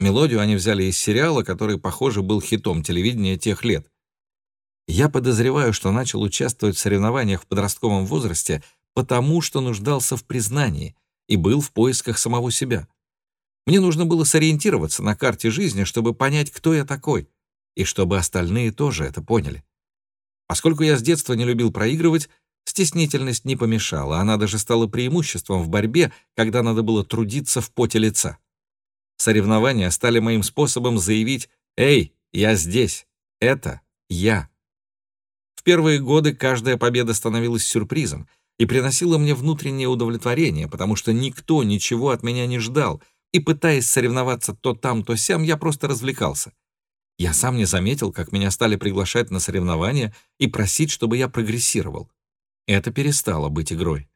Мелодию они взяли из сериала, который, похоже, был хитом телевидения тех лет. Я подозреваю, что начал участвовать в соревнованиях в подростковом возрасте потому, что нуждался в признании и был в поисках самого себя. Мне нужно было сориентироваться на карте жизни, чтобы понять, кто я такой, и чтобы остальные тоже это поняли. Поскольку я с детства не любил проигрывать, стеснительность не помешала, она даже стала преимуществом в борьбе, когда надо было трудиться в поте лица. Соревнования стали моим способом заявить «Эй, я здесь, это я» первые годы каждая победа становилась сюрпризом и приносила мне внутреннее удовлетворение, потому что никто ничего от меня не ждал, и, пытаясь соревноваться то там, то сям, я просто развлекался. Я сам не заметил, как меня стали приглашать на соревнования и просить, чтобы я прогрессировал. Это перестало быть игрой.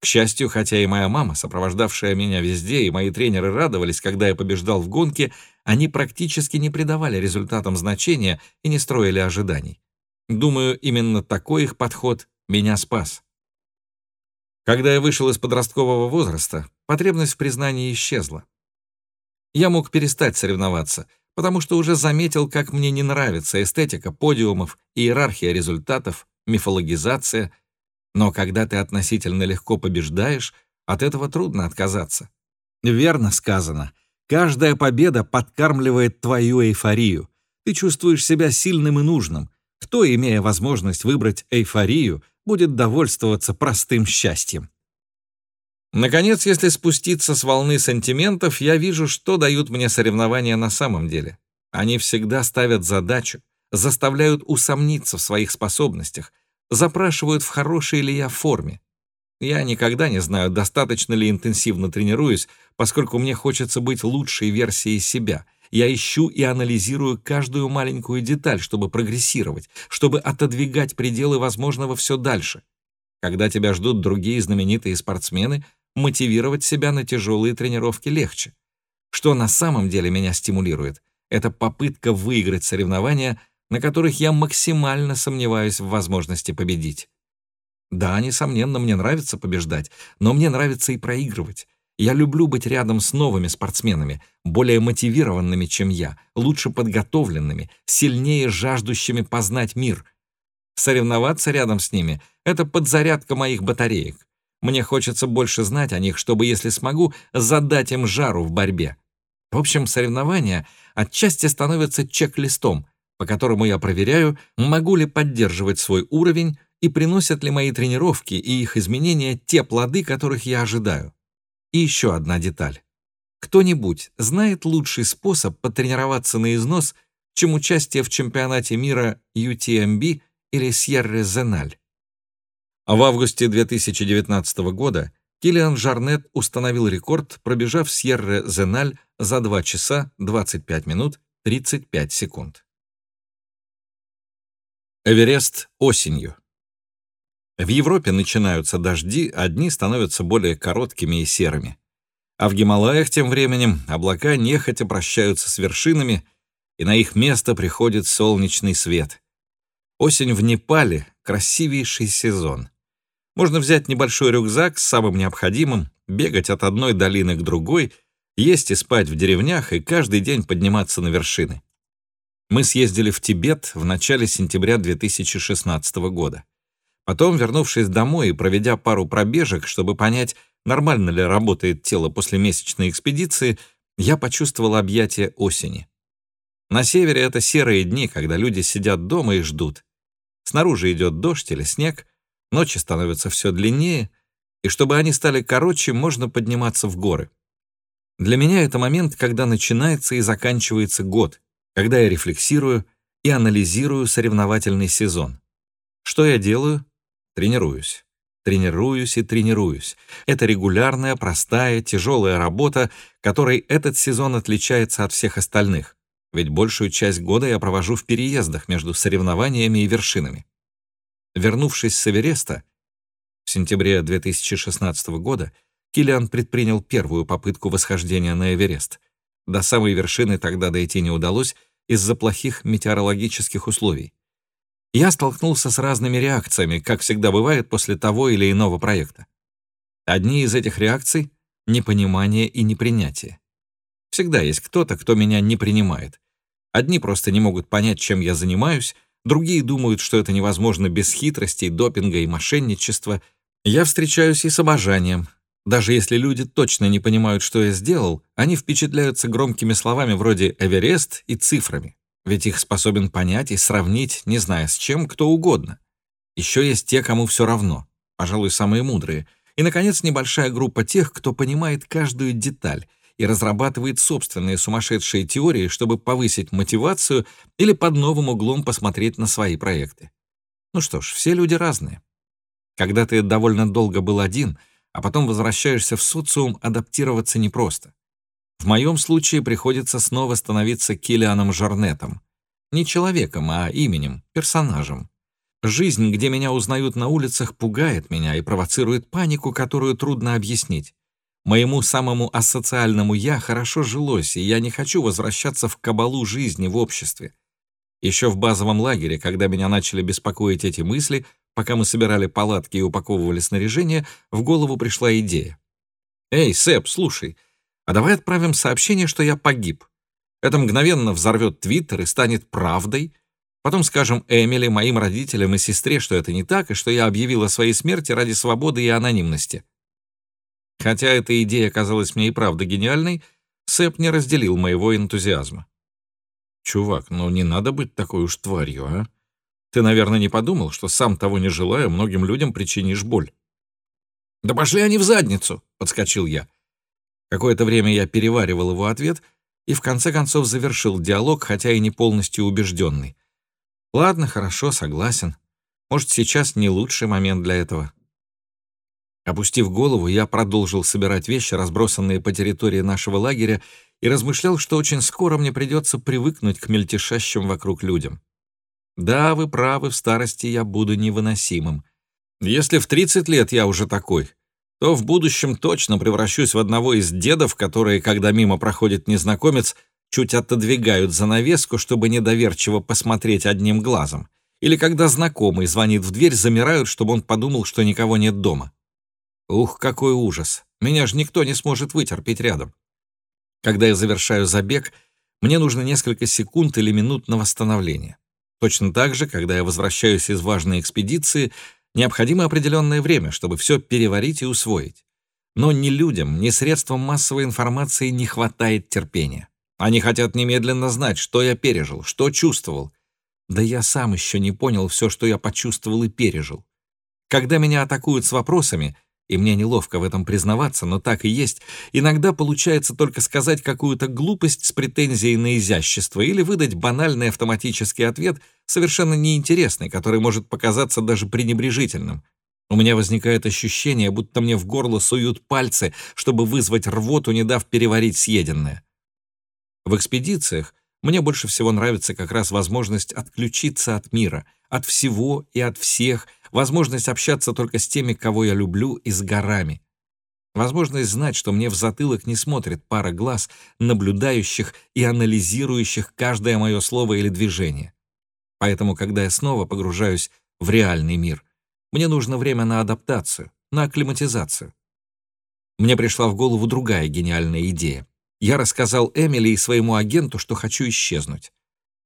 К счастью, хотя и моя мама, сопровождавшая меня везде, и мои тренеры радовались, когда я побеждал в гонке, они практически не придавали результатам значения и не строили ожиданий. Думаю, именно такой их подход меня спас. Когда я вышел из подросткового возраста, потребность в признании исчезла. Я мог перестать соревноваться, потому что уже заметил, как мне не нравится эстетика подиумов, иерархия результатов, мифологизация. Но когда ты относительно легко побеждаешь, от этого трудно отказаться. Верно сказано. Каждая победа подкармливает твою эйфорию. Ты чувствуешь себя сильным и нужным, кто, имея возможность выбрать эйфорию, будет довольствоваться простым счастьем? Наконец, если спуститься с волны сантиментов, я вижу, что дают мне соревнования на самом деле. Они всегда ставят задачу, заставляют усомниться в своих способностях, запрашивают, в хорошей ли я форме. Я никогда не знаю, достаточно ли интенсивно тренируюсь, поскольку мне хочется быть лучшей версией себя — я ищу и анализирую каждую маленькую деталь, чтобы прогрессировать, чтобы отодвигать пределы возможного все дальше. Когда тебя ждут другие знаменитые спортсмены, мотивировать себя на тяжелые тренировки легче. Что на самом деле меня стимулирует, это попытка выиграть соревнования, на которых я максимально сомневаюсь в возможности победить. Да, несомненно, мне нравится побеждать, но мне нравится и проигрывать. Я люблю быть рядом с новыми спортсменами, более мотивированными, чем я, лучше подготовленными, сильнее жаждущими познать мир. Соревноваться рядом с ними — это подзарядка моих батареек. Мне хочется больше знать о них, чтобы, если смогу, задать им жару в борьбе. В общем, соревнования отчасти становятся чек-листом, по которому я проверяю, могу ли поддерживать свой уровень и приносят ли мои тренировки и их изменения те плоды, которых я ожидаю. И еще одна деталь. Кто-нибудь знает лучший способ потренироваться на износ, чем участие в чемпионате мира UTMB или Сьерре-Зеналь? А в августе 2019 года Килиан Жарнет установил рекорд, пробежав Сьерре-Зеналь за 2 часа 25 минут 35 секунд. Эверест осенью. В Европе начинаются дожди, а дни становятся более короткими и серыми. А в Гималаях тем временем облака нехотя прощаются с вершинами, и на их место приходит солнечный свет. Осень в Непале — красивейший сезон. Можно взять небольшой рюкзак с самым необходимым, бегать от одной долины к другой, есть и спать в деревнях и каждый день подниматься на вершины. Мы съездили в Тибет в начале сентября 2016 года. Потом, вернувшись домой и проведя пару пробежек, чтобы понять, нормально ли работает тело после месячной экспедиции, я почувствовал объятие осени. На севере это серые дни, когда люди сидят дома и ждут. Снаружи идет дождь или снег, ночи становятся все длиннее, и чтобы они стали короче, можно подниматься в горы. Для меня это момент, когда начинается и заканчивается год, когда я рефлексирую и анализирую соревновательный сезон. Что я делаю? Тренируюсь. Тренируюсь и тренируюсь. Это регулярная, простая, тяжелая работа, которой этот сезон отличается от всех остальных. Ведь большую часть года я провожу в переездах между соревнованиями и вершинами. Вернувшись с Эвереста, в сентябре 2016 года Килиан предпринял первую попытку восхождения на Эверест — до самой вершины тогда дойти не удалось из-за плохих метеорологических условий. Я столкнулся с разными реакциями, как всегда бывает после того или иного проекта. Одни из этих реакций — непонимание и непринятие. Всегда есть кто-то, кто меня не принимает. Одни просто не могут понять, чем я занимаюсь, другие думают, что это невозможно без хитростей, допинга и мошенничества. Я встречаюсь и с обожанием, даже если люди точно не понимают, что я сделал, они впечатляются громкими словами вроде «Эверест» и цифрами, ведь их способен понять и сравнить, не зная с чем, кто угодно. Еще есть те, кому все равно, пожалуй, самые мудрые. И, наконец, небольшая группа тех, кто понимает каждую деталь и разрабатывает собственные сумасшедшие теории, чтобы повысить мотивацию или под новым углом посмотреть на свои проекты. Ну что ж, все люди разные. Когда ты довольно долго был один — а потом возвращаешься в социум, адаптироваться непросто. В моем случае приходится снова становиться Киллианом Жарнетом. Не человеком, а именем, персонажем. Жизнь, где меня узнают на улицах, пугает меня и провоцирует панику, которую трудно объяснить. Моему самому асоциальному «я» хорошо жилось, и я не хочу возвращаться в кабалу жизни в обществе. Еще в базовом лагере, когда меня начали беспокоить эти мысли, Пока мы собирали палатки и упаковывали снаряжение, в голову пришла идея. «Эй, Сэп, слушай, а давай отправим сообщение, что я погиб. Это мгновенно взорвет Твиттер и станет правдой. Потом скажем Эмили, моим родителям и сестре, что это не так, и что я объявил о своей смерти ради свободы и анонимности». Хотя эта идея казалась мне и правда гениальной, Сэп не разделил моего энтузиазма. «Чувак, ну не надо быть такой уж тварью, а?» Ты, наверное, не подумал, что сам того не желая, многим людям причинишь боль. «Да пошли они в задницу!» — подскочил я. Какое-то время я переваривал его ответ и в конце концов завершил диалог, хотя и не полностью убежденный. «Ладно, хорошо, согласен. Может, сейчас не лучший момент для этого». Опустив голову, я продолжил собирать вещи, разбросанные по территории нашего лагеря, и размышлял, что очень скоро мне придется привыкнуть к мельтешащим вокруг людям. Да, вы правы, в старости я буду невыносимым. Если в 30 лет я уже такой, то в будущем точно превращусь в одного из дедов, которые, когда мимо проходит незнакомец, чуть отодвигают занавеску, чтобы недоверчиво посмотреть одним глазом. Или когда знакомый звонит в дверь, замирают, чтобы он подумал, что никого нет дома. Ух, какой ужас! Меня же никто не сможет вытерпеть рядом. Когда я завершаю забег, мне нужно несколько секунд или минут на восстановление. Точно так же, когда я возвращаюсь из важной экспедиции, необходимо определенное время, чтобы все переварить и усвоить. Но ни людям, ни средствам массовой информации не хватает терпения. Они хотят немедленно знать, что я пережил, что чувствовал. Да я сам еще не понял все, что я почувствовал и пережил. Когда меня атакуют с вопросами, и мне неловко в этом признаваться, но так и есть, иногда получается только сказать какую-то глупость с претензией на изящество или выдать банальный автоматический ответ, совершенно неинтересный, который может показаться даже пренебрежительным. У меня возникает ощущение, будто мне в горло суют пальцы, чтобы вызвать рвоту, не дав переварить съеденное. В экспедициях мне больше всего нравится как раз возможность отключиться от мира, от всего и от всех, возможность общаться только с теми, кого я люблю, и с горами. Возможность знать, что мне в затылок не смотрит пара глаз, наблюдающих и анализирующих каждое мое слово или движение. Поэтому, когда я снова погружаюсь в реальный мир, мне нужно время на адаптацию, на акклиматизацию. Мне пришла в голову другая гениальная идея. Я рассказал Эмили и своему агенту, что хочу исчезнуть.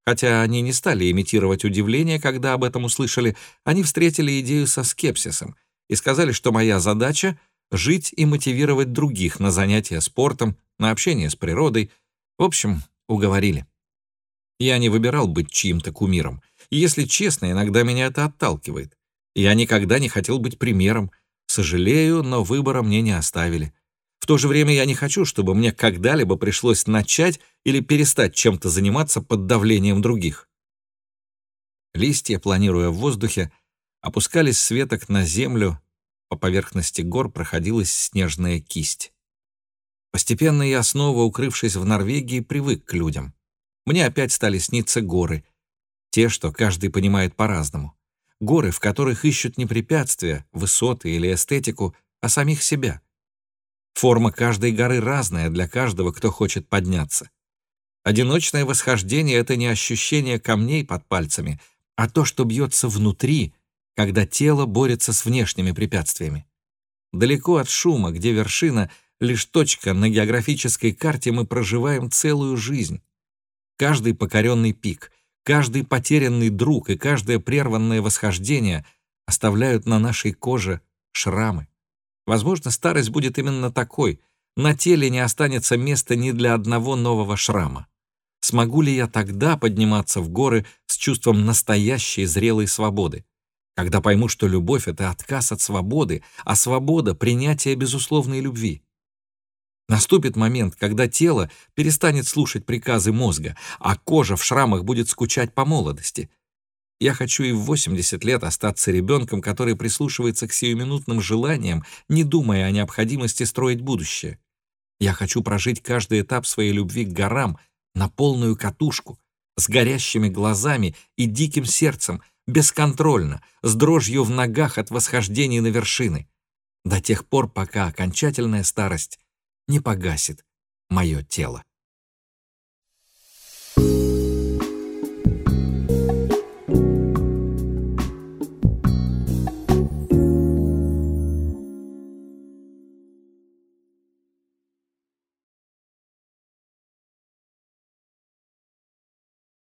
Хотя они не стали имитировать удивление, когда об этом услышали, они встретили идею со скепсисом и сказали, что моя задача — жить и мотивировать других на занятия спортом, на общение с природой. В общем, уговорили. Я не выбирал быть чьим-то кумиром. И, если честно, иногда меня это отталкивает. Я никогда не хотел быть примером. Сожалею, но выбора мне не оставили. В то же время я не хочу, чтобы мне когда-либо пришлось начать или перестать чем-то заниматься под давлением других. Листья, планируя в воздухе, опускались с веток на землю, по поверхности гор проходилась снежная кисть. Постепенно я, снова укрывшись в Норвегии, привык к людям. Мне опять стали сниться горы, те, что каждый понимает по-разному. Горы, в которых ищут не препятствия, высоты или эстетику, а самих себя — Форма каждой горы разная для каждого, кто хочет подняться. Одиночное восхождение — это не ощущение камней под пальцами, а то, что бьется внутри, когда тело борется с внешними препятствиями. Далеко от шума, где вершина — лишь точка на географической карте, мы проживаем целую жизнь. Каждый покоренный пик, каждый потерянный друг и каждое прерванное восхождение оставляют на нашей коже шрамы. Возможно, старость будет именно такой. На теле не останется места ни для одного нового шрама. Смогу ли я тогда подниматься в горы с чувством настоящей зрелой свободы? Когда пойму, что любовь — это отказ от свободы, а свобода — принятие безусловной любви. Наступит момент, когда тело перестанет слушать приказы мозга, а кожа в шрамах будет скучать по молодости — я хочу и в 80 лет остаться ребенком, который прислушивается к сиюминутным желаниям, не думая о необходимости строить будущее. Я хочу прожить каждый этап своей любви к горам на полную катушку, с горящими глазами и диким сердцем, бесконтрольно, с дрожью в ногах от восхождения на вершины, до тех пор, пока окончательная старость не погасит мое тело.